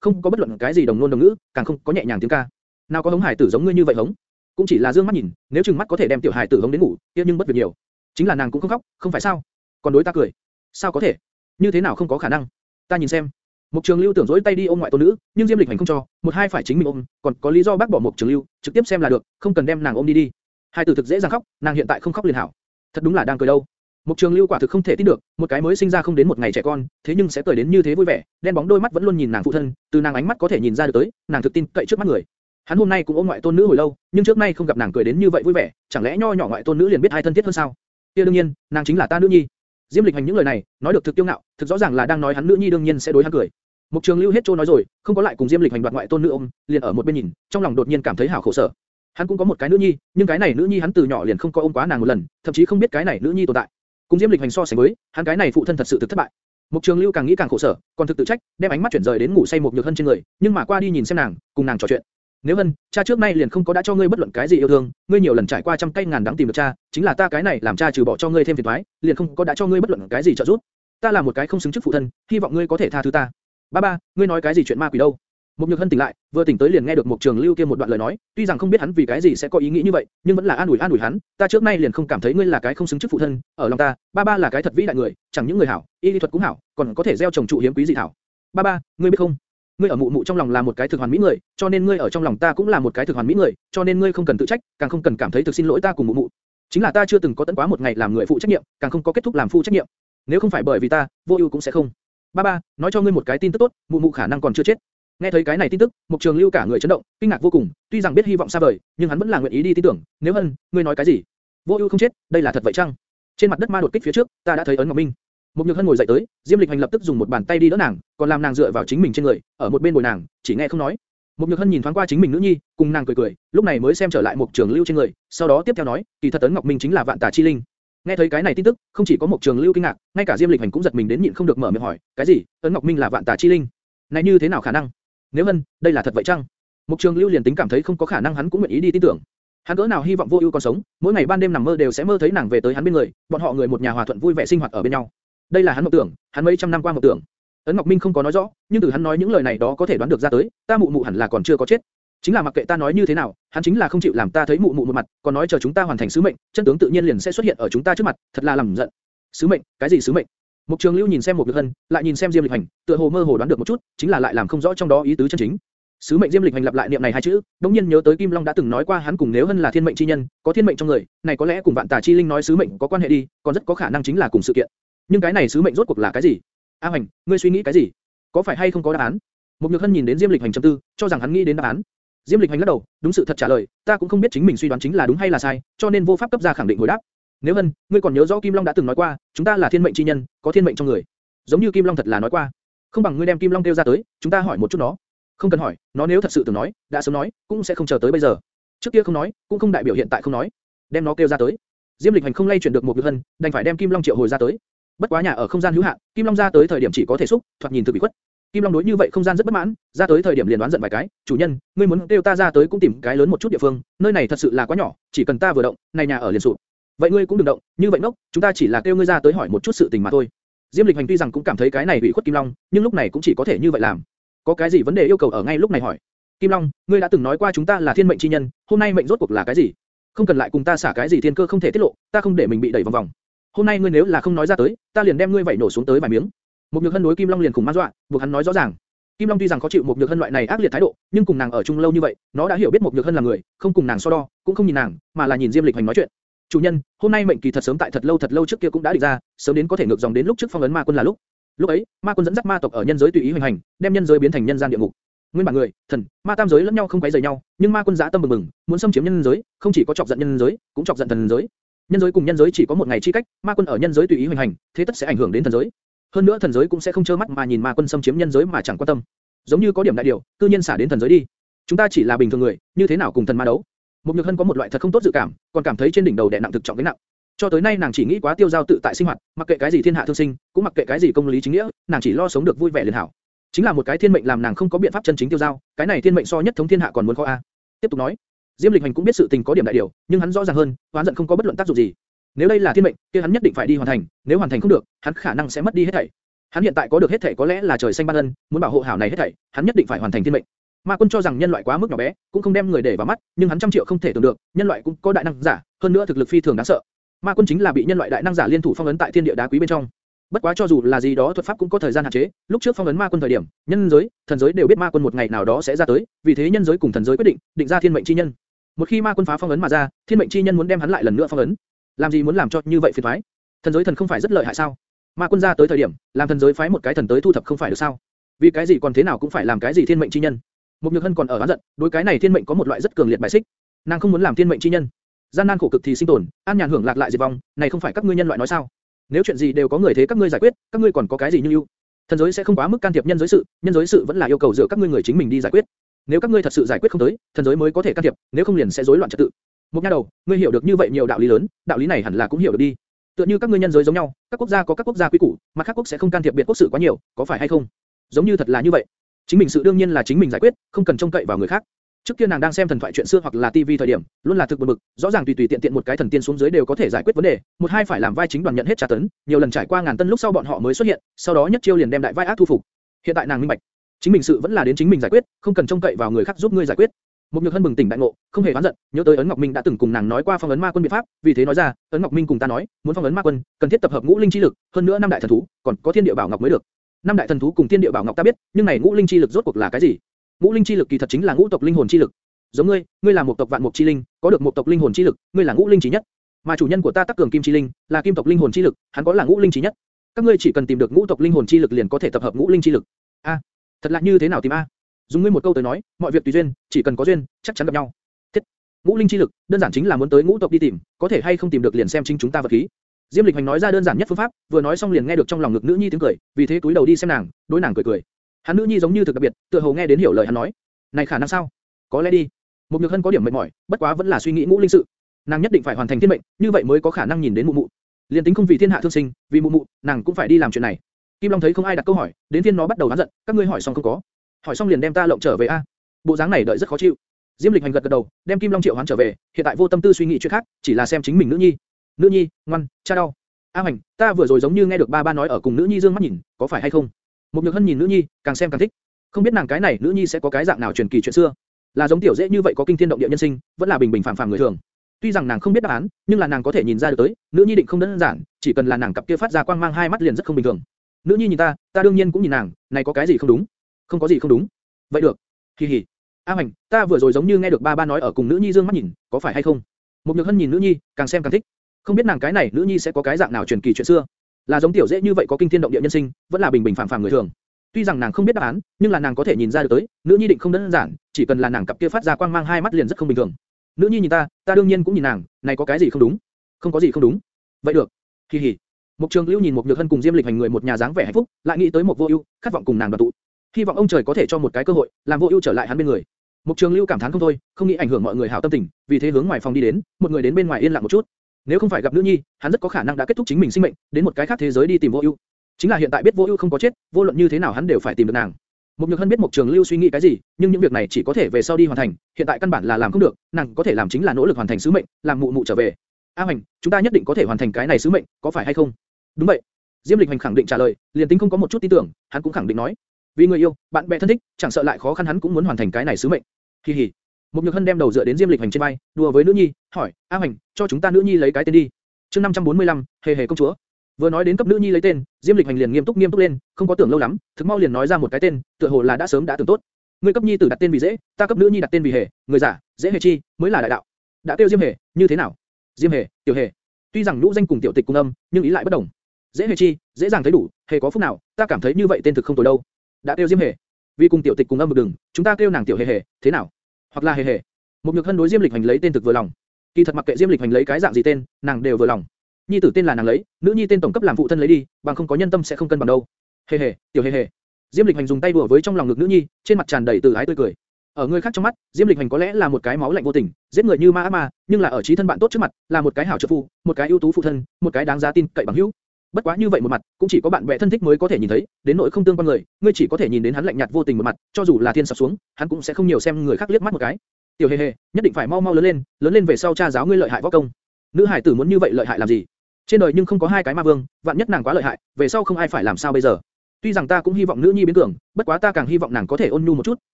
không có bất luận cái gì đồng nôn đồng ngữ, càng không có nhẹ nhàng tiếng ca. Nào có hống hải tử giống ngươi như vậy hống? Cũng chỉ là dương mắt nhìn, nếu trừng mắt có thể đem tiểu hải tử hống đến ngủ, kia nhưng bất việc nhiều. Chính là nàng cũng không khóc, không phải sao? Còn đối ta cười, sao có thể? Như thế nào không có khả năng? Ta nhìn xem. Mục Trường Lưu tưởng dỗi tay đi ôm ngoại tôn nữ, nhưng Diêm Lịch Hành không cho, một hai phải chính mình ôm, còn có lý do bác bỏ Mục Trường Lưu, trực tiếp xem là được, không cần đem nàng ôm đi đi. Hai tử thực dễ dàng khóc, nàng hiện tại không khóc liền hảo. Thật đúng là đang cười đâu. Mục Trường Lưu quả thực không thể tin được, một cái mới sinh ra không đến một ngày trẻ con, thế nhưng sẽ cười đến như thế vui vẻ, đen bóng đôi mắt vẫn luôn nhìn nàng phụ thân, từ nàng ánh mắt có thể nhìn ra được tới, nàng thực tin cậy trước mắt người. Hắn hôm nay cũng ôm ngoại tôn nữ hồi lâu, nhưng trước nay không gặp nàng cười đến như vậy vui vẻ, chẳng lẽ nho nhỏ ngoại tôn nữ liền biết hai thân thiết hơn sao? Kia đương nhiên, nàng chính là ta nữ nhi. Diêm Lịch Hành những lời này, nói được thực tiêu ngạo, thực rõ ràng là đang nói hắn nữ nhi đương nhiên sẽ đối hắn cười. Mục Trường Lưu hết trôi nói rồi, không có lại cùng Diêm Lịch Hành đoạt ngoại tôn nữ ông, liền ở một bên nhìn, trong lòng đột nhiên cảm thấy hảo khổ sở. Hắn cũng có một cái nữ nhi, nhưng cái này nữ nhi hắn từ nhỏ liền không có ôm quá nàng một lần, thậm chí không biết cái này nữ nhi tồn tại. Cùng Diêm Lịch Hành so sánh với, hắn cái này phụ thân thật sự thực thất bại. Mục Trường Lưu càng nghĩ càng khổ sở, còn thực tự trách, đem ánh mắt chuyển rời đến ngủ say một nhược hân trên người, nhưng mà qua đi nhìn xem nàng, cùng nàng trò chuyện. Nếu hân, cha trước nay liền không có đã cho ngươi bất luận cái gì yêu thương, ngươi nhiều lần trải qua trăm cây ngàn đắng tìm được cha, chính là ta cái này làm cha trừ bỏ cho ngươi thêm phiền toái, liền không có đã cho ngươi bất luận cái gì trợ giúp. Ta là một cái không xứng chức phụ thân, hy vọng ngươi có thể tha thứ ta. Ba ba, ngươi nói cái gì chuyện ma quỷ đâu? Mục Nhược Hân tỉnh lại, vừa tỉnh tới liền nghe được Mục Trường Lưu kia một đoạn lời nói, tuy rằng không biết hắn vì cái gì sẽ có ý nghĩ như vậy, nhưng vẫn là an ủi an ủi hắn, ta trước nay liền không cảm thấy ngươi là cái không xứng chức phụ thân, ở lòng ta, ba ba là cái thật vĩ đại người, chẳng những người hảo, y lý thuật cũng hảo, còn có thể gieo trồng trụ hiếm quý dị thảo. Ba ba, ngươi biết không? Ngươi ở mụ mụ trong lòng là một cái thực hoàn mỹ người, cho nên ngươi ở trong lòng ta cũng là một cái thực hoàn mỹ người, cho nên ngươi không cần tự trách, càng không cần cảm thấy thực xin lỗi ta cùng mụ mụ. Chính là ta chưa từng có tận quá một ngày làm người phụ trách nhiệm, càng không có kết thúc làm phụ trách nhiệm. Nếu không phải bởi vì ta, vô ưu cũng sẽ không. Ba ba, nói cho ngươi một cái tin tức tốt, mụ mụ khả năng còn chưa chết. Nghe thấy cái này tin tức, Mục Trường Lưu cả người chấn động, kinh ngạc vô cùng, tuy rằng biết hy vọng xa vời, nhưng hắn vẫn là nguyện ý đi tin tưởng. Nếu hơn, ngươi nói cái gì? Vô ưu không chết, đây là thật vậy chăng? Trên mặt đất ma đột kích phía trước, ta đã thấy ấn ngọc minh. Mục Nhược Hân ngồi dậy tới, Diêm Lịch Hành lập tức dùng một bàn tay đi đỡ nàng, còn làm nàng dựa vào chính mình trên người, ở một bên bồi nàng, chỉ nghe không nói. Mục Nhược Hân nhìn thoáng qua chính mình nữ nhi, cùng nàng cười cười, lúc này mới xem trở lại Mục Trường Lưu trên người, sau đó tiếp theo nói, kỳ thật ấn ngọc minh chính là vạn tà chi linh. Nghe thấy cái này tin tức, không chỉ có một Trường Lưu kinh ngạc, ngay cả Diêm Lịch Hành cũng giật mình đến nhịn không được mở miệng hỏi, cái gì? Ấn ngọc minh là vạn tà chi linh? Này như thế nào khả năng? Nếu Hân, đây là thật vậy chăng? một Trường Lưu liền tính cảm thấy không có khả năng hắn cũng nguyện ý đi tin tưởng. Hắn cỡ nào hy vọng Vô Ưu còn sống, mỗi ngày ban đêm nằm mơ đều sẽ mơ thấy nàng về tới hắn bên người, bọn họ người một nhà hòa thuận vui vẻ sinh hoạt ở bên nhau. Đây là hắn mộng tưởng, hắn mấy trăm năm qua mộng tưởng. Ấn Ngọc Minh không có nói rõ, nhưng từ hắn nói những lời này đó có thể đoán được ra tới, ta mụ mụ hẳn là còn chưa có chết. Chính là mặc kệ ta nói như thế nào, hắn chính là không chịu làm ta thấy mụ mụ một mặt, còn nói chờ chúng ta hoàn thành sứ mệnh, chân tướng tự nhiên liền sẽ xuất hiện ở chúng ta trước mặt, thật là làm giận. Sứ mệnh, cái gì sứ mệnh? Mục Trường Lưu nhìn xem một Nhược Hân, lại nhìn xem Diêm Lịch Hành, tựa hồ mơ hồ đoán được một chút, chính là lại làm không rõ trong đó ý tứ chân chính. Sứ mệnh Diêm Lịch Hành lặp lại niệm này hai chữ, đống nhiên nhớ tới Kim Long đã từng nói qua hắn cùng nếu Hân là thiên mệnh chi nhân, có thiên mệnh trong người, này có lẽ cùng vạn tà chi linh nói sứ mệnh có quan hệ đi, còn rất có khả năng chính là cùng sự kiện. Nhưng cái này sứ mệnh rốt cuộc là cái gì? A Hành, ngươi suy nghĩ cái gì? Có phải hay không có đáp án? Mục Nhược Hân nhìn đến Diêm Lịch Hành trầm tư, cho rằng hắn nghĩ đến đáp án. Diêm Lịch Hành lắc đầu, đúng sự thật trả lời, ta cũng không biết chính mình suy đoán chính là đúng hay là sai, cho nên vô pháp cấp ra khẳng định hồi đáp. Nếu Hân, ngươi còn nhớ rõ Kim Long đã từng nói qua, chúng ta là thiên mệnh chi nhân, có thiên mệnh trong người. Giống như Kim Long thật là nói qua, không bằng ngươi đem Kim Long kêu ra tới, chúng ta hỏi một chút nó. Không cần hỏi, nó nếu thật sự từng nói, đã sớm nói, cũng sẽ không chờ tới bây giờ. Trước kia không nói, cũng không đại biểu hiện tại không nói. Đem nó kêu ra tới. Diêm Lịch Hành không lay chuyển được một việc Hân, đành phải đem Kim Long triệu hồi ra tới. Bất quá nhà ở không gian hữu hạn, Kim Long ra tới thời điểm chỉ có thể xúc, thoạt nhìn thực bị quất. Kim Long đối như vậy không gian rất bất mãn, ra tới thời điểm liền đoán giận vài cái, chủ nhân, ngươi muốn kêu ta ra tới cũng tìm cái lớn một chút địa phương, nơi này thật sự là quá nhỏ, chỉ cần ta vừa động, này nhà ở liền sụp. Vậy ngươi cũng đừng động, như vậy ngốc, chúng ta chỉ là kêu ngươi ra tới hỏi một chút sự tình mà thôi. Diêm Lịch Hành tuy rằng cũng cảm thấy cái này bị khuất Kim Long, nhưng lúc này cũng chỉ có thể như vậy làm. Có cái gì vấn đề yêu cầu ở ngay lúc này hỏi. Kim Long, ngươi đã từng nói qua chúng ta là thiên mệnh chi nhân, hôm nay mệnh rốt cuộc là cái gì? Không cần lại cùng ta xả cái gì thiên cơ không thể tiết lộ, ta không để mình bị đẩy vòng vòng. Hôm nay ngươi nếu là không nói ra tới, ta liền đem ngươi vảy nổ xuống tới vài miếng. Một Nhược Hân đối Kim Long liền cùng ma dọa, buộc hắn nói rõ ràng. Kim Long tuy rằng khó chịu một Nhược Hân loại này ác liệt thái độ, nhưng cùng nàng ở chung lâu như vậy, nó đã hiểu biết một Nhược Hân là người, không cùng nàng so đo, cũng không nhìn nàng, mà là nhìn Diêm Lịch Hành nói chuyện. Chủ nhân, hôm nay mệnh kỳ thật sớm tại thật lâu thật lâu trước kia cũng đã định ra, sớm đến có thể ngược dòng đến lúc trước phong ấn ma quân là lúc. Lúc ấy, ma quân dẫn dắt ma tộc ở nhân giới tùy ý hoành hành, đem nhân giới biến thành nhân gian địa ngục. Nguyên bản người, thần, ma tam giới lẫn nhau không quấy rầy nhau, nhưng ma quân giá tâm bừng bừng, muốn xâm chiếm nhân giới, không chỉ có chọc giận nhân giới, cũng chọc giận thần giới. Nhân giới cùng nhân giới chỉ có một ngày chi cách, ma quân ở nhân giới tùy ý hoành hành, thế tất sẽ ảnh hưởng đến thần giới. Hơn nữa thần giới cũng sẽ không trơ mắt mà nhìn ma quân xâm chiếm nhân giới mà chẳng quan tâm. Giống như có điểm đại điều, cư nhiên xả đến thần giới đi. Chúng ta chỉ là bình thường người, như thế nào cùng thần ma đấu? Một Nhược Hân có một loại thật không tốt dự cảm, còn cảm thấy trên đỉnh đầu đè nặng thực trọng cái nặng. Cho tới nay nàng chỉ nghĩ quá tiêu giao tự tại sinh hoạt, mặc kệ cái gì thiên hạ thương sinh, cũng mặc kệ cái gì công lý chính nghĩa, nàng chỉ lo sống được vui vẻ liền hảo. Chính là một cái thiên mệnh làm nàng không có biện pháp chân chính tiêu giao, cái này thiên mệnh so nhất thống thiên hạ còn muốn khó a. Tiếp tục nói, Diêm Lịch Hành cũng biết sự tình có điểm đại điều, nhưng hắn rõ ràng hơn, oán giận không có bất luận tác dụng gì. Nếu đây là thiên mệnh, kia hắn nhất định phải đi hoàn thành, nếu hoàn thành không được, hắn khả năng sẽ mất đi hết thảy. Hắn hiện tại có được hết thảy có lẽ là trời xanh ban ân, muốn bảo hộ hảo này hết thảy, hắn nhất định phải hoàn thành thiên mệnh. Ma Quân cho rằng nhân loại quá mức nhỏ bé, cũng không đem người để vào mắt, nhưng hắn trăm triệu không thể tưởng được, nhân loại cũng có đại năng giả, hơn nữa thực lực phi thường đáng sợ. Ma Quân chính là bị nhân loại đại năng giả liên thủ phong ấn tại thiên địa đá quý bên trong. Bất quá cho dù là gì đó thuật pháp cũng có thời gian hạn chế, lúc trước phong ấn Ma Quân thời điểm, nhân giới, thần giới đều biết Ma Quân một ngày nào đó sẽ ra tới, vì thế nhân giới cùng thần giới quyết định, định ra thiên mệnh chi nhân. Một khi Ma Quân phá phong ấn mà ra, thiên mệnh chi nhân muốn đem hắn lại lần nữa phong ấn. Làm gì muốn làm cho như vậy phiền toái? Thần giới thần không phải rất lợi hại sao? Ma Quân gia tới thời điểm, làm thần giới phái một cái thần tới thu thập không phải được sao? Vì cái gì còn thế nào cũng phải làm cái gì thiên mệnh chi nhân? mục Nhược Hân còn ở oán giận, đối cái này thiên mệnh có một loại rất cường liệt bài xích. Nàng không muốn làm thiên mệnh chi nhân. Gian nan khổ cực thì sinh tồn, an nhàn hưởng lạc lại diệt vong, này không phải các ngươi nhân loại nói sao? Nếu chuyện gì đều có người thế các ngươi giải quyết, các ngươi còn có cái gì như ưu? Thần giới sẽ không quá mức can thiệp nhân giới sự, nhân giới sự vẫn là yêu cầu dựa các ngươi người chính mình đi giải quyết. Nếu các ngươi thật sự giải quyết không tới, thần giới mới có thể can thiệp, nếu không liền sẽ rối loạn trật tự. Một nha đầu, ngươi hiểu được như vậy nhiều đạo lý lớn, đạo lý này hẳn là cũng hiểu được đi. Tựa như các ngươi nhân giới giống nhau, các quốc gia có các quốc gia quy củ, mà các quốc sẽ không can thiệp biệt quốc sự quá nhiều, có phải hay không? Giống như thật là như vậy. Chính mình sự đương nhiên là chính mình giải quyết, không cần trông cậy vào người khác. Trước kia nàng đang xem thần thoại chuyện xưa hoặc là TV thời điểm, luôn là thực buồn bực, rõ ràng tùy tùy tiện tiện một cái thần tiên xuống dưới đều có thể giải quyết vấn đề, một hai phải làm vai chính đoàn nhận hết trả tấn, nhiều lần trải qua ngàn tân lúc sau bọn họ mới xuất hiện, sau đó nhất chiêu liền đem đại vai ác thu phục. Hiện tại nàng minh bạch, chính mình sự vẫn là đến chính mình giải quyết, không cần trông cậy vào người khác giúp ngươi giải quyết. Một nhược hân bừng tỉnh đại ngộ, không hề oán giận, nhớ tới ấn ngọc minh đã từng cùng nàng nói qua phong ấn ma quân biện pháp, vì thế nói ra, ấn ngọc minh cùng ta nói, muốn phong ấn ma quân, cần thiết tập hợp ngũ linh chi lực, hơn nữa năm đại thần thú, còn có thiên địa bảo ngọc mới được. Năm đại thần thú cùng thiên địa bảo ngọc ta biết, nhưng này ngũ linh chi lực rốt cuộc là cái gì? Ngũ linh chi lực kỳ thật chính là ngũ tộc linh hồn chi lực. Giống ngươi, ngươi là một tộc vạn mục chi linh, có được một tộc linh hồn chi lực, ngươi là ngũ linh chí nhất. Mà chủ nhân của ta Tắc Cường Kim chi linh, là kim tộc linh hồn chi lực, hắn có là ngũ linh chí nhất. Các ngươi chỉ cần tìm được ngũ tộc linh hồn chi lực liền có thể tập hợp ngũ linh chi lực. A, thật là như thế nào tìm a? Dùng ngươi một câu tới nói, mọi việc tùy duyên, chỉ cần có duyên, chắc chắn gặp nhau. Thiết, ngũ linh chi lực, đơn giản chính là muốn tới ngũ tộc đi tìm, có thể hay không tìm được liền xem chính chúng ta vật khí. Diêm Lịch Hành nói ra đơn giản nhất phương pháp, vừa nói xong liền nghe được trong lòng ngực nữ nhi tiếng cười, vì thế túi đầu đi xem nàng, đối nàng cười cười. Hắn nữ nhi giống như thực đặc biệt, tựa hồ nghe đến hiểu lời hắn nói. Này khả năng sao? Có lẽ đi. Một Nhược Hân có điểm mệt mỏi, bất quá vẫn là suy nghĩ ngũ linh sự. Nàng nhất định phải hoàn thành thiên mệnh, như vậy mới có khả năng nhìn đến mụ mụ. Liên tính không vì thiên hạ thương sinh, vì mụ mụ, nàng cũng phải đi làm chuyện này. Kim Long thấy không ai đặt câu hỏi, đến phiên nó bắt đầu oán giận, các ngươi hỏi xong không có? Hỏi xong liền đem ta lộng trở về a. Bộ dáng này đợi rất khó chịu. Diêm Lịch Hành gật gật đầu, đem Kim Long triệu hoán trở về, hiện tại vô tâm tư suy nghĩ chuyện khác, chỉ là xem chính mình nữ nhi. Nữ nhi, ngoan, cha đau. A Hành, ta vừa rồi giống như nghe được ba ba nói ở cùng nữ nhi dương mắt nhìn, có phải hay không? Một Nhược Hân nhìn nữ nhi, càng xem càng thích. Không biết nàng cái này nữ nhi sẽ có cái dạng nào truyền kỳ chuyện xưa, là giống tiểu dễ như vậy có kinh thiên động địa nhân sinh, vẫn là bình bình phàm phàm người thường. Tuy rằng nàng không biết đáp án, nhưng là nàng có thể nhìn ra được tới, nữ nhi định không đơn giản, chỉ cần là nàng cặp kia phát ra quang mang hai mắt liền rất không bình thường. Nữ nhi nhìn ta, ta đương nhiên cũng nhìn nàng, này có cái gì không đúng? Không có gì không đúng. Vậy được. Kỳ hỉ. A Hoành, ta vừa rồi giống như nghe được ba ba nói ở cùng nữ nhi dương mắt nhìn, có phải hay không? Một Nhược Hân nhìn nữ nhi, càng xem càng thích. Không biết nàng cái này nữ nhi sẽ có cái dạng nào truyền kỳ chuyện xưa, là giống tiểu dễ như vậy có kinh thiên động địa nhân sinh, vẫn là bình bình phàm phàm người thường. Tuy rằng nàng không biết đáp án, nhưng là nàng có thể nhìn ra được tới, nữ nhi định không đơn giản, chỉ cần là nàng cặp kia phát ra quang mang hai mắt liền rất không bình thường. Nữ nhi nhìn ta, ta đương nhiên cũng nhìn nàng, này có cái gì không đúng? Không có gì không đúng. Vậy được. Kỳ hỉ. Mục Trường Lưu nhìn một nhược hân cùng Diêm Lịch hành người một nhà dáng vẻ hạnh phúc, lại nghĩ tới một vô ưu, khát vọng cùng nàng đoàn tụ. Hy vọng ông trời có thể cho một cái cơ hội, làm vô ưu trở lại hắn bên người. Mục Trường Lưu cảm thán không thôi, không nghĩ ảnh hưởng mọi người hảo tâm tình, vì thế hướng ngoài phòng đi đến, một người đến bên ngoài yên lặng một chút. Nếu không phải gặp nữ nhi, hắn rất có khả năng đã kết thúc chính mình sinh mệnh, đến một cái khác thế giới đi tìm vô ưu. Chính là hiện tại biết vô ưu không có chết, vô luận như thế nào hắn đều phải tìm được nàng. Mục Nhược Hân biết Mục Trường Lưu suy nghĩ cái gì, nhưng những việc này chỉ có thể về sau đi hoàn thành, hiện tại căn bản là làm không được, nàng có thể làm chính là nỗ lực hoàn thành sứ mệnh, làm mụ mụ trở về. A Hoành, chúng ta nhất định có thể hoàn thành cái này sứ mệnh, có phải hay không? Đúng vậy. Diêm Lịch Hành khẳng định trả lời, liền tính không có một chút tin tưởng, hắn cũng khẳng định nói, vì người yêu, bạn bè thân thích, chẳng sợ lại khó khăn hắn cũng muốn hoàn thành cái này sứ mệnh. Kỳ hỉ. Một Nhược Hân đem đầu dựa đến Diêm Lịch Hành trên vai, đùa với nữ nhi, hỏi, A Hành, cho chúng ta nữ nhi lấy cái tên đi. Chương 545, hề hề công chúa. Vừa nói đến cấp nữ nhi lấy tên, Diêm Lịch Hành liền nghiêm túc nghiêm túc lên, không có tưởng lâu lắm, thực mau liền nói ra một cái tên, tựa hồ là đã sớm đã tưởng tốt. Ngươi cấp nhi tử đặt tên vì dễ, ta cấp nữ nhi đặt tên vì hề, người giả, dễ hề chi, mới là đại đạo. Đã tiêu Diêm hề, như thế nào? Diêm hề, tiểu hề. Tuy rằng nhũ danh cùng tiểu tịch cùng âm, nhưng ý lại bất đồng. Dễ hề chi, dễ dàng thấy đủ, hề có phúc nào, ta cảm thấy như vậy tên thực không tồi đâu. Đã tiêu Diêm hề. Vì cùng tiểu tịch cùng âm một đường, chúng ta kêu nàng tiểu hề hề, thế nào? Hoặc là hề hề. Một nhược hân đối Diêm Lịch Hành lấy tên thực vừa lòng. Kỳ thật mặc kệ Diêm Lịch Hành lấy cái dạng gì tên, nàng đều vừa lòng. Nhi tử tên là nàng lấy, nữ nhi tên tổng cấp làm phụ thân lấy đi, bằng không có nhân tâm sẽ không cân bằng đâu. Hề hề, tiểu hề hề. Diêm Lịch Hành dùng tay đùa với trong lòng ngực nữ nhi, trên mặt tràn đầy từ ái tươi cười. Ở người khác trong mắt, Diêm Lịch Hành có lẽ là một cái máu lạnh vô tình, giết người như ma ác ma, nhưng là ở trí thân bạn tốt trước mặt, là một cái hảo trợ phu, một cái ưu tú phụ thân, một cái đáng giá tin cậy bằng hữu. Bất quá như vậy một mặt, cũng chỉ có bạn bè thân thích mới có thể nhìn thấy, đến nỗi không tương quan người, ngươi chỉ có thể nhìn đến hắn lạnh nhạt vô tình một mặt, cho dù là thiên sập xuống, hắn cũng sẽ không nhiều xem người khác liếc mắt một cái. Tiểu hề hề, nhất định phải mau mau lớn lên, lớn lên về sau cha giáo ngươi lợi hại võ công. Nữ hải tử muốn như vậy lợi hại làm gì? Trên đời nhưng không có hai cái ma vương, vạn nhất nàng quá lợi hại, về sau không ai phải làm sao bây giờ. Tuy rằng ta cũng hy vọng nữ nhi biến cường, bất quá ta càng hy vọng nàng có thể ôn nhu một chút,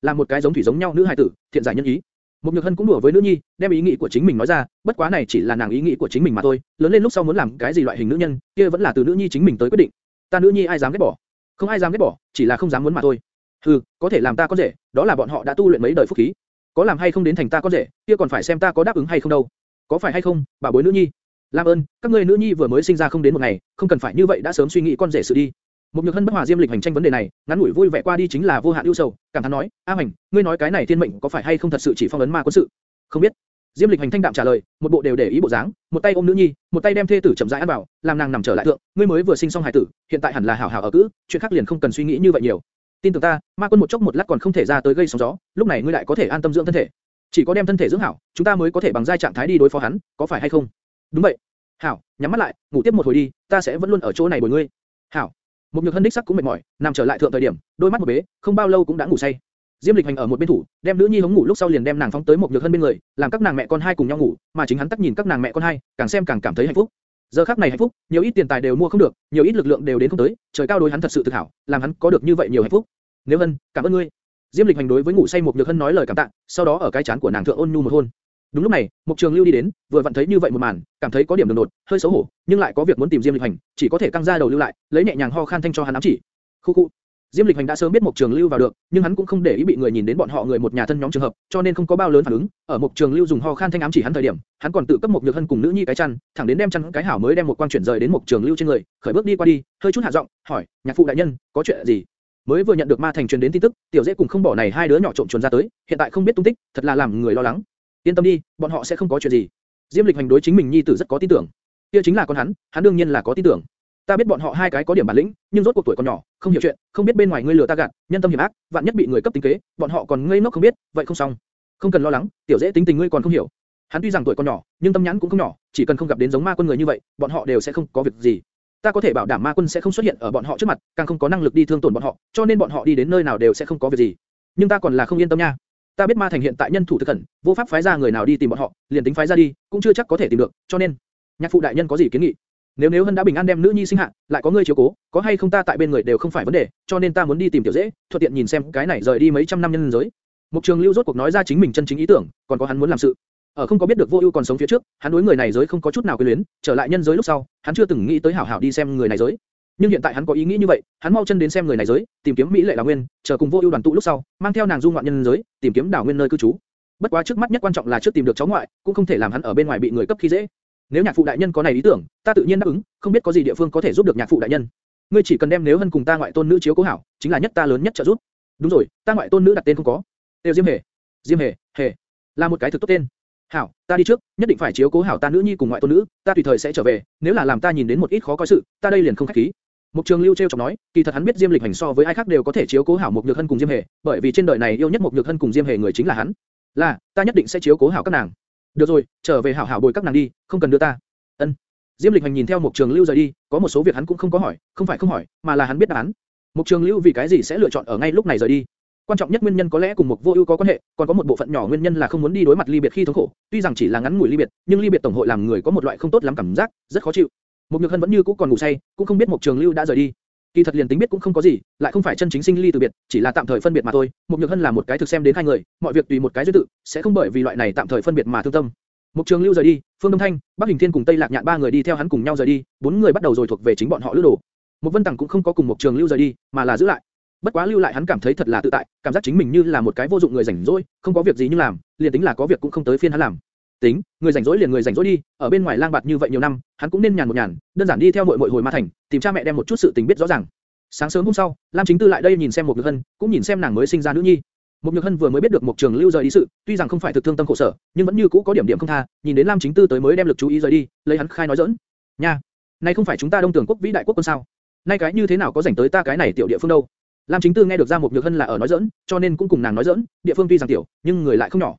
làm một cái giống thủy giống nhau nữ hài tử, thiện giải nhân ý. Một nhược hân cũng đùa với nữ nhi, đem ý nghĩ của chính mình nói ra, bất quá này chỉ là nàng ý nghĩ của chính mình mà thôi, lớn lên lúc sau muốn làm cái gì loại hình nữ nhân, kia vẫn là từ nữ nhi chính mình tới quyết định. Ta nữ nhi ai dám ghét bỏ? Không ai dám ghét bỏ, chỉ là không dám muốn mà thôi. Hừ, có thể làm ta con rể, đó là bọn họ đã tu luyện mấy đời phúc khí. Có làm hay không đến thành ta con rể, kia còn phải xem ta có đáp ứng hay không đâu. Có phải hay không, bà bối nữ nhi? Lam ơn, các ngươi nữ nhi vừa mới sinh ra không đến một ngày, không cần phải như vậy đã sớm suy nghĩ con rể sự đi. Một nhược hân bất hòa diêm lịch hành tranh vấn đề này, ngắn ngủi vui vẻ qua đi chính là vô hạn ưu sầu, cảm thán nói, A hành, ngươi nói cái này thiên mệnh có phải hay không thật sự chỉ phong ấn ma quân sự? Không biết. Diêm lịch hành thanh đạm trả lời, một bộ đều để ý bộ dáng, một tay ôm nữ nhi, một tay đem thê tử chậm rãi ăn vào, làm nàng nằm trở lại thượng, ngươi mới vừa sinh xong hài tử, hiện tại hẳn là hảo hảo ở cữ, chuyện khác liền không cần suy nghĩ như vậy nhiều. Tin tưởng ta, ma quân một chốc một lát còn không thể ra tới gây sóng gió, lúc này ngươi lại có thể an tâm dưỡng thân thể. Chỉ có đem thân thể dưỡng hảo, chúng ta mới có thể bằng giai trạng thái đi đối phó hắn, có phải hay không? Đúng vậy. Hảo, nhắm mắt lại, ngủ tiếp một hồi đi, ta sẽ vẫn luôn ở chỗ này bồi ngươi. Hảo. Một nhược hân đích sắc cũng mệt mỏi, nằm trở lại thượng thời điểm, đôi mắt một bế, không bao lâu cũng đã ngủ say. Diêm Lịch Hành ở một bên thủ, đem nữ nhi hống ngủ lúc sau liền đem nàng phóng tới một nhược hân bên người, làm các nàng mẹ con hai cùng nhau ngủ, mà chính hắn tắt nhìn các nàng mẹ con hai, càng xem càng cảm thấy hạnh phúc. Giờ khắc này hạnh phúc, nhiều ít tiền tài đều mua không được, nhiều ít lực lượng đều đến không tới, trời cao đối hắn thật sự thực hảo, làm hắn có được như vậy nhiều hạnh phúc. Nếu hân, cảm ơn ngươi. Diêm Lịch Hành đối với ngủ say một nhược hân nói lời cảm tạ, sau đó ở cái chán của nàng thượng ôn nhu một hôn. Đúng lúc này, Mục Trường Lưu đi đến, vừa vặn thấy như vậy một màn, cảm thấy có điểm đường đột, hơi xấu hổ, nhưng lại có việc muốn tìm Diêm Lịch Hành, chỉ có thể căng ra đầu lưu lại, lấy nhẹ nhàng ho khan thanh cho hắn ám chỉ. Khu khu. Diêm Lịch Hành đã sớm biết Mục Trường Lưu vào được, nhưng hắn cũng không để ý bị người nhìn đến bọn họ người một nhà thân nhóm trường hợp, cho nên không có bao lớn phản ứng. Ở Mục Trường Lưu dùng ho khan thanh ám chỉ hắn thời điểm, hắn còn tự cấp một nhược hân cùng nữ nhi cái chăn, thẳng đến đem chăn cái hảo mới đem một quang chuyển rời đến Mục Trường Lưu trên người, khởi bước đi qua đi, hơi chút hạ giọng, hỏi, nhạc phụ đại nhân, có chuyện gì? Mới vừa nhận được ma thành truyền đến tin tức, tiểu dễ cùng không bỏ này hai đứa nhỏ trộm chuồn ra tới, hiện tại không biết tung tích, thật là làm người lo lắng. Yên tâm đi, bọn họ sẽ không có chuyện gì. Diêm Lịch hành đối chính mình nhi tử rất có tin tưởng. Kia chính là con hắn, hắn đương nhiên là có tin tưởng. Ta biết bọn họ hai cái có điểm bản lĩnh, nhưng rốt cuộc tuổi còn nhỏ, không hiểu chuyện, không biết bên ngoài ngươi lừa ta gạt, nhân tâm hiểm ác, vạn nhất bị người cấp tính kế, bọn họ còn ngây ngốc không biết, vậy không xong. Không cần lo lắng, tiểu dễ tính tình ngươi còn không hiểu. Hắn tuy rằng tuổi còn nhỏ, nhưng tâm nhãn cũng không nhỏ, chỉ cần không gặp đến giống ma quân người như vậy, bọn họ đều sẽ không có việc gì. Ta có thể bảo đảm ma quân sẽ không xuất hiện ở bọn họ trước mặt, càng không có năng lực đi thương tổn bọn họ, cho nên bọn họ đi đến nơi nào đều sẽ không có việc gì. Nhưng ta còn là không yên tâm nha. Ta biết ma thành hiện tại nhân thủ thực khẩn, vô pháp phái ra người nào đi tìm bọn họ, liền tính phái ra đi, cũng chưa chắc có thể tìm được, cho nên, nhạc phụ đại nhân có gì kiến nghị? Nếu nếu Hân đã bình an đem nữ nhi sinh hạ, lại có ngươi chiếu cố, có hay không ta tại bên người đều không phải vấn đề, cho nên ta muốn đi tìm tiểu dễ, thuận tiện nhìn xem cái này rời đi mấy trăm năm nhân giới. Mục Trường Lưu rốt cuộc nói ra chính mình chân chính ý tưởng, còn có hắn muốn làm sự. Ở không có biết được Vô Ưu còn sống phía trước, hắn đối người này giới không có chút nào quyến luyến, trở lại nhân giới lúc sau, hắn chưa từng nghĩ tới hảo hảo đi xem người này giới. Nhưng hiện tại hắn có ý nghĩ như vậy, hắn mau chân đến xem người này giới, tìm kiếm mỹ lệ là nguyên, chờ cùng Vô Ưu đoàn tụ lúc sau, mang theo nàng du ngoạn nhân giới, tìm kiếm đảo nguyên nơi cư trú. Bất quá trước mắt nhất quan trọng là trước tìm được cháu ngoại, cũng không thể làm hắn ở bên ngoài bị người cấp khi dễ. Nếu nhạc phụ đại nhân có này ý tưởng, ta tự nhiên đáp ứng, không biết có gì địa phương có thể giúp được nhạc phụ đại nhân. Ngươi chỉ cần đem nếu hân cùng ta ngoại tôn nữ chiếu cố hảo, chính là nhất ta lớn nhất trợ giúp. Đúng rồi, ta ngoại tôn nữ đặt tên không có. Tiêu Diêm Hề. Diêm Hề, Hề. Là một cái thực tốt tên. Hảo, ta đi trước, nhất định phải chiếu cố hảo ta nữ nhi cùng ngoại tôn nữ, ta tùy thời sẽ trở về, nếu là làm ta nhìn đến một ít khó coi sự, ta đây liền không khách khí. Mục Trường Lưu treo chọc nói, kỳ thật hắn biết Diêm Lịch Hành so với ai khác đều có thể chiếu cố hảo Mục Nhược Hân cùng Diêm Hề, bởi vì trên đời này yêu nhất Mục Nhược Hân cùng Diêm Hề người chính là hắn. Là, ta nhất định sẽ chiếu cố hảo các nàng. Được rồi, trở về hảo hảo bồi các nàng đi, không cần đưa ta. Ân. Diêm Lịch Hành nhìn theo Mục Trường Lưu rời đi, có một số việc hắn cũng không có hỏi, không phải không hỏi, mà là hắn biết đáp án. Mục Trường Lưu vì cái gì sẽ lựa chọn ở ngay lúc này rời đi? Quan trọng nhất nguyên nhân có lẽ cùng Mục Vô Ưu có quan hệ, còn có một bộ phận nhỏ nguyên nhân là không muốn đi đối mặt ly biệt khi thống khổ. Tuy rằng chỉ là ngắn ngủi ly biệt, nhưng ly biệt tổng hội làm người có một loại không tốt lắm cảm giác, rất khó chịu. Mục Nhược Hân vẫn như cũ còn ngủ say, cũng không biết Mục Trường Lưu đã rời đi. Kỳ thật liền tính biết cũng không có gì, lại không phải chân chính sinh ly từ biệt, chỉ là tạm thời phân biệt mà thôi. Mục Nhược Hân là một cái thực xem đến hai người, mọi việc tùy một cái duyên tự, sẽ không bởi vì loại này tạm thời phân biệt mà thương tâm. Mục Trường Lưu rời đi, Phương Đông Thanh, Bắc Hình Thiên cùng Tây Lạc Nhạn ba người đi theo hắn cùng nhau rời đi, bốn người bắt đầu rồi thuộc về chính bọn họ lữ đồ. Mục Vân Tằng cũng không có cùng Mục Trường Lưu rời đi, mà là giữ lại. Bất quá lưu lại hắn cảm thấy thật là tự tại, cảm giác chính mình như là một cái vô dụng người rảnh rỗi, không có việc gì nhưng làm, liền tính là có việc cũng không tới phiên hắn làm. Tính, người rảnh rỗi liền người rảnh rỗi đi, ở bên ngoài lang bạt như vậy nhiều năm, hắn cũng nên nhàn một nhàn, đơn giản đi theo muội muội hồi ma thành, tìm cha mẹ đem một chút sự tình biết rõ ràng. Sáng sớm hôm sau, Lam Chính Tư lại đây nhìn xem một Nhược Hân, cũng nhìn xem nàng mới sinh ra nữ nhi. Một Nhược Hân vừa mới biết được một Trường Lưu rời đi sự, tuy rằng không phải thực thương tâm khổ sở, nhưng vẫn như cũ có điểm điểm không tha, nhìn đến Lam Chính Tư tới mới đem lực chú ý rời đi, lấy hắn khai nói giỡn. Nha, này không phải chúng ta Đông Tường quốc vĩ đại quốc quân sao? Nay cái như thế nào có rảnh tới ta cái này tiểu địa phương đâu? Lam Chính Tư nghe được ra một Nhược Hân là ở nói giỡn, cho nên cũng cùng nàng nói giỡn, địa phương tuy rằng tiểu, nhưng người lại không nhỏ.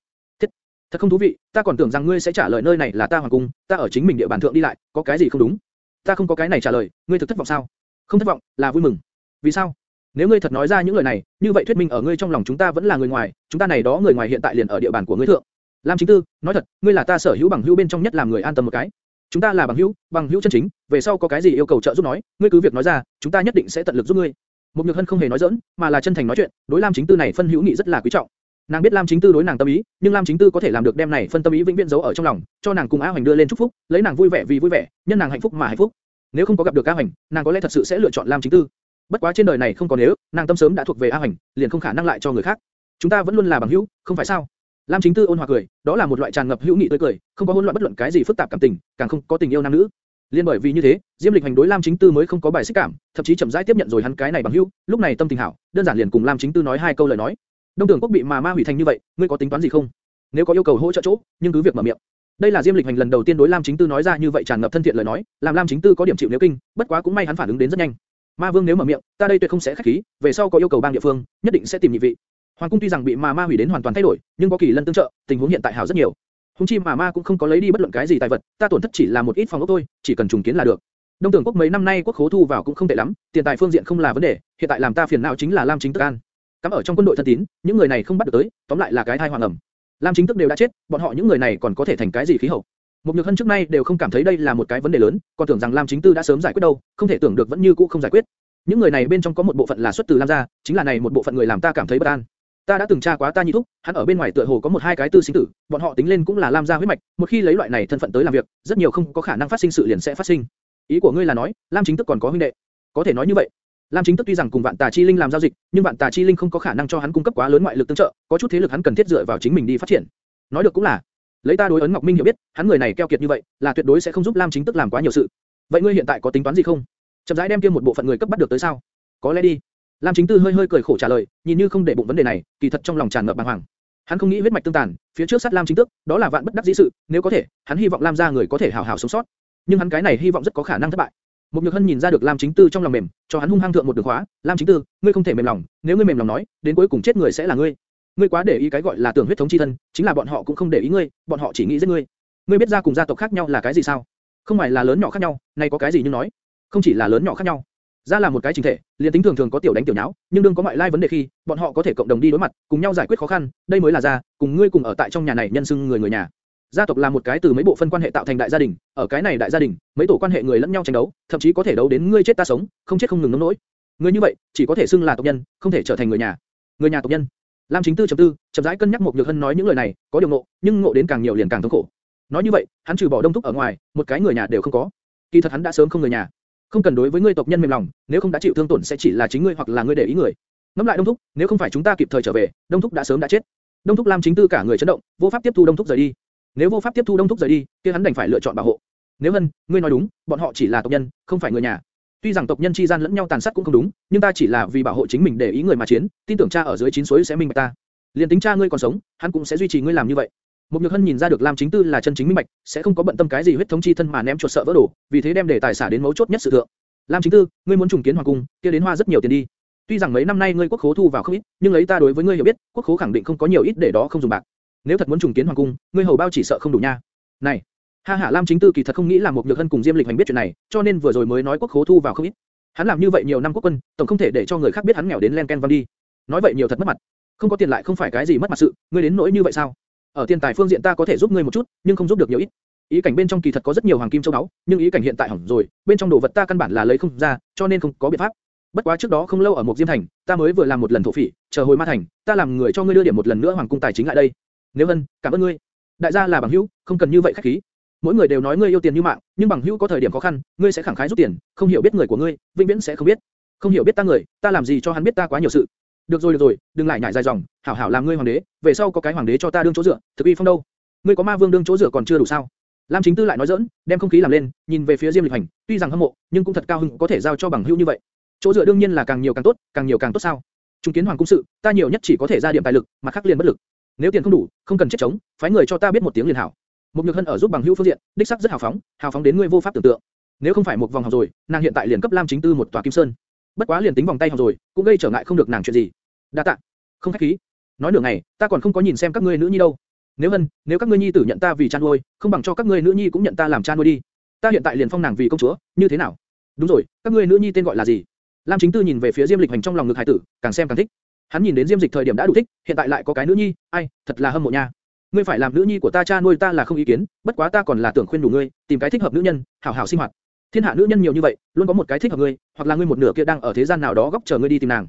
Thật không thú vị, ta còn tưởng rằng ngươi sẽ trả lời nơi này là ta hoàng cung, ta ở chính mình địa bàn thượng đi lại, có cái gì không đúng? Ta không có cái này trả lời, ngươi thực thất vọng sao? Không thất vọng, là vui mừng. Vì sao? Nếu ngươi thật nói ra những lời này, như vậy thuyết minh ở ngươi trong lòng chúng ta vẫn là người ngoài, chúng ta này đó người ngoài hiện tại liền ở địa bàn của ngươi thượng. Lam Chính Tư, nói thật, ngươi là ta sở hữu bằng hữu bên trong nhất làm người an tâm một cái. Chúng ta là bằng hữu, bằng hữu chân chính, về sau có cái gì yêu cầu trợ giúp nói, ngươi cứ việc nói ra, chúng ta nhất định sẽ tận lực giúp ngươi. Mục Nhược Hân không hề nói giỡn, mà là chân thành nói chuyện, đối Lam Chính Tư này phân hữu nghị rất là quý trọng. Nàng biết Lam Chính Tư đối nàng tâm ý, nhưng Lam Chính Tư có thể làm được đem này phân tâm ý vĩnh viễn giấu ở trong lòng, cho nàng cùng A Hoành đưa lên chúc phúc, lấy nàng vui vẻ vì vui vẻ, nhân nàng hạnh phúc mà hạnh phúc. Nếu không có gặp được A Hoành, nàng có lẽ thật sự sẽ lựa chọn Lam Chính Tư. Bất quá trên đời này không có nếu, nàng tâm sớm đã thuộc về A Hoành, liền không khả năng lại cho người khác. Chúng ta vẫn luôn là bằng hữu, không phải sao? Lam Chính Tư ôn hòa cười, đó là một loại tràn ngập hữu nghị tươi cười, không có hỗn loạn bất luận cái gì phức tạp cảm tình, càng không có tình yêu nam nữ. Liên bởi vì như thế, Diêm Lịch hành đối Lam Chính Tư mới không có bài xích cảm, thậm chí chậm rãi tiếp nhận rồi hắn cái này bằng hữu, lúc này tâm tình hảo, đơn giản liền cùng Lam Chính Tư nói hai câu lời nói. Đông Tưởng Quốc bị mà ma hủy thành như vậy, ngươi có tính toán gì không? Nếu có yêu cầu hỗ trợ chỗ, nhưng cứ việc mở miệng. Đây là Diêm Lịch hành lần đầu tiên đối Lam Chính Tư nói ra như vậy tràn ngập thân thiện lời nói, làm Lam Chính Tư có điểm chịu nếu kinh, bất quá cũng may hắn phản ứng đến rất nhanh. Ma Vương nếu mở miệng, ta đây tuyệt không sẽ khách khí, về sau có yêu cầu bang địa phương, nhất định sẽ tìm nhị vị. Hoàng cung tuy rằng bị mà ma hủy đến hoàn toàn thay đổi, nhưng có kỳ lân tương trợ, tình huống hiện tại hảo rất nhiều. Hùng chi mà ma cũng không có lấy đi bất luận cái gì tài vật, ta tổn thất chỉ là một ít phòng ốc thôi, chỉ cần trùng kiến là được. Đông Tưởng quốc mấy năm nay quốc khố thu vào cũng không tệ lắm, tiền tài phương diện không là vấn đề, hiện tại làm ta phiền não chính là Lam Chính Tư An. Cắm ở trong quân đội thân tín, những người này không bắt được tới, tóm lại là cái thai hoàng ẩm. Lam Chính Tức đều đã chết, bọn họ những người này còn có thể thành cái gì khí hậu? Một Nhược Hân trước nay đều không cảm thấy đây là một cái vấn đề lớn, còn tưởng rằng Lam Chính Tư đã sớm giải quyết đâu, không thể tưởng được vẫn như cũ không giải quyết. Những người này bên trong có một bộ phận là xuất từ Lam gia, chính là này một bộ phận người làm ta cảm thấy bất an. Ta đã từng tra quá ta nhi thúc, hắn ở bên ngoài tựa hồ có một hai cái tư sinh tử, bọn họ tính lên cũng là Lam gia huyết mạch, một khi lấy loại này thân phận tới làm việc, rất nhiều không có khả năng phát sinh sự liền sẽ phát sinh. Ý của ngươi là nói, Lam Chính Tức còn có huynh đệ? Có thể nói như vậy. Lam Chính Tức tuy rằng cùng Vạn Tà Chi Linh làm giao dịch, nhưng Vạn Tà Chi Linh không có khả năng cho hắn cung cấp quá lớn ngoại lực tương trợ, có chút thế lực hắn cần thiết dựa vào chính mình đi phát triển. Nói được cũng là, lấy ta đối ấn Ngọc Minh hiểu biết, hắn người này keo kiệt như vậy, là tuyệt đối sẽ không giúp Lam Chính Tức làm quá nhiều sự. Vậy ngươi hiện tại có tính toán gì không? Chậm rãi đem kia một bộ phận người cấp bắt được tới sao? Có lẽ đi. Lam Chính Tư hơi hơi cười khổ trả lời, nhìn như không để bụng vấn đề này, kỳ thật trong lòng tràn ngập bàng hoàng. Hắn không nghĩ huyết mạch tương tàn, phía trước sát Lam Chính Tước, đó là vạn bất đắc dĩ sự, nếu có thể, hắn hy vọng Lam gia người có thể hảo hảo sống sót. Nhưng hắn cái này hy vọng rất có khả năng thất bại. Một Nhược Hân nhìn ra được Lam Chính Tư trong lòng mềm, cho hắn hung hăng thượng một đường khóa. Lam Chính Tư, ngươi không thể mềm lòng, nếu ngươi mềm lòng nói, đến cuối cùng chết người sẽ là ngươi. Ngươi quá để ý cái gọi là tưởng huyết thống chi thân, chính là bọn họ cũng không để ý ngươi, bọn họ chỉ nghĩ giết ngươi. Ngươi biết gia cùng gia tộc khác nhau là cái gì sao? Không phải là lớn nhỏ khác nhau, này có cái gì nhưng nói? Không chỉ là lớn nhỏ khác nhau, gia là một cái chính thể, liền tính thường thường có tiểu đánh tiểu nháo, nhưng đương có ngoại lai vấn đề khi, bọn họ có thể cộng đồng đi đối mặt, cùng nhau giải quyết khó khăn, đây mới là gia, cùng ngươi cùng ở tại trong nhà này nhân xưng người người nhà. Gia tộc là một cái từ mấy bộ phân quan hệ tạo thành đại gia đình, ở cái này đại gia đình, mấy tổ quan hệ người lẫn nhau tranh đấu, thậm chí có thể đấu đến ngươi chết ta sống, không chết không ngừng nỗ nỗi. Người như vậy, chỉ có thể xưng là tộc nhân, không thể trở thành người nhà. Người nhà tộc nhân. Lam Chính Tư trầm tư, chậm rãi cân nhắc một nhược hân nói những lời này, có điều ngộ, nhưng ngộ đến càng nhiều liền càng thống khổ. Nói như vậy, hắn trừ bỏ đông thúc ở ngoài, một cái người nhà đều không có. Kỳ thật hắn đã sớm không người nhà. Không cần đối với ngươi tộc nhân mềm lòng, nếu không đã chịu thương tổn sẽ chỉ là chính ngươi hoặc là ngươi để ý người. Ngẫm lại đông thúc, nếu không phải chúng ta kịp thời trở về, đông thúc đã sớm đã chết. Đông thúc Lam Chính Tư cả người chấn động, vô pháp tiếp thu đông thúc rời đi. Nếu vô pháp tiếp thu đông thúc rời đi, kia hắn đành phải lựa chọn bảo hộ. Nếu hân, ngươi nói đúng, bọn họ chỉ là tộc nhân, không phải người nhà. Tuy rằng tộc nhân chi gian lẫn nhau tàn sát cũng không đúng, nhưng ta chỉ là vì bảo hộ chính mình để ý người mà chiến, tin tưởng cha ở dưới chín suối sẽ minh bạch ta. Liên tính cha ngươi còn sống, hắn cũng sẽ duy trì ngươi làm như vậy. Một Nhược Hân nhìn ra được Lam Chính Tư là chân chính minh bạch, sẽ không có bận tâm cái gì huyết thống chi thân mà ném chuột sợ vỡ đổ, vì thế đem đề tài xả đến mấu chốt nhất sự thượng. Lam Chính Tư, ngươi muốn trùng kiến hoàng cung, kia đến hoa rất nhiều tiền đi. Tuy rằng mấy năm nay ngươi quốc khố thu vào không ít, nhưng lấy ta đối với ngươi hiểu biết, quốc khố khẳng định không có nhiều ít để đó không dùng bạc. Nếu thật muốn trùng kiến hoàng cung, ngươi hầu bao chỉ sợ không đủ nha. Này, ha hạ Lam Chính Tư kỳ thật không nghĩ là một nhược hân cùng Diêm Lịch hành biết chuyện này, cho nên vừa rồi mới nói quốc khố thu vào không ít. Hắn làm như vậy nhiều năm quốc quân, tổng không thể để cho người khác biết hắn nghèo đến len ken văng đi. Nói vậy nhiều thật mất mặt. Không có tiền lại không phải cái gì mất mặt sự, ngươi đến nỗi như vậy sao? Ở tiền tài phương diện ta có thể giúp ngươi một chút, nhưng không giúp được nhiều ít. Ý cảnh bên trong kỳ thật có rất nhiều hoàng kim châu báu, nhưng ý cảnh hiện tại hỏng rồi, bên trong đồ vật ta căn bản là lấy không ra, cho nên không có biện pháp. Bất quá trước đó không lâu ở một Diêm Thành, ta mới vừa làm một lần thổ phỉ, chờ hồi Ma Thành, ta làm người cho ngươi đưa điểm một lần nữa hoàng cung tài chính lại đây. Nếu Hân, cảm ơn ngươi. Đại gia là bằng hữu, không cần như vậy khách khí. Mỗi người đều nói ngươi yêu tiền như mạng, nhưng bằng hữu có thời điểm khó khăn, ngươi sẽ khẳng khái rút tiền, không hiểu biết người của ngươi, vĩnh viễn sẽ không biết. Không hiểu biết ta người, ta làm gì cho hắn biết ta quá nhiều sự. Được rồi được rồi, đừng lại nhảy dài dòng, hảo hảo làm ngươi hoàng đế, về sau có cái hoàng đế cho ta đương chỗ dựa, thực uy phong đâu? Ngươi có ma vương đương chỗ dựa còn chưa đủ sao? Lam Chính Tư lại nói giỡn, đem không khí làm lên, nhìn về phía Diêm Lịch Hành, tuy rằng hâm mộ, nhưng cũng thật cao hứng có thể giao cho bằng hữu như vậy. Chỗ dựa đương nhiên là càng nhiều càng tốt, càng nhiều càng tốt sao? Trung kiến hoàng cung sự, ta nhiều nhất chỉ có thể ra điểm tài lực, mà khác liền bất lực. Nếu tiền không đủ, không cần chết chống, phái người cho ta biết một tiếng liền hảo. Một nhược hân ở giúp bằng hữu phương diện, đích xác rất hào phóng, hào phóng đến ngươi vô pháp tưởng tượng. Nếu không phải một vòng hỏng rồi, nàng hiện tại liền cấp Lam Chính Tư một tòa kim sơn. Bất quá liền tính vòng tay hỏng rồi, cũng gây trở ngại không được nàng chuyện gì. Đa tạ. Không khách khí. Nói nửa ngày, ta còn không có nhìn xem các ngươi nữ nhi đâu. Nếu hân, nếu các ngươi nhi tử nhận ta vì cha nuôi, không bằng cho các ngươi nữ nhi cũng nhận ta làm cha nuôi đi. Ta hiện tại liền phong nàng vì công chúa, như thế nào? Đúng rồi, các ngươi nữ nhi tên gọi là gì? Lam Chính Tư nhìn về phía Diêm Lịch Hành trong lòng ngực hải tử, càng xem càng thích. Hắn nhìn đến Diêm Dịch thời điểm đã đủ thích, hiện tại lại có cái nữ nhi, ai, thật là hâm mộ nha. Ngươi phải làm nữ nhi của ta cha nuôi ta là không ý kiến, bất quá ta còn là tưởng khuyên đủ ngươi, tìm cái thích hợp nữ nhân, hảo hảo sinh hoạt. Thiên hạ nữ nhân nhiều như vậy, luôn có một cái thích hợp ngươi, hoặc là ngươi một nửa kia đang ở thế gian nào đó góc chờ ngươi đi tìm nàng.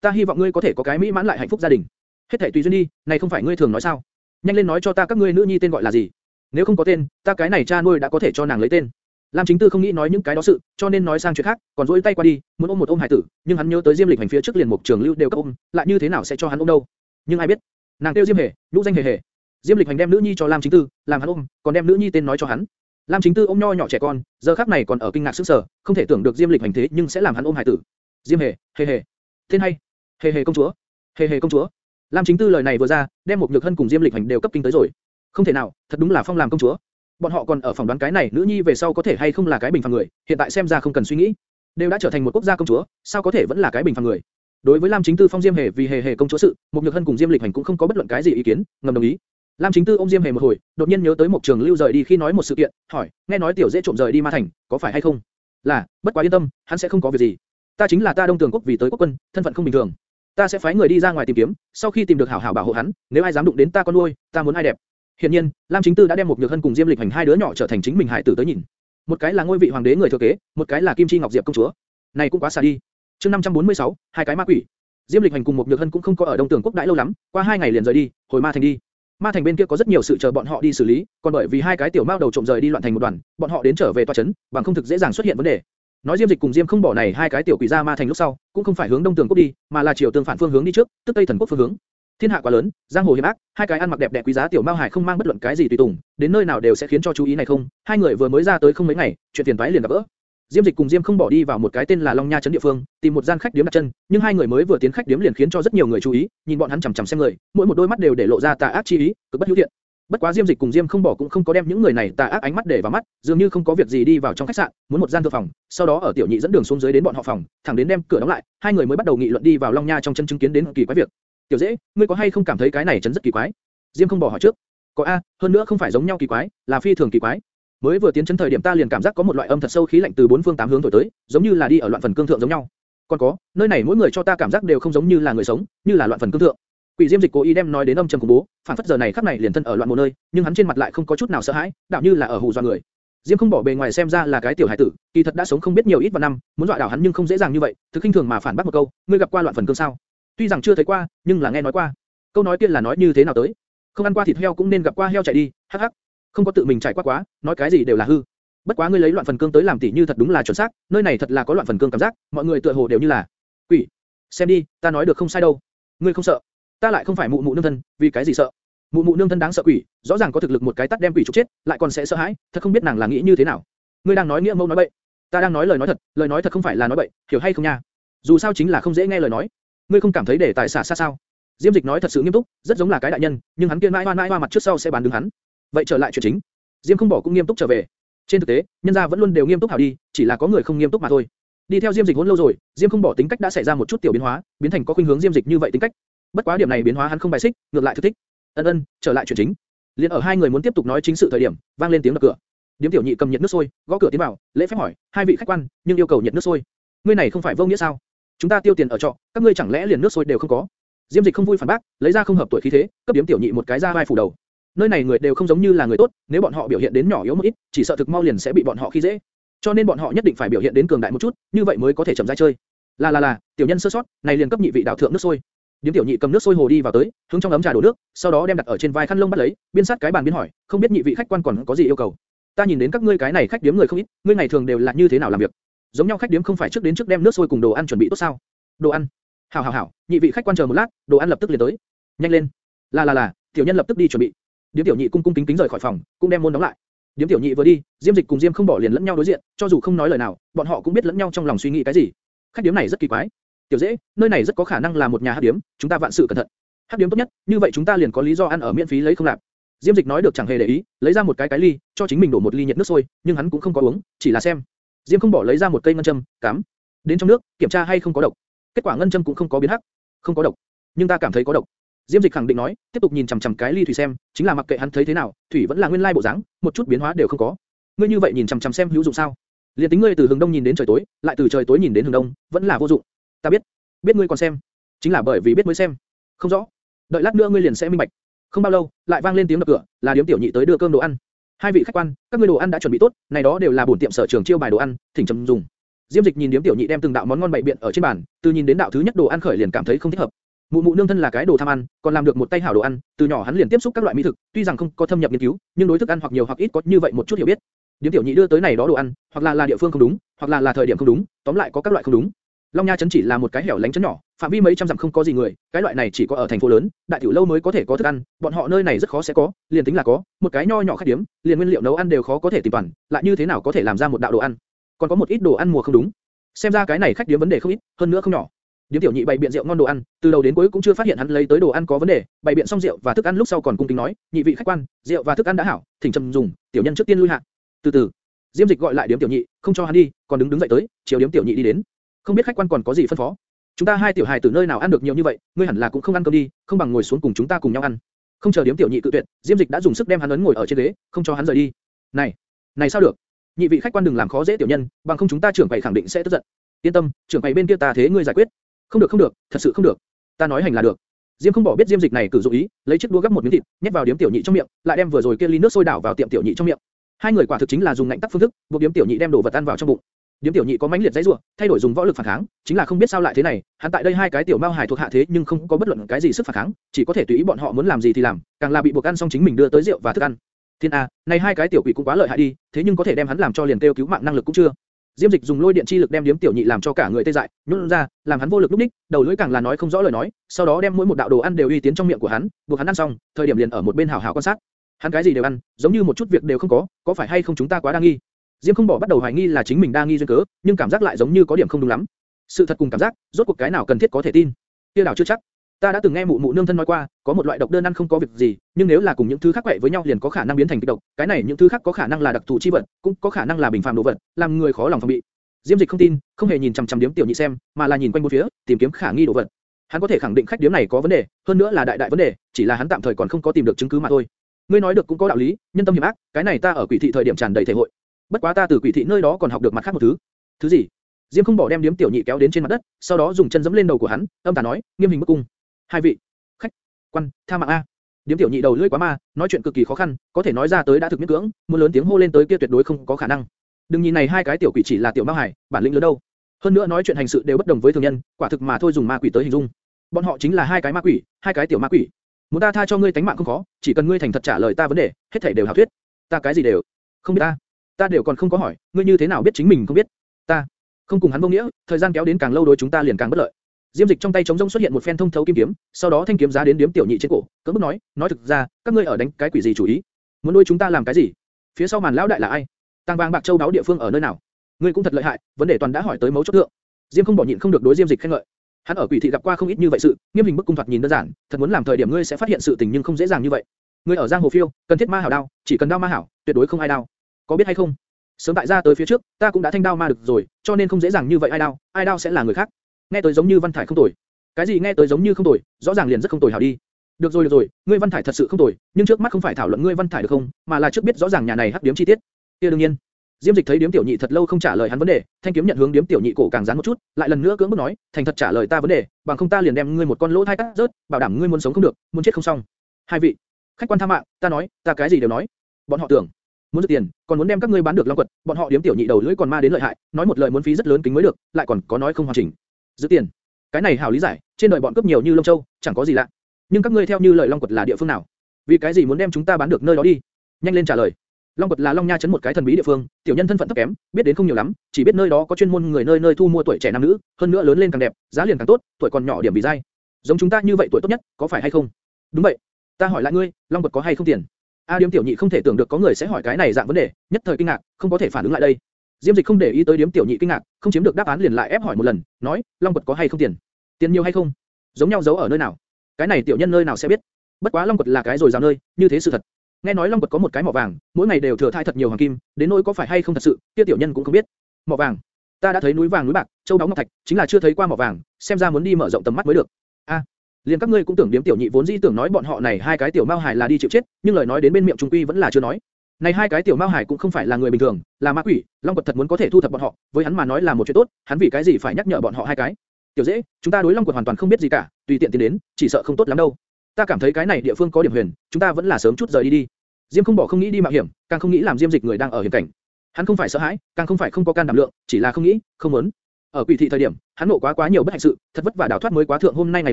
Ta hy vọng ngươi có thể có cái mỹ mãn lại hạnh phúc gia đình. Hết thảy tùy duyên đi, này không phải ngươi thường nói sao? Nhanh lên nói cho ta các ngươi nữ nhi tên gọi là gì? Nếu không có tên, ta cái này cha nuôi đã có thể cho nàng lấy tên. Lam Chính Tư không nghĩ nói những cái đó sự, cho nên nói sang chuyện khác, còn duỗi tay qua đi, muốn ôm một ôm hải tử, nhưng hắn nhớ tới Diêm Lịch hành phía trước liền một trường lưu đều cấp ôm, lại như thế nào sẽ cho hắn ôm đâu? Nhưng ai biết? Nàng kêu Diêm Hề, nhũ danh Hề Hề. Diêm Lịch hành đem nữ nhi cho Lam Chính Tư, làm hắn ôm, còn đem nữ nhi tên nói cho hắn. Lam Chính Tư ôm nho nhỏ trẻ con, giờ khắc này còn ở kinh ngạc sững sờ, không thể tưởng được Diêm Lịch hành thế nhưng sẽ làm hắn ôm hải tử. Diêm Hề, Hề Hề, tên hay, Hề Hề công chúa, Hề Hề công chúa. Lam Chính Tư lời này vừa ra, đem một nhược hân cùng Diêm Lịch hành đều cấp kinh tới rồi. Không thể nào, thật đúng là phong làm công chúa. Bọn họ còn ở phòng đoán cái này nữ nhi về sau có thể hay không là cái bình phàm người, hiện tại xem ra không cần suy nghĩ, đều đã trở thành một quốc gia công chúa, sao có thể vẫn là cái bình phàm người? Đối với Lam Chính Tư phong Diêm Hề vì Hề Hề công chúa sự, một nhược hân cùng Diêm Lịch hành cũng không có bất luận cái gì ý kiến, ngầm đồng ý. Lam Chính Tư ôm Diêm Hề một hồi, đột nhiên nhớ tới một trường lưu rời đi khi nói một sự kiện, hỏi, nghe nói tiểu dễ trộm rời đi ma thành, có phải hay không? Là, bất quá yên tâm, hắn sẽ không có việc gì. Ta chính là ta Đông Tường quốc vì tới quốc quân, thân phận không bình thường. Ta sẽ phái người đi ra ngoài tìm kiếm, sau khi tìm được hảo hảo bảo hộ hắn, nếu ai dám đụng đến ta con nuôi, ta muốn ai đẹp. Hiện nhiên, Lam Chính Tư đã đem một nhược hân cùng Diêm Lịch hành hai đứa nhỏ trở thành chính mình hải tử tới nhìn. Một cái là ngôi vị hoàng đế người thừa kế, một cái là Kim Chi Ngọc Diệp công chúa. Này cũng quá xa đi. Chương 546, hai cái ma quỷ. Diêm Lịch hành cùng một nhược hân cũng không có ở Đông Tường quốc đãi lâu lắm, qua hai ngày liền rời đi, hồi Ma thành đi. Ma thành bên kia có rất nhiều sự chờ bọn họ đi xử lý, còn bởi vì hai cái tiểu mao đầu trộm rời đi loạn thành một đoàn, bọn họ đến trở về tòa trấn, bằng không thực dễ dàng xuất hiện vấn đề. Nói Diêm Dịch cùng Diêm không bỏ này hai cái tiểu quỷ ra Ma thành lúc sau, cũng không phải hướng Đông Tường quốc đi, mà là chiều tương phản phương hướng đi trước, tức Tây Thần quốc phương hướng. Thiên hạ quá lớn, giang hồ hiểm ác, hai cái ăn mặc đẹp đẽ quý giá tiểu mao hải không mang bất luận cái gì tùy tùng, đến nơi nào đều sẽ khiến cho chú ý này không. Hai người vừa mới ra tới không mấy ngày, chuyện tiền toái liền gặp gỡ. Diêm Dịch cùng Diêm không bỏ đi vào một cái tên là Long Nha trấn địa phương, tìm một gian khách điếm đặt chân, nhưng hai người mới vừa tiến khách điếm liền khiến cho rất nhiều người chú ý, nhìn bọn hắn chằm chằm xem người, mỗi một đôi mắt đều để lộ ra tà ác chi ý, cực bất hữu thiện. Bất quá Diêm Dịch cùng Diêm không bỏ cũng không có đem những người này tà ác ánh mắt để vào mắt, dường như không có việc gì đi vào trong khách sạn, muốn một gian thư phòng, sau đó ở tiểu nhị dẫn đường xuống dưới đến bọn họ phòng, thẳng đến đem cửa đóng lại, hai người mới bắt đầu nghị luận đi vào Long Nha trong chân chứng kiến đến kỳ quái việc. Tiểu dễ, ngươi có hay không cảm thấy cái này chấn rất kỳ quái? Diêm không bỏ hỏi trước. Có a, hơn nữa không phải giống nhau kỳ quái, là phi thường kỳ quái. Mới vừa tiến chấn thời điểm ta liền cảm giác có một loại âm thật sâu khí lạnh từ bốn phương tám hướng thổi tới, giống như là đi ở loạn phần cương thượng giống nhau. Còn có, nơi này mỗi người cho ta cảm giác đều không giống như là người sống, như là loạn phần cương thượng. Quỷ Diêm Dịch cố ý đem nói đến âm trầm khủng bố, phản phất giờ này khắc này liền thân ở loạn một nơi, nhưng hắn trên mặt lại không có chút nào sợ hãi, đạo như là ở hù dọa người. Diêm không bỏ bề ngoài xem ra là cái tiểu hải tử, kỳ thật đã sống không biết nhiều ít vào năm, muốn dọa đảo hắn nhưng không dễ dàng như vậy, thực khinh thường mà phản bác một câu, ngươi gặp qua loạn phần cương sao? Tuy rằng chưa thấy qua, nhưng là nghe nói qua. Câu nói kia là nói như thế nào tới? Không ăn qua thịt heo cũng nên gặp qua heo chạy đi, hắc hắc. Không có tự mình trải qua quá, nói cái gì đều là hư. Bất quá ngươi lấy loạn phần cương tới làm tỉ như thật đúng là chuẩn xác, nơi này thật là có loạn phần cương cảm giác, mọi người tựa hồ đều như là quỷ. Xem đi, ta nói được không sai đâu. Ngươi không sợ? Ta lại không phải mụ mụ nương thân, vì cái gì sợ? Mụ mụ nương thân đáng sợ quỷ, rõ ràng có thực lực một cái tát đem quỷ trục chết, lại còn sẽ sợ hãi, thật không biết nàng là nghĩ như thế nào. Ngươi đang nói nghĩa mâu nói bậy. Ta đang nói lời nói thật, lời nói thật không phải là nói bậy, hiểu hay không nha? Dù sao chính là không dễ nghe lời nói. Ngươi không cảm thấy để tài xả xa sao? Diêm Dịch nói thật sự nghiêm túc, rất giống là cái đại nhân, nhưng hắn kia mãi mãi mãi mặt trước sau sẽ bán đứng hắn. Vậy trở lại chuyện chính. Diêm không bỏ cũng nghiêm túc trở về. Trên thực tế, nhân gia vẫn luôn đều nghiêm túc hảo đi, chỉ là có người không nghiêm túc mà thôi. Đi theo Diêm Dịch hỗn lâu rồi, Diêm không bỏ tính cách đã xảy ra một chút tiểu biến hóa, biến thành có khuynh hướng Diêm Dịch như vậy tính cách. Bất quá điểm này biến hóa hắn không bài xích, ngược lại thực thích. Ân ân, trở lại chuyện chính. Liên ở hai người muốn tiếp tục nói chính sự thời điểm, vang lên tiếng đập cửa. Điếm tiểu nhị cầm nhiệt nước sôi, gõ cửa tiến vào, lễ phép hỏi, hai vị khách quan, nhưng yêu cầu nhiệt nước sôi. Ngươi này không phải vô nghĩa sao? Chúng ta tiêu tiền ở trọ, các ngươi chẳng lẽ liền nước sôi đều không có? Diêm Dịch không vui phản bác, lấy ra không hợp tuổi khí thế, cấp điểm tiểu nhị một cái ra vai phủ đầu. Nơi này người đều không giống như là người tốt, nếu bọn họ biểu hiện đến nhỏ yếu một ít, chỉ sợ thực mau liền sẽ bị bọn họ khi dễ. Cho nên bọn họ nhất định phải biểu hiện đến cường đại một chút, như vậy mới có thể chậm rãi chơi. Là là là, tiểu nhân sơ sót, này liền cấp nhị vị đảo thượng nước sôi. Điếm tiểu nhị cầm nước sôi hồ đi vào tới, hướng trong ấm trà đổ nước, sau đó đem đặt ở trên vai khăn lông bắt lấy, biên sát cái bàn biên hỏi, không biết nhị vị khách quan còn có gì yêu cầu. Ta nhìn đến các ngươi cái này khách điếm người không ít, ngươi ngày thường đều là như thế nào làm việc? Giống nhau khách điếm không phải trước đến trước đem nước sôi cùng đồ ăn chuẩn bị tốt sao? Đồ ăn. Hảo hảo hảo, nhị vị khách quan chờ một lát, đồ ăn lập tức liền tới. Nhanh lên. Là là là, tiểu nhân lập tức đi chuẩn bị. Điếm tiểu nhị cung cung kính kính rời khỏi phòng, cũng đem môn đóng lại. Điếm tiểu nhị vừa đi, Diêm Dịch cùng Diêm không bỏ liền lẫn nhau đối diện, cho dù không nói lời nào, bọn họ cũng biết lẫn nhau trong lòng suy nghĩ cái gì. Khách điếm này rất kỳ quái. Tiểu dễ, nơi này rất có khả năng là một nhà hát điếm, chúng ta vạn sự cẩn thận. Hát điếm tốt nhất, như vậy chúng ta liền có lý do ăn ở miễn phí lấy không lạp. Diêm Dịch nói được chẳng hề để ý, lấy ra một cái cái ly, cho chính mình đổ một ly nhiệt nước sôi, nhưng hắn cũng không có uống, chỉ là xem. Diêm không bỏ lấy ra một cây ngân châm, cắm đến trong nước, kiểm tra hay không có độc. Kết quả ngân châm cũng không có biến hắc, không có độc, nhưng ta cảm thấy có độc. Diêm Dịch khẳng định nói, tiếp tục nhìn chằm chằm cái ly thủy xem, chính là mặc kệ hắn thấy thế nào, thủy vẫn là nguyên lai bộ dáng, một chút biến hóa đều không có. Ngươi như vậy nhìn chằm chằm xem hữu dụng sao? Liên tính ngươi từ hướng đông nhìn đến trời tối, lại từ trời tối nhìn đến hướng đông, vẫn là vô dụng. Ta biết, biết ngươi còn xem, chính là bởi vì biết mới xem. Không rõ, đợi lát nữa ngươi liền sẽ minh bạch. Không bao lâu, lại vang lên tiếng đập cửa, là điếm tiểu nhị tới đưa cơm đồ ăn. Hai vị khách quan, các ngươi đồ ăn đã chuẩn bị tốt, này đó đều là bổn tiệm sở trường chiêu bài đồ ăn, thỉnh trầm dùng. Diêm Dịch nhìn điếm tiểu nhị đem từng đạo món ngon bày biện ở trên bàn, từ nhìn đến đạo thứ nhất đồ ăn khởi liền cảm thấy không thích hợp. Mụ mụ nương thân là cái đồ tham ăn, còn làm được một tay hảo đồ ăn, từ nhỏ hắn liền tiếp xúc các loại mỹ thực, tuy rằng không có thâm nhập nghiên cứu, nhưng đối thức ăn hoặc nhiều hoặc ít có như vậy một chút hiểu biết. Điếm tiểu nhị đưa tới này đó đồ ăn, hoặc là là địa phương không đúng, hoặc là là thời điểm không đúng, tóm lại có các loại không đúng. Long Nha trấn chỉ là một cái hẻo lánh trấn nhỏ, phạm vi mấy trăm dặm không có gì người, cái loại này chỉ có ở thành phố lớn, đại tiểu lâu mới có thể có thức ăn, bọn họ nơi này rất khó sẽ có, liền tính là có, một cái nho nhỏ khách điểm, liền nguyên liệu nấu ăn đều khó có thể tìm toàn, lại như thế nào có thể làm ra một đạo đồ ăn? Còn có một ít đồ ăn mùa không đúng. Xem ra cái này khách điểm vấn đề không ít, hơn nữa không nhỏ. Điếm tiểu nhị bày biện rượu ngon đồ ăn, từ đầu đến cuối cũng chưa phát hiện hắn lấy tới đồ ăn có vấn đề, bày biện xong rượu và thức ăn lúc sau còn cung kính nói, nhị vị khách quan, rượu và thức ăn đã hảo, thỉnh trầm dùng, tiểu nhân trước tiên lui hạ. Từ từ, Diêm Dịch gọi lại điếm tiểu nhị, không cho hắn đi, còn đứng đứng dậy tới, chiều điếm tiểu nhị đi đến. Không biết khách quan còn có gì phân phó? Chúng ta hai tiểu hài từ nơi nào ăn được nhiều như vậy, ngươi hẳn là cũng không ăn cơm đi, không bằng ngồi xuống cùng chúng ta cùng nhau ăn. Không chờ điếm tiểu nhị cự tuyệt, Diêm Dịch đã dùng sức đem hắn ấn ngồi ở trên ghế, không cho hắn rời đi. Này, này sao được? Nhị vị khách quan đừng làm khó dễ tiểu nhân, bằng không chúng ta trưởng quầy khẳng định sẽ tức giận. Yên tâm, trưởng quầy bên kia ta thế ngươi giải quyết. Không được không được, thật sự không được. Ta nói hành là được. Diêm không bỏ biết Diêm Dịch này cử dụng ý, lấy chiếc đũa gấp một miếng thịt, nhét vào điếm tiểu nhị trong miệng, lại đem vừa rồi kia ly nước sôi đảo vào tiệm tiểu nhị trong miệng. Hai người quả thực chính là dùng ngạnh tắc phương thức, buộc điếm tiểu nhị đem đồ vật ăn vào trong bụng. Điếm tiểu nhị có mãnh liệt dãy rủa, thay đổi dùng võ lực phản kháng, chính là không biết sao lại thế này, hắn tại đây hai cái tiểu mao hải thuộc hạ thế nhưng không có bất luận cái gì sức phản kháng, chỉ có thể tùy ý bọn họ muốn làm gì thì làm, càng là bị buộc ăn xong chính mình đưa tới rượu và thức ăn. Thiên a, này hai cái tiểu quỷ cũng quá lợi hại đi, thế nhưng có thể đem hắn làm cho liền kêu cứu mạng năng lực cũng chưa. Diêm Dịch dùng lôi điện chi lực đem điếm tiểu nhị làm cho cả người tê dại, nhún ra, làm hắn vô lực lúc đích, đầu lưỡi càng là nói không rõ lời nói, sau đó đem mỗi một đạo đồ ăn đều uy tiến trong miệng của hắn, buộc hắn ăn xong, thời điểm liền ở một bên hảo hảo quan sát. Hắn cái gì đều ăn, giống như một chút việc đều không có, có phải hay không chúng ta quá đa nghi? Diêm không bỏ bắt đầu hoài nghi là chính mình đa nghi duyên cớ, nhưng cảm giác lại giống như có điểm không đúng lắm. Sự thật cùng cảm giác, rốt cuộc cái nào cần thiết có thể tin? Kia đảo chưa chắc. Ta đã từng nghe mụ mụ nương thân nói qua, có một loại độc đơn ăn không có việc gì, nhưng nếu là cùng những thứ khác quậy với nhau liền có khả năng biến thành kịch độc. Cái này những thứ khác có khả năng là đặc thù chi vật, cũng có khả năng là bình phàm đồ vật, làm người khó lòng phòng bị. Diêm Dịch không tin, không hề nhìn chằm chằm điếm tiểu nhị xem, mà là nhìn quanh bốn phía, tìm kiếm khả nghi đồ vật. Hắn có thể khẳng định khách điếm này có vấn đề, hơn nữa là đại đại vấn đề, chỉ là hắn tạm thời còn không có tìm được chứng cứ mà thôi. Ngươi nói được cũng có đạo lý, nhân tâm hiểm ác, cái này ta ở quỷ thị thời điểm tràn đầy thể hội. Bất quá ta từ quỷ thị nơi đó còn học được mặt khác một thứ. Thứ gì? Diêm không bỏ đem điếm tiểu nhị kéo đến trên mặt đất, sau đó dùng chân giẫm lên đầu của hắn, âm tà nói, nghiêm hình bức cung. Hai vị, khách, quan, tha mạng a. Điếm tiểu nhị đầu lưỡi quá ma, nói chuyện cực kỳ khó khăn, có thể nói ra tới đã thực miễn cưỡng, muốn lớn tiếng hô lên tới kia tuyệt đối không có khả năng. Đừng nhìn này hai cái tiểu quỷ chỉ là tiểu ma hải, bản lĩnh lớn đâu. Hơn nữa nói chuyện hành sự đều bất đồng với thường nhân, quả thực mà thôi dùng ma quỷ tới hình dung. Bọn họ chính là hai cái ma quỷ, hai cái tiểu ma quỷ. Muốn ta tha cho ngươi tánh mạng không khó, chỉ cần ngươi thành thật trả lời ta vấn đề, hết thảy đều hảo thuyết. Ta cái gì đều không biết ta, ta đều còn không có hỏi, ngươi như thế nào biết chính mình không biết? Ta không cùng hắn vô nghĩa, thời gian kéo đến càng lâu đối chúng ta liền càng bất lợi. Diêm Dịch trong tay chống rông xuất hiện một phen thông thấu kim kiếm, sau đó thanh kiếm giá đến điếm tiểu nhị trên cổ, cấm bức nói, nói thực ra, các ngươi ở đánh cái quỷ gì chủ ý? Muốn nuôi chúng ta làm cái gì? Phía sau màn lão đại là ai? Tăng vàng bạc châu đáo địa phương ở nơi nào? Ngươi cũng thật lợi hại, vấn đề toàn đã hỏi tới mấu chốt thượng. Diêm không bỏ nhịn không được đối Diêm Dịch khen ngợi. Hắn ở quỷ thị gặp qua không ít như vậy sự, nghiêm hình bức cung thoạt nhìn đơn giản, thật muốn làm thời điểm ngươi sẽ phát hiện sự tình nhưng không dễ dàng như vậy. Ngươi ở giang hồ phiêu, cần thiết ma hảo đao, chỉ cần đao ma hảo, tuyệt đối không ai đao. Có biết hay không? Sớm tại ra tới phía trước, ta cũng đã thanh đao ma được rồi, cho nên không dễ dàng như vậy ai đao, ai đao sẽ là người khác. Nghe tới giống như văn thải không tồi. Cái gì nghe tới giống như không tồi, rõ ràng liền rất không tồi hảo đi. Được rồi được rồi, ngươi văn thải thật sự không tồi, nhưng trước mắt không phải thảo luận ngươi văn thải được không, mà là trước biết rõ ràng nhà này hắc điểm chi tiết. Kia đương nhiên. Diêm Dịch thấy điếm tiểu nhị thật lâu không trả lời hắn vấn đề, thanh kiếm nhận hướng điếm tiểu nhị cổ càng dán một chút, lại lần nữa cưỡng bức nói, thành thật trả lời ta vấn đề, bằng không ta liền đem ngươi một con lỗ thai cắt rớt, bảo đảm ngươi muốn sống không được, muốn chết không xong. Hai vị, khách quan tha mạng, ta nói, ta cái gì đều nói. Bọn họ tưởng muốn giật tiền, còn muốn đem các ngươi bán được long quật, bọn họ điếm tiểu nhị đầu lưỡi còn ma đến lợi hại, nói một lời muốn phí rất lớn kính mới được, lại còn có nói không hoàn chỉnh. Giữ tiền, cái này hảo lý giải, trên đời bọn cướp nhiều như lông châu, chẳng có gì lạ. Nhưng các ngươi theo như lời long quật là địa phương nào? Vì cái gì muốn đem chúng ta bán được nơi đó đi? Nhanh lên trả lời. Long quật là Long Nha trấn một cái thần bí địa phương, tiểu nhân thân phận thấp kém, biết đến không nhiều lắm, chỉ biết nơi đó có chuyên môn người nơi nơi thu mua tuổi trẻ nam nữ, hơn nữa lớn lên càng đẹp, giá liền càng tốt, tuổi còn nhỏ điểm bị dai. Giống chúng ta như vậy tuổi tốt nhất, có phải hay không? Đúng vậy. Ta hỏi lại ngươi, Long quật có hay không tiền? A Điếm tiểu nhị không thể tưởng được có người sẽ hỏi cái này dạng vấn đề, nhất thời kinh ngạc, không có thể phản ứng lại đây. Diêm Dịch không để ý tới Điếm tiểu nhị kinh ngạc, không chiếm được đáp án liền lại ép hỏi một lần, nói, Long quật có hay không tiền? Tiền nhiều hay không? Giống nhau giấu ở nơi nào? Cái này tiểu nhân nơi nào sẽ biết? Bất quá Long quật là cái rồi rào nơi, như thế sự thật. Nghe nói Long quật có một cái mỏ vàng, mỗi ngày đều thừa thai thật nhiều hoàng kim, đến nỗi có phải hay không thật sự, kia tiểu nhân cũng không biết. Mỏ vàng, ta đã thấy núi vàng núi bạc, châu báu ngọc thạch, chính là chưa thấy qua mỏ vàng, xem ra muốn đi mở rộng tầm mắt mới được. A, liền các ngươi cũng tưởng điếm tiểu nhị vốn dĩ tưởng nói bọn họ này hai cái tiểu mao hải là đi chịu chết, nhưng lời nói đến bên miệng trung quy vẫn là chưa nói. Này hai cái tiểu mao hải cũng không phải là người bình thường, là ma quỷ, Long quật thật muốn có thể thu thập bọn họ, với hắn mà nói là một chuyện tốt, hắn vì cái gì phải nhắc nhở bọn họ hai cái? Tiểu dễ, chúng ta đối Long quật hoàn toàn không biết gì cả, tùy tiện tiến đến, chỉ sợ không tốt lắm đâu. Ta cảm thấy cái này địa phương có điểm huyền, chúng ta vẫn là sớm chút rời đi đi. Diêm không bỏ không nghĩ đi mạo hiểm, càng không nghĩ làm Diêm Dịch người đang ở hiểm cảnh. Hắn không phải sợ hãi, càng không phải không có can đảm lượng, chỉ là không nghĩ, không muốn. Ở quỷ thị thời điểm, hắn nộ quá quá nhiều bất hạnh sự, thật vất vả đào thoát mới quá thượng hôm nay ngày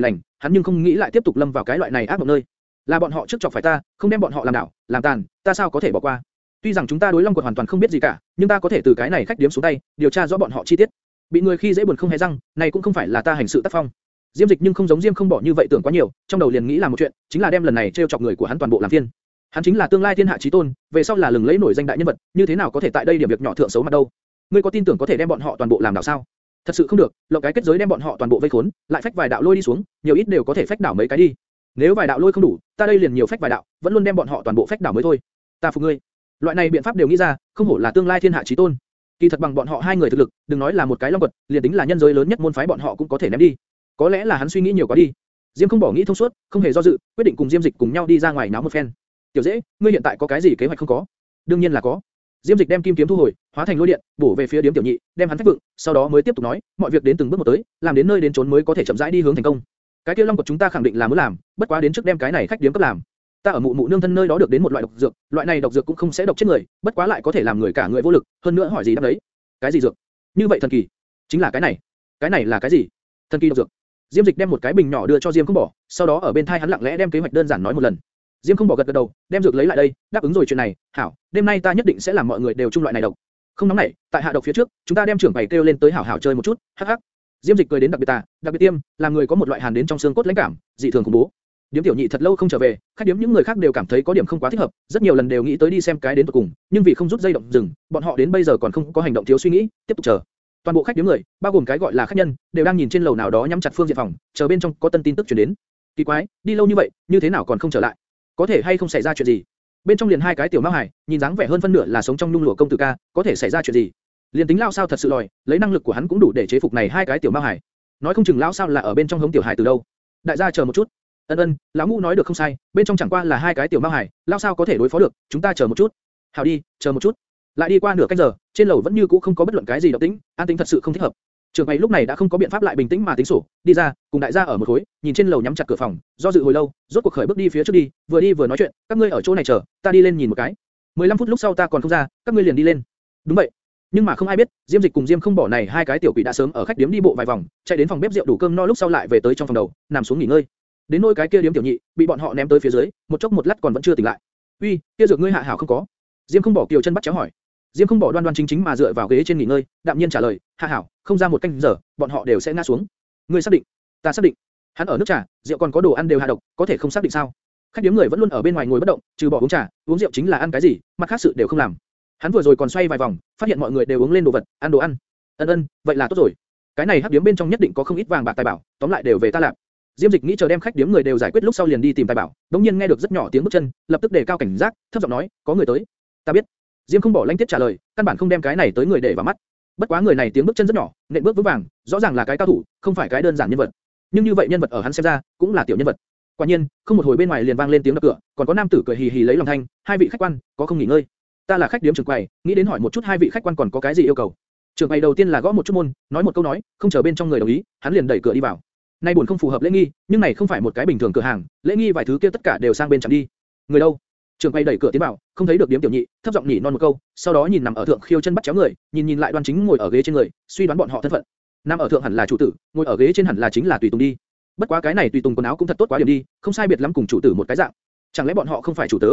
lành, hắn nhưng không nghĩ lại tiếp tục lâm vào cái loại này ác mộng nơi. Là bọn họ trước chọc phải ta, không đem bọn họ làm đảo, làm tàn, ta sao có thể bỏ qua? Tuy rằng chúng ta đối Long quật hoàn toàn không biết gì cả, nhưng ta có thể từ cái này khách điểm xuống tay, điều tra rõ bọn họ chi tiết. Bị người khi dễ buồn không hề răng, này cũng không phải là ta hành sự tác phong. Diêm Dịch nhưng không giống Diêm không bỏ như vậy tưởng quá nhiều, trong đầu liền nghĩ là một chuyện, chính là đem lần này treo chọc người của hắn toàn bộ làm phiên. Hắn chính là tương lai thiên hạ chí tôn, về sau là lừng lẫy nổi danh đại nhân vật, như thế nào có thể tại đây điểm việc nhỏ thượng xấu mặt đâu? Ngươi có tin tưởng có thể đem bọn họ toàn bộ làm đảo sao? Thật sự không được, lộng cái kết giới đem bọn họ toàn bộ vây khốn, lại phách vài đạo lôi đi xuống, nhiều ít đều có thể phách đảo mấy cái đi. Nếu vài đạo lôi không đủ, ta đây liền nhiều phách vài đạo, vẫn luôn đem bọn họ toàn bộ phách đảo mới thôi. Ta phục ngươi. Loại này biện pháp đều nghĩ ra, không hổ là tương lai thiên hạ chí tôn. Kỳ thật bằng bọn họ hai người thực lực, đừng nói là một cái long vật, liền tính là nhân giới lớn nhất môn phái bọn họ cũng có thể ném đi. Có lẽ là hắn suy nghĩ nhiều quá đi. Diêm không bỏ nghĩ thông suốt, không hề do dự, quyết định cùng Diêm Dịch cùng nhau đi ra ngoài náo một phen. Tiểu dễ, ngươi hiện tại có cái gì kế hoạch không có? Đương nhiên là có. Diêm Dịch đem kim kiếm thu hồi, hóa thành lôi điện, bổ về phía điếm tiểu nhị, đem hắn phách vượng, sau đó mới tiếp tục nói, mọi việc đến từng bước một tới, làm đến nơi đến chốn mới có thể chậm rãi đi hướng thành công. Cái kia long của chúng ta khẳng định là muốn làm, bất quá đến trước đem cái này khách điếm cấp làm. Ta ở mụ mụ nương thân nơi đó được đến một loại độc dược, loại này độc dược cũng không sẽ độc chết người, bất quá lại có thể làm người cả người vô lực, hơn nữa hỏi gì đáp đấy. Cái gì dược? Như vậy thần kỳ? Chính là cái này. Cái này là cái gì? Thần kỳ độc dược. Diêm Dịch đem một cái bình nhỏ đưa cho Diêm không bỏ, sau đó ở bên thai hắn lặng lẽ đem kế hoạch đơn giản nói một lần. Diêm không bỏ gật gật đầu, đem dược lấy lại đây, đáp ứng rồi chuyện này, hảo, đêm nay ta nhất định sẽ làm mọi người đều chung loại này độc. Không nóng nảy, tại hạ độc phía trước, chúng ta đem trưởng bày kêu lên tới hảo hảo chơi một chút, hắc hắc. Diêm Dịch cười đến đặc biệt tà, đặc biệt tiêm, làm người có một loại hàn đến trong xương cốt lãnh cảm, dị thường khủng bố. Điếm tiểu nhị thật lâu không trở về, khách điếm những người khác đều cảm thấy có điểm không quá thích hợp, rất nhiều lần đều nghĩ tới đi xem cái đến tận cùng, nhưng vì không rút dây động dừng, bọn họ đến bây giờ còn không có hành động thiếu suy nghĩ, tiếp tục chờ. Toàn bộ khách điếm người, bao gồm cái gọi là khách nhân, đều đang nhìn trên lầu nào đó nhắm chặt phương diện phòng, chờ bên trong có tân tin tức truyền đến. Kỳ quái, đi lâu như vậy, như thế nào còn không trở lại? Có thể hay không xảy ra chuyện gì? Bên trong liền hai cái tiểu mao hải, nhìn dáng vẻ hơn phân nửa là sống trong nhung lụa công tử ca, có thể xảy ra chuyện gì? Liên tính lao sao thật sự lòi, lấy năng lực của hắn cũng đủ để chế phục này hai cái tiểu mao hải. Nói không chừng lão sao là ở bên trong hống tiểu hải từ đâu. Đại gia chờ một chút. Ân ân, lão ngu nói được không sai, bên trong chẳng qua là hai cái tiểu mao hải, lão sao có thể đối phó được, chúng ta chờ một chút. Hảo đi, chờ một chút. Lại đi qua nửa canh giờ, trên lầu vẫn như cũ không có bất luận cái gì động tĩnh, an tĩnh thật sự không thích hợp. Trường quầy lúc này đã không có biện pháp lại bình tĩnh mà tính sổ, đi ra, cùng đại gia ở một khối, nhìn trên lầu nhắm chặt cửa phòng, do dự hồi lâu, rốt cuộc khởi bước đi phía trước đi, vừa đi vừa nói chuyện, các ngươi ở chỗ này chờ, ta đi lên nhìn một cái. 15 phút lúc sau ta còn không ra, các ngươi liền đi lên. Đúng vậy. Nhưng mà không ai biết, Diêm Dịch cùng Diêm không bỏ này hai cái tiểu quỷ đã sớm ở khách điếm đi bộ vài vòng, chạy đến phòng bếp rượu đủ cơm no lúc sau lại về tới trong phòng đầu, nằm xuống nghỉ ngơi. Đến nỗi cái kia điếm tiểu nhị, bị bọn họ ném tới phía dưới, một chốc một lát còn vẫn chưa tỉnh lại. Uy, kia dược ngươi hạ hảo không có? Diêm không bỏ kiều chân bắt chéo hỏi. Diêm không bỏ đoan đoan chính chính mà dựa vào ghế trên nghỉ ngơi, đạm nhiên trả lời, hạ hảo, không ra một canh giờ, bọn họ đều sẽ ngã xuống. Ngươi xác định? Ta xác định. Hắn ở nước trà, rượu còn có đồ ăn đều hạ độc, có thể không xác định sao? Khách điếm người vẫn luôn ở bên ngoài ngồi bất động, trừ bỏ uống trà, uống rượu chính là ăn cái gì, mặt khác sự đều không làm. Hắn vừa rồi còn xoay vài vòng, phát hiện mọi người đều uống lên đồ vật, ăn đồ ăn. Ân ân, vậy là tốt rồi. Cái này hắc điếm bên trong nhất định có không ít vàng bạc tài bảo, tóm lại đều về ta làm. Diêm Dịch nghĩ chờ đem khách điếm người đều giải quyết lúc sau liền đi tìm tài bảo, đống nhiên nghe được rất nhỏ tiếng bước chân, lập tức đề cao cảnh giác, thấp giọng nói, có người tới. Ta biết. Diêm không bỏ lanh tiết trả lời, căn bản không đem cái này tới người để vào mắt. Bất quá người này tiếng bước chân rất nhỏ, nện bước vững vàng, rõ ràng là cái cao thủ, không phải cái đơn giản nhân vật. Nhưng như vậy nhân vật ở hắn xem ra, cũng là tiểu nhân vật. Quả nhiên, không một hồi bên ngoài liền vang lên tiếng đập cửa, còn có nam tử cười hì hì lấy lòng thanh, hai vị khách quan, có không nghỉ ngơi? Ta là khách điếm trưởng quầy, nghĩ đến hỏi một chút hai vị khách quan còn có cái gì yêu cầu. Trưởng quầy đầu tiên là gõ một chút môn, nói một câu nói, không chờ bên trong người đồng ý, hắn liền đẩy cửa đi vào. Nay buồn không phù hợp lễ nghi, nhưng này không phải một cái bình thường cửa hàng, lễ nghi vài thứ kia tất cả đều sang bên chẳng đi. Người đâu? Trưởng quay đẩy cửa tiến vào, không thấy được điếm tiểu nhị, thấp giọng nhỉ non một câu, sau đó nhìn nằm ở thượng khiêu chân bắt chéo người, nhìn nhìn lại đoan chính ngồi ở ghế trên người, suy đoán bọn họ thân phận. Nằm ở thượng hẳn là chủ tử, ngồi ở ghế trên hẳn là chính là tùy tùng đi. Bất quá cái này tùy tùng quần áo cũng thật tốt quá điểm đi, không sai biệt lắm cùng chủ tử một cái dạng. Chẳng lẽ bọn họ không phải chủ tớ?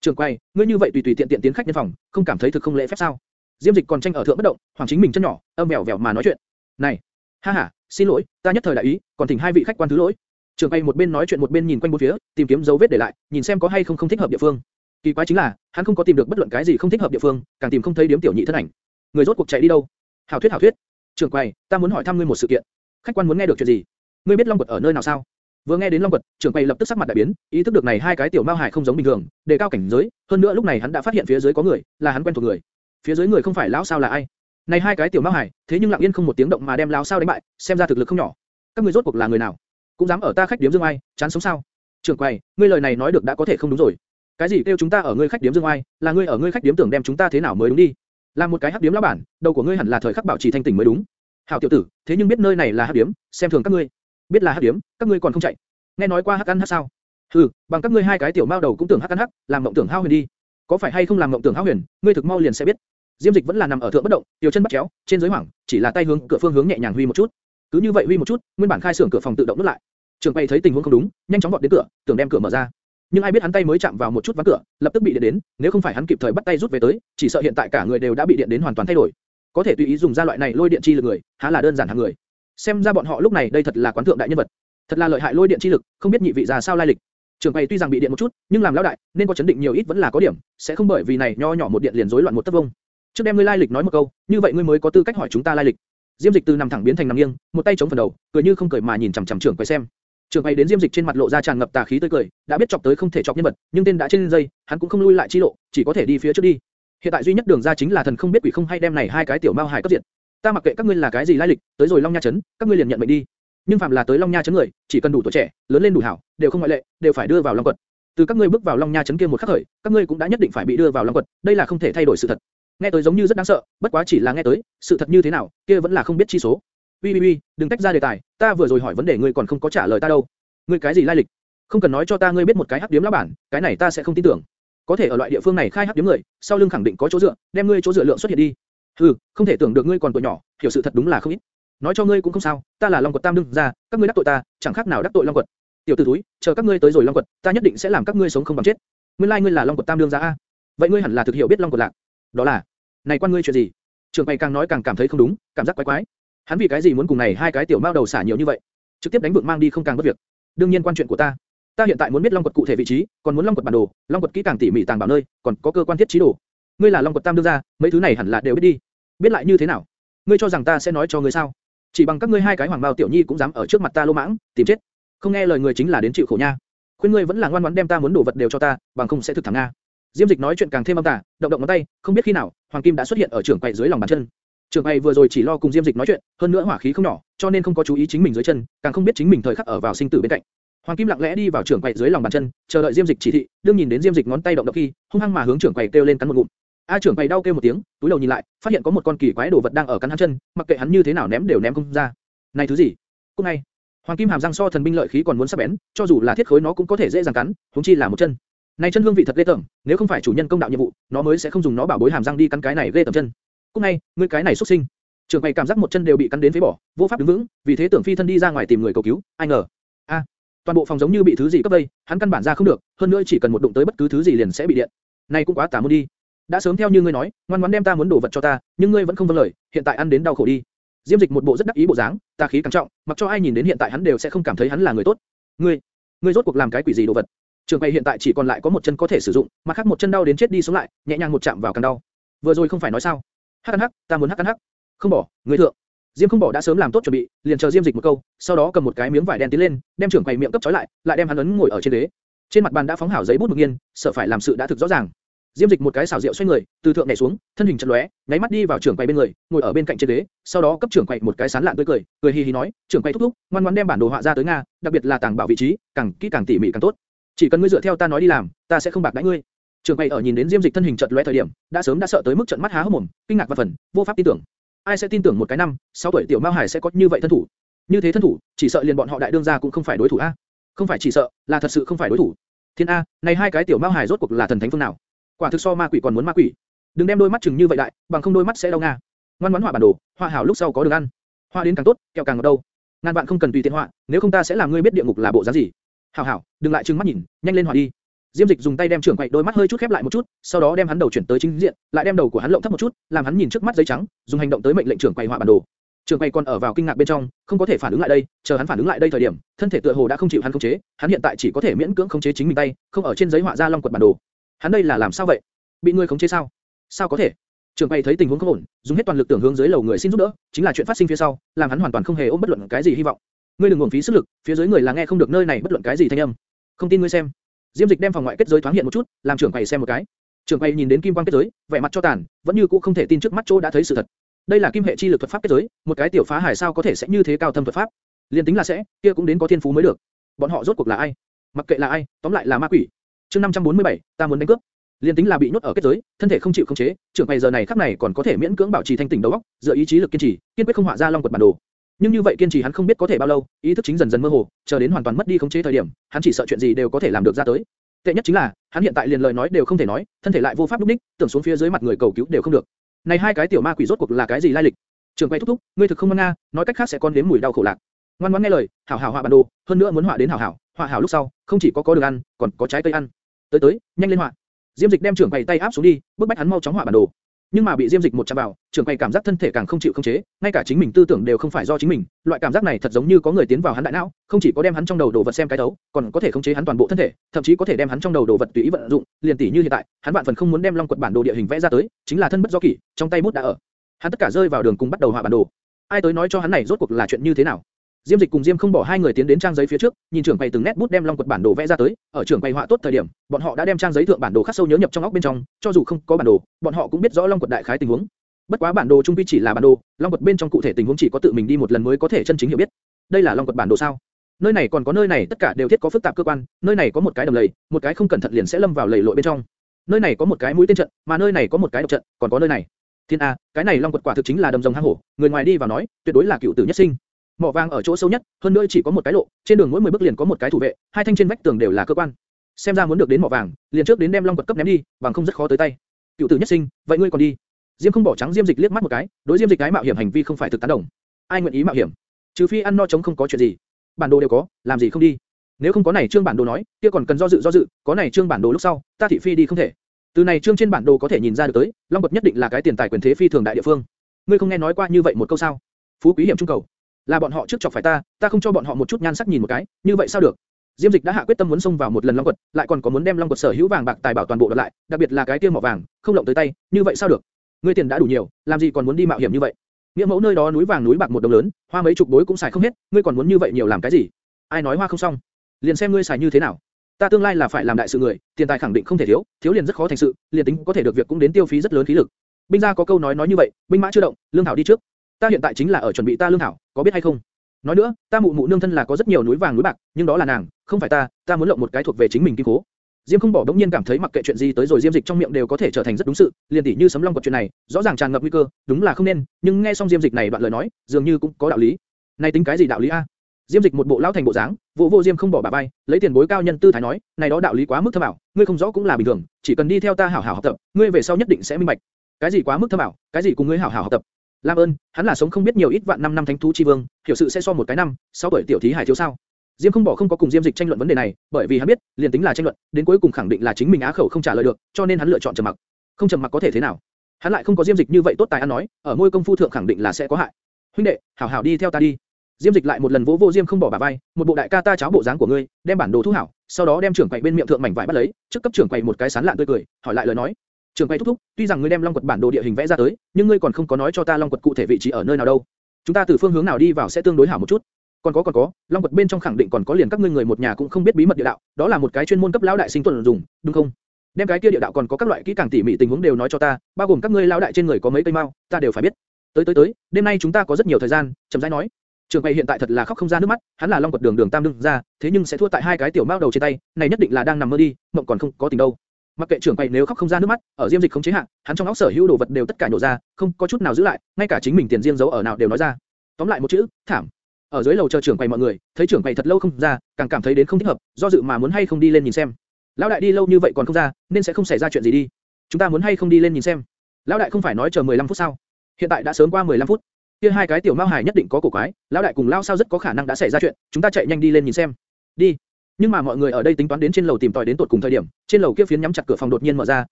Trưởng quay, ngươi như vậy tùy tùy tiện tiện tiến khách nhân phòng, không cảm thấy thực không lễ phép sao? Diêm Dịch còn tranh ở thượng bất động, hoàng chính mình chân nhỏ, âm mèo vèo mà nói chuyện. Này, ha ha, xin lỗi, ta nhất thời đại ý, còn thỉnh hai vị khách quan thứ lỗi. Trưởng quay một bên nói chuyện một bên nhìn quanh bốn phía, tìm kiếm dấu vết để lại, nhìn xem có hay không không thích hợp địa phương. Kỳ quái chính là, hắn không có tìm được bất luận cái gì không thích hợp địa phương, càng tìm không thấy điếm tiểu nhị thân ảnh. Người rốt cuộc chạy đi đâu? Hảo thuyết hảo thuyết. Trưởng quầy, ta muốn hỏi thăm ngươi một sự kiện. Khách quan muốn nghe được chuyện gì? Ngươi biết Long Quật ở nơi nào sao? Vừa nghe đến Long Quật, trưởng quầy lập tức sắc mặt đại biến, ý thức được này hai cái tiểu mao hải không giống bình thường, đề cao cảnh giới, hơn nữa lúc này hắn đã phát hiện phía dưới có người, là hắn quen thuộc người. Phía dưới người không phải lão sao là ai? Này hai cái tiểu mao hải, thế nhưng lặng yên không một tiếng động mà đem lão sao đánh bại, xem ra thực lực không nhỏ. Các ngươi rốt cuộc là người nào? Cũng dám ở ta khách điếm dương ai, chán sống sao? Trưởng quầy, ngươi lời này nói được đã có thể không đúng rồi. Cái gì kêu chúng ta ở ngươi khách điếm dương ai, là ngươi ở ngươi khách điếm tưởng đem chúng ta thế nào mới đúng đi? làm một cái hắc điếm lão bản, đầu của ngươi hẳn là thời khắc bảo trì thanh tỉnh mới đúng. Hảo tiểu tử, thế nhưng biết nơi này là hắc điếm, xem thường các ngươi. Biết là hắc điếm, các ngươi còn không chạy. Nghe nói qua hắc ăn hắc sao? Hừ, bằng các ngươi hai cái tiểu mao đầu cũng tưởng hắc ăn hắc, làm mộng tưởng hao huyền đi. Có phải hay không làm mộng tưởng hao huyền, ngươi thực mau liền sẽ biết. Diêm Dịch vẫn là nằm ở thượng bất động, tiểu chân bắt chéo, trên dưới hoảng, chỉ là tay hướng cửa phương hướng nhẹ nhàng huy một chút. Cứ như vậy huy một chút, nguyên bản khai xưởng cửa phòng tự động nút lại. Trường quầy thấy tình huống không đúng, nhanh chóng vọt đến cửa, tưởng đem cửa mở ra. Nhưng ai biết hắn tay mới chạm vào một chút ván cửa, lập tức bị điện đến, nếu không phải hắn kịp thời bắt tay rút về tới, chỉ sợ hiện tại cả người đều đã bị điện đến hoàn toàn thay đổi. Có thể tùy ý dùng ra loại này lôi điện chi lực người, há là đơn giản hàng người. Xem ra bọn họ lúc này đây thật là quán thượng đại nhân vật, thật là lợi hại lôi điện chi lực, không biết nhị vị già sao lai lịch. Trường quầy tuy rằng bị điện một chút, nhưng làm lão đại, nên có chấn định nhiều ít vẫn là có điểm, sẽ không bởi vì này nho nhỏ một điện liền rối loạn một tấc vông. Trước đem ngươi lai lịch nói một câu, như vậy ngươi mới có tư cách hỏi chúng ta lai lịch. Diêm Dịch từ nằm thẳng biến thành nằm nghiêng, một tay chống phần đầu, cười như không cười mà nhìn chằm chằm trưởng quay xem. Trưởng quay đến Diêm Dịch trên mặt lộ ra tràn ngập tà khí tươi cười, đã biết chọc tới không thể chọc nhân vật, nhưng tên đã trên dây, hắn cũng không lui lại chi lộ, chỉ có thể đi phía trước đi. Hiện tại duy nhất đường ra chính là thần không biết quỷ không hay đem này hai cái tiểu mao hải cấp diện. Ta mặc kệ các ngươi là cái gì lai lịch, tới rồi Long Nha chấn, các ngươi liền nhận mệnh đi. Nhưng phạm là tới Long Nha chấn người, chỉ cần đủ tuổi trẻ, lớn lên đủ hảo, đều không ngoại lệ, đều phải đưa vào Long quật. Từ các ngươi bước vào Long Nha chấn kia một khắc khởi, các ngươi cũng đã nhất định phải bị đưa vào Long quật, đây là không thể thay đổi sự thật. Nghe tới giống như rất đáng sợ, bất quá chỉ là nghe tới, sự thật như thế nào, kia vẫn là không biết chi số. Ui ui ui, đừng tách ra đề tài, ta vừa rồi hỏi vấn đề ngươi còn không có trả lời ta đâu. Ngươi cái gì lai lịch? Không cần nói cho ta ngươi biết một cái hắc điếm lão bản, cái này ta sẽ không tin tưởng. Có thể ở loại địa phương này khai hắc điếm người, sau lưng khẳng định có chỗ dựa, đem ngươi chỗ dựa lượng xuất hiện đi. Hừ, không thể tưởng được ngươi còn tuổi nhỏ, hiểu sự thật đúng là không ít. Nói cho ngươi cũng không sao, ta là Long quật Tam đương gia, các ngươi đắc tội ta, chẳng khác nào đắc tội Long quật. Tiểu tử túi, chờ các ngươi tới rồi Long quật, ta nhất định sẽ làm các ngươi sống không bằng chết. Nguyên lai like ngươi là Long quật Tam đương gia a. Vậy ngươi hẳn là thực hiểu biết Long quật lạc. Đó là, này quan ngươi chuyện gì? Trường bày càng nói càng cảm thấy không đúng, cảm giác quái quái. Hắn vì cái gì muốn cùng này hai cái tiểu mao đầu xả nhiều như vậy? Trực tiếp đánh vượng mang đi không càng bất việc. Đương nhiên quan chuyện của ta. Ta hiện tại muốn biết Long quật cụ thể vị trí, còn muốn Long quật bản đồ, Long quật kỹ càng tỉ mỉ tàng bảo nơi, còn có cơ quan thiết trí đồ. Ngươi là Long quật Tam đương ra, mấy thứ này hẳn là đều biết đi. Biết lại như thế nào? Ngươi cho rằng ta sẽ nói cho ngươi sao? Chỉ bằng các ngươi hai cái hoàng bao tiểu nhi cũng dám ở trước mặt ta lô mãng, tìm chết. Không nghe lời người chính là đến chịu khổ nha. Khuyên ngươi vẫn là ngoan ngoãn đem ta muốn đồ vật đều cho ta, bằng không sẽ thực thẳng nga. Diêm Dịch nói chuyện càng thêm âm tà, động động ngón tay, không biết khi nào, Hoàng Kim đã xuất hiện ở trưởng quầy dưới lòng bàn chân. Trưởng bày vừa rồi chỉ lo cùng Diêm Dịch nói chuyện, hơn nữa hỏa khí không nhỏ, cho nên không có chú ý chính mình dưới chân, càng không biết chính mình thời khắc ở vào sinh tử bên cạnh. Hoàng Kim lặng lẽ đi vào trưởng quầy dưới lòng bàn chân, chờ đợi Diêm Dịch chỉ thị, đương nhìn đến Diêm Dịch ngón tay động động khi, hung hăng mà hướng trưởng quầy kêu lên cắn một ngụm. A trưởng quầy đau kêu một tiếng, túi đầu nhìn lại, phát hiện có một con kỳ quái đồ vật đang ở cắn hắn chân, mặc kệ hắn như thế nào ném đều ném không ra. Này thứ gì? Cũng ngay. Hoàng Kim hàm răng so thần binh lợi khí còn muốn sắc bén, cho dù là thiết khối nó cũng có thể dễ dàng cắn, huống chi là một chân. Này chân hương vị thật ghê tởm, nếu không phải chủ nhân công đạo nhiệm vụ, nó mới sẽ không dùng nó bảo bối hàm răng đi cắn cái này ghê tởm chân cung ngay, ngươi cái này xuất sinh. trưởng quầy cảm giác một chân đều bị cắn đến phế bỏ, vô pháp đứng vững, vì thế tưởng phi thân đi ra ngoài tìm người cầu cứu, ai ngờ, a, toàn bộ phòng giống như bị thứ gì cấp đây, hắn căn bản ra không được, hơn nữa chỉ cần một đụng tới bất cứ thứ gì liền sẽ bị điện. Này cũng quá tà môn đi. Đã sớm theo như ngươi nói, ngoan ngoãn đem ta muốn đổ vật cho ta, nhưng ngươi vẫn không vâng lời, hiện tại ăn đến đau khổ đi. Diêm Dịch một bộ rất đắc ý bộ dáng, ta khí càng trọng, mặc cho ai nhìn đến hiện tại hắn đều sẽ không cảm thấy hắn là người tốt. Ngươi, ngươi rốt cuộc làm cái quỷ gì đồ vật? Trường quầy hiện tại chỉ còn lại có một chân có thể sử dụng, mà khác một chân đau đến chết đi sống lại, nhẹ nhàng một chạm vào càng đau. Vừa rồi không phải nói sao? Hắc hắc, ta muốn hắc hắc. Không bỏ, người thượng. Diêm không bỏ đã sớm làm tốt chuẩn bị, liền chờ Diêm Dịch một câu, sau đó cầm một cái miếng vải đen tiến lên, đem trưởng quầy miệng cấp trói lại, lại đem hắn ấn ngồi ở trên ghế. Trên mặt bàn đã phóng hảo giấy bút mực nghiên, sợ phải làm sự đã thực rõ ràng. Diêm Dịch một cái xảo rượu xoay người, từ thượng nhảy xuống, thân hình chật lóe, nháy mắt đi vào trưởng quầy bên người, ngồi ở bên cạnh trên ghế, sau đó cấp trưởng quầy một cái sán lạn tươi cười, cười hì hì nói, trưởng quầy thúc thúc, ngoan ngoãn đem bản đồ họa ra tới nga, đặc biệt là tàng bảo vị trí, càng kỹ càng tỉ mỉ càng tốt. Chỉ cần ngươi dựa theo ta nói đi làm, ta sẽ không bạc đãi ngươi trường quầy ở nhìn đến Diêm Dịch thân hình chợt lóe thời điểm, đã sớm đã sợ tới mức trợn mắt há hốc mồm, kinh ngạc và phần, vô pháp tin tưởng. Ai sẽ tin tưởng một cái năm, sáu tuổi tiểu Mao Hải sẽ có như vậy thân thủ? Như thế thân thủ, chỉ sợ liền bọn họ đại đương gia cũng không phải đối thủ a. Không phải chỉ sợ, là thật sự không phải đối thủ. Thiên a, này hai cái tiểu Mao Hải rốt cuộc là thần thánh phương nào? Quả thực so ma quỷ còn muốn ma quỷ. Đừng đem đôi mắt chừng như vậy đại, bằng không đôi mắt sẽ đau nga. Ngoan ngoãn họa bản đồ, họa hảo lúc sau có đường ăn. Họa đến càng tốt, kẹo càng ngọt đâu. Ngàn bạn không cần tùy tiện họa, nếu không ta sẽ làm ngươi biết địa ngục là bộ dáng gì. Hảo hảo, đừng lại trừng mắt nhìn, nhanh lên họa đi. Diêm Dịch dùng tay đem trưởng quậy đôi mắt hơi chút khép lại một chút, sau đó đem hắn đầu chuyển tới chính diện, lại đem đầu của hắn lộng thấp một chút, làm hắn nhìn trước mắt giấy trắng, dùng hành động tới mệnh lệnh trưởng quậy họa bản đồ. Trưởng quay còn ở vào kinh ngạc bên trong, không có thể phản ứng lại đây, chờ hắn phản ứng lại đây thời điểm, thân thể tựa hồ đã không chịu hắn khống chế, hắn hiện tại chỉ có thể miễn cưỡng khống chế chính mình tay, không ở trên giấy họa ra long quật bản đồ. Hắn đây là làm sao vậy? Bị ngươi khống chế sao? Sao có thể? Trưởng quay thấy tình huống không ổn, dùng hết toàn lực tưởng hướng dưới lầu người xin giúp đỡ, chính là chuyện phát sinh phía sau, làm hắn hoàn toàn không hề ôm bất luận cái gì hy vọng. Ngươi đừng uổng phí sức lực, phía dưới người là nghe không được nơi này bất luận cái gì thanh âm. Không tin ngươi xem. Diêm Dịch đem phòng ngoại kết giới thoáng hiện một chút, làm trưởng quầy xem một cái. Trưởng quầy nhìn đến kim quang kết giới, vẻ mặt cho tàn, vẫn như cũ không thể tin trước mắt chỗ đã thấy sự thật. Đây là kim hệ chi lực thuật pháp kết giới, một cái tiểu phá hải sao có thể sẽ như thế cao thâm thuật pháp? Liên tính là sẽ, kia cũng đến có thiên phú mới được. Bọn họ rốt cuộc là ai? Mặc kệ là ai, tóm lại là ma quỷ. Chương 547, ta muốn đánh cướp. Liên tính là bị nhốt ở kết giới, thân thể không chịu khống chế, trưởng quầy giờ này khắc này còn có thể miễn cưỡng bảo trì thanh tỉnh đầu óc, dựa ý chí lực kiên trì, kiên quyết không họa ra long quật bản đồ. Nhưng như vậy kiên trì hắn không biết có thể bao lâu, ý thức chính dần dần mơ hồ, chờ đến hoàn toàn mất đi khống chế thời điểm, hắn chỉ sợ chuyện gì đều có thể làm được ra tới. Tệ nhất chính là, hắn hiện tại liền lời nói đều không thể nói, thân thể lại vô pháp lúc đích, tưởng xuống phía dưới mặt người cầu cứu đều không được. Này hai cái tiểu ma quỷ rốt cuộc là cái gì lai lịch? Trường quay thúc thúc, ngươi thực không ngoan nga, nói cách khác sẽ con đến mùi đau khổ lạc. Ngoan ngoãn nghe lời, hảo hảo họa bản đồ, hơn nữa muốn họa đến hảo hảo, họa hảo lúc sau, không chỉ có có đường ăn, còn có trái cây ăn. Tới tới, nhanh lên họa. Diêm Dịch đem trưởng quầy tay áp xuống đi, bước bách hắn mau chóng họa bản đồ. Nhưng mà bị Diêm Dịch một chạm vào, trưởng quầy cảm giác thân thể càng không chịu không chế, ngay cả chính mình tư tưởng đều không phải do chính mình, loại cảm giác này thật giống như có người tiến vào hắn đại não, không chỉ có đem hắn trong đầu đồ vật xem cái đấu, còn có thể khống chế hắn toàn bộ thân thể, thậm chí có thể đem hắn trong đầu đồ vật tùy ý vận dụng, liền tỷ như hiện tại, hắn bạn phần không muốn đem long quật bản đồ địa hình vẽ ra tới, chính là thân bất do kỷ, trong tay bút đã ở. Hắn tất cả rơi vào đường cùng bắt đầu họa bản đồ. Ai tới nói cho hắn này rốt cuộc là chuyện như thế nào? Diêm Dịch cùng Diêm không bỏ hai người tiến đến trang giấy phía trước, nhìn trưởng quầy từng nét bút đem long quật bản đồ vẽ ra tới, ở trưởng quầy họa tốt thời điểm, bọn họ đã đem trang giấy thượng bản đồ khắc sâu nhớ nhập trong óc bên trong, cho dù không có bản đồ, bọn họ cũng biết rõ long quật đại khái tình huống. Bất quá bản đồ trung quy chỉ là bản đồ, long quật bên trong cụ thể tình huống chỉ có tự mình đi một lần mới có thể chân chính hiểu biết. Đây là long quật bản đồ sao? Nơi này còn có nơi này tất cả đều thiết có phức tạp cơ quan, nơi này có một cái đầm lầy, một cái không cẩn thận liền sẽ lâm vào lầy lội bên trong. Nơi này có một cái mũi tên trận, mà nơi này có một cái độc trận, còn có nơi này. Thiên a, cái này long quật quả thực chính là đầm rồng hang hổ, người ngoài đi vào nói, tuyệt đối là cựu tử nhất sinh. Mỏ vàng ở chỗ sâu nhất, hơn nữa chỉ có một cái lộ, trên đường mỗi 10 bước liền có một cái thủ vệ, hai thanh trên vách tường đều là cơ quan. Xem ra muốn được đến mỏ vàng, liền trước đến đem long quật cấp ném đi, bằng không rất khó tới tay. Cựu tử nhất sinh, vậy ngươi còn đi? Diêm không bỏ trắng Diêm Dịch liếc mắt một cái, đối Diêm Dịch cái mạo hiểm hành vi không phải thực tán đồng. Ai nguyện ý mạo hiểm? Trừ phi ăn no chống không có chuyện gì. Bản đồ đều có, làm gì không đi? Nếu không có này trương bản đồ nói, kia còn cần do dự do dự, có này trương bản đồ lúc sau, ta thị phi đi không thể. Từ này trương trên bản đồ có thể nhìn ra được tới, Long Quật nhất định là cái tiền tài quyền thế phi thường đại địa phương. Ngươi không nghe nói qua như vậy một câu sao? Phú quý hiểm trung cầu. Là bọn họ trước chọc phải ta, ta không cho bọn họ một chút nhan sắc nhìn một cái, như vậy sao được? Diêm Dịch đã hạ quyết tâm muốn xông vào một lần Long Quật, lại còn có muốn đem Long Quật sở hữu vàng bạc tài bảo toàn bộ đoạt lại, đặc biệt là cái tiêu mỏ vàng, không lộng tới tay, như vậy sao được? Ngươi tiền đã đủ nhiều, làm gì còn muốn đi mạo hiểm như vậy? Nghĩa mẫu nơi đó núi vàng núi bạc một đồng lớn, hoa mấy chục bối cũng xài không hết, ngươi còn muốn như vậy nhiều làm cái gì? Ai nói hoa không xong? Liền xem ngươi xài như thế nào. Ta tương lai là phải làm đại sự người, tiền tài khẳng định không thể thiếu, thiếu liền rất khó thành sự, liền tính có thể được việc cũng đến tiêu phí rất lớn khí lực. Binh gia có câu nói nói như vậy, binh mã chưa động, lương thảo đi trước. Ta hiện tại chính là ở chuẩn bị ta lương thảo, có biết hay không? Nói nữa, ta mụ mụ nương thân là có rất nhiều núi vàng núi bạc, nhưng đó là nàng, không phải ta, ta muốn lộng một cái thuộc về chính mình kim cố. Diêm không bỏ đống nhiên cảm thấy mặc kệ chuyện gì tới rồi Diêm Dịch trong miệng đều có thể trở thành rất đúng sự, liền tỷ như sấm long quật chuyện này, rõ ràng tràn ngập nguy cơ, đúng là không nên, nhưng nghe xong Diêm Dịch này đoạn lời nói, dường như cũng có đạo lý. Này tính cái gì đạo lý a? Diêm Dịch một bộ lão thành bộ dáng, vụ vô Diêm không bỏ bà bay, lấy tiền bối cao nhân tư thái nói, này đó đạo lý quá mức thâm ảo, ngươi không rõ cũng là bình thường, chỉ cần đi theo ta hảo hảo học tập, ngươi về sau nhất định sẽ minh bạch. Cái gì quá mức thâm ảo, cái gì cùng ngươi hảo hảo học tập. Lam ơn, hắn là sống không biết nhiều ít vạn năm năm thánh thú chi vương, hiểu sự sẽ so một cái năm, sáu tuổi tiểu thí hải thiếu sao? Diêm không bỏ không có cùng Diêm Dịch tranh luận vấn đề này, bởi vì hắn biết, liền tính là tranh luận, đến cuối cùng khẳng định là chính mình á khẩu không trả lời được, cho nên hắn lựa chọn trầm mặc. Không trầm mặc có thể thế nào? Hắn lại không có Diêm Dịch như vậy tốt tài ăn nói, ở môi công phu thượng khẳng định là sẽ có hại. Huynh đệ, hảo hảo đi theo ta đi. Diêm Dịch lại một lần vỗ vô Diêm không bỏ bả vai, một bộ đại ca ta cháo bộ dáng của ngươi, đem bản đồ thu hảo, sau đó đem trưởng quầy bên miệng thượng mảnh vải bắt lấy, trước cấp trưởng quầy một cái sán lạn tươi cười, hỏi lại lời nói. Trưởng quay thúc thúc, tuy rằng ngươi đem long quật bản đồ địa hình vẽ ra tới, nhưng ngươi còn không có nói cho ta long quật cụ thể vị trí ở nơi nào đâu. Chúng ta từ phương hướng nào đi vào sẽ tương đối hảo một chút. Còn có còn có, long quật bên trong khẳng định còn có liền các ngươi người một nhà cũng không biết bí mật địa đạo, đó là một cái chuyên môn cấp lão đại sinh tuần dùng, đúng không? Đem cái kia địa đạo còn có các loại kỹ càng tỉ mỉ tình huống đều nói cho ta, bao gồm các ngươi lão đại trên người có mấy cây mao, ta đều phải biết. Tới tới tới, đêm nay chúng ta có rất nhiều thời gian, chậm rãi nói. Trường quay hiện tại thật là khóc không ra nước mắt, hắn là long quật đường đường tam đương ra, thế nhưng sẽ thua tại hai cái tiểu mao đầu trên tay, này nhất định là đang nằm mơ đi, mộng còn không có tình đâu. Mặc kệ trưởng quầy nếu khóc không ra nước mắt, ở diêm dịch không chế hạn, hắn trong óc sở hữu đồ vật đều tất cả nhổ ra, không có chút nào giữ lại, ngay cả chính mình tiền riêng giấu ở nào đều nói ra. Tóm lại một chữ, thảm. Ở dưới lầu chờ trưởng quầy mọi người, thấy trưởng quầy thật lâu không ra, càng cảm thấy đến không thích hợp, do dự mà muốn hay không đi lên nhìn xem. Lão đại đi lâu như vậy còn không ra, nên sẽ không xảy ra chuyện gì đi. Chúng ta muốn hay không đi lên nhìn xem. Lão đại không phải nói chờ 15 phút sao? Hiện tại đã sớm qua 15 phút. Kia hai cái tiểu mao hải nhất định có cổ quái, lão đại cùng lão sao rất có khả năng đã xảy ra chuyện, chúng ta chạy nhanh đi lên nhìn xem. Đi. Nhưng mà mọi người ở đây tính toán đến trên lầu tìm tòi đến tột cùng thời điểm, trên lầu kia phiến nhắm chặt cửa phòng đột nhiên mở ra,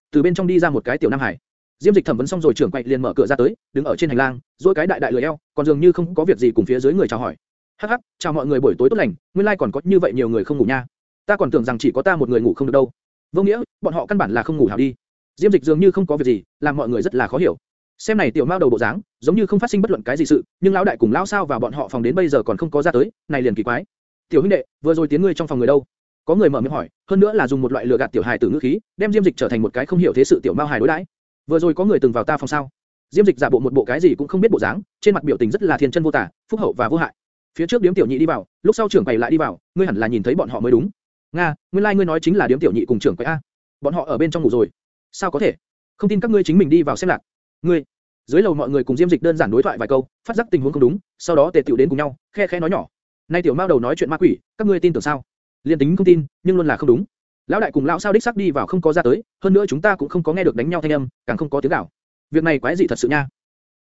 từ bên trong đi ra một cái tiểu nam hải. Diêm Dịch thẩm vấn xong rồi trưởng quậy liền mở cửa ra tới, đứng ở trên hành lang, duỗi cái đại đại lười eo, còn dường như không có việc gì cùng phía dưới người chào hỏi. Hắc hắc, chào mọi người buổi tối tốt lành, nguyên lai like còn có như vậy nhiều người không ngủ nha. Ta còn tưởng rằng chỉ có ta một người ngủ không được đâu. Vô nghĩa, bọn họ căn bản là không ngủ hảo đi. Diêm Dịch dường như không có việc gì, làm mọi người rất là khó hiểu. Xem này tiểu mao đầu bộ dáng, giống như không phát sinh bất luận cái gì sự, nhưng lão đại cùng lão sao vào bọn họ phòng đến bây giờ còn không có ra tới, này liền kỳ quái. Tiểu huynh đệ, vừa rồi tiến ngươi trong phòng người đâu? Có người mở miệng hỏi, hơn nữa là dùng một loại lừa gạt tiểu hài tử ngữ khí, đem Diêm Dịch trở thành một cái không hiểu thế sự tiểu mao hài đối đãi. Vừa rồi có người từng vào ta phòng sao? Diêm Dịch giả bộ một bộ cái gì cũng không biết bộ dáng, trên mặt biểu tình rất là thiên chân vô tả, phúc hậu và vô hại. Phía trước điếm tiểu nhị đi vào, lúc sau trưởng quầy lại đi vào, ngươi hẳn là nhìn thấy bọn họ mới đúng. Nga, nguyên lai like ngươi nói chính là điếm tiểu nhị cùng trưởng quầy a. Bọn họ ở bên trong ngủ rồi. Sao có thể? Không tin các ngươi chính mình đi vào xem lạc. Ngươi, dưới lầu mọi người cùng Diêm Dịch đơn giản đối thoại vài câu, phát giác tình huống không đúng, sau đó tề tiểu đến cùng nhau, khe khẽ nói nhỏ. Nay tiểu mao đầu nói chuyện ma quỷ, các ngươi tin tưởng sao? Liên tính không tin, nhưng luôn là không đúng. Lão đại cùng lão sao đích xác đi vào không có ra tới, hơn nữa chúng ta cũng không có nghe được đánh nhau thanh âm, càng không có tiếng gào. Việc này quái gì thật sự nha.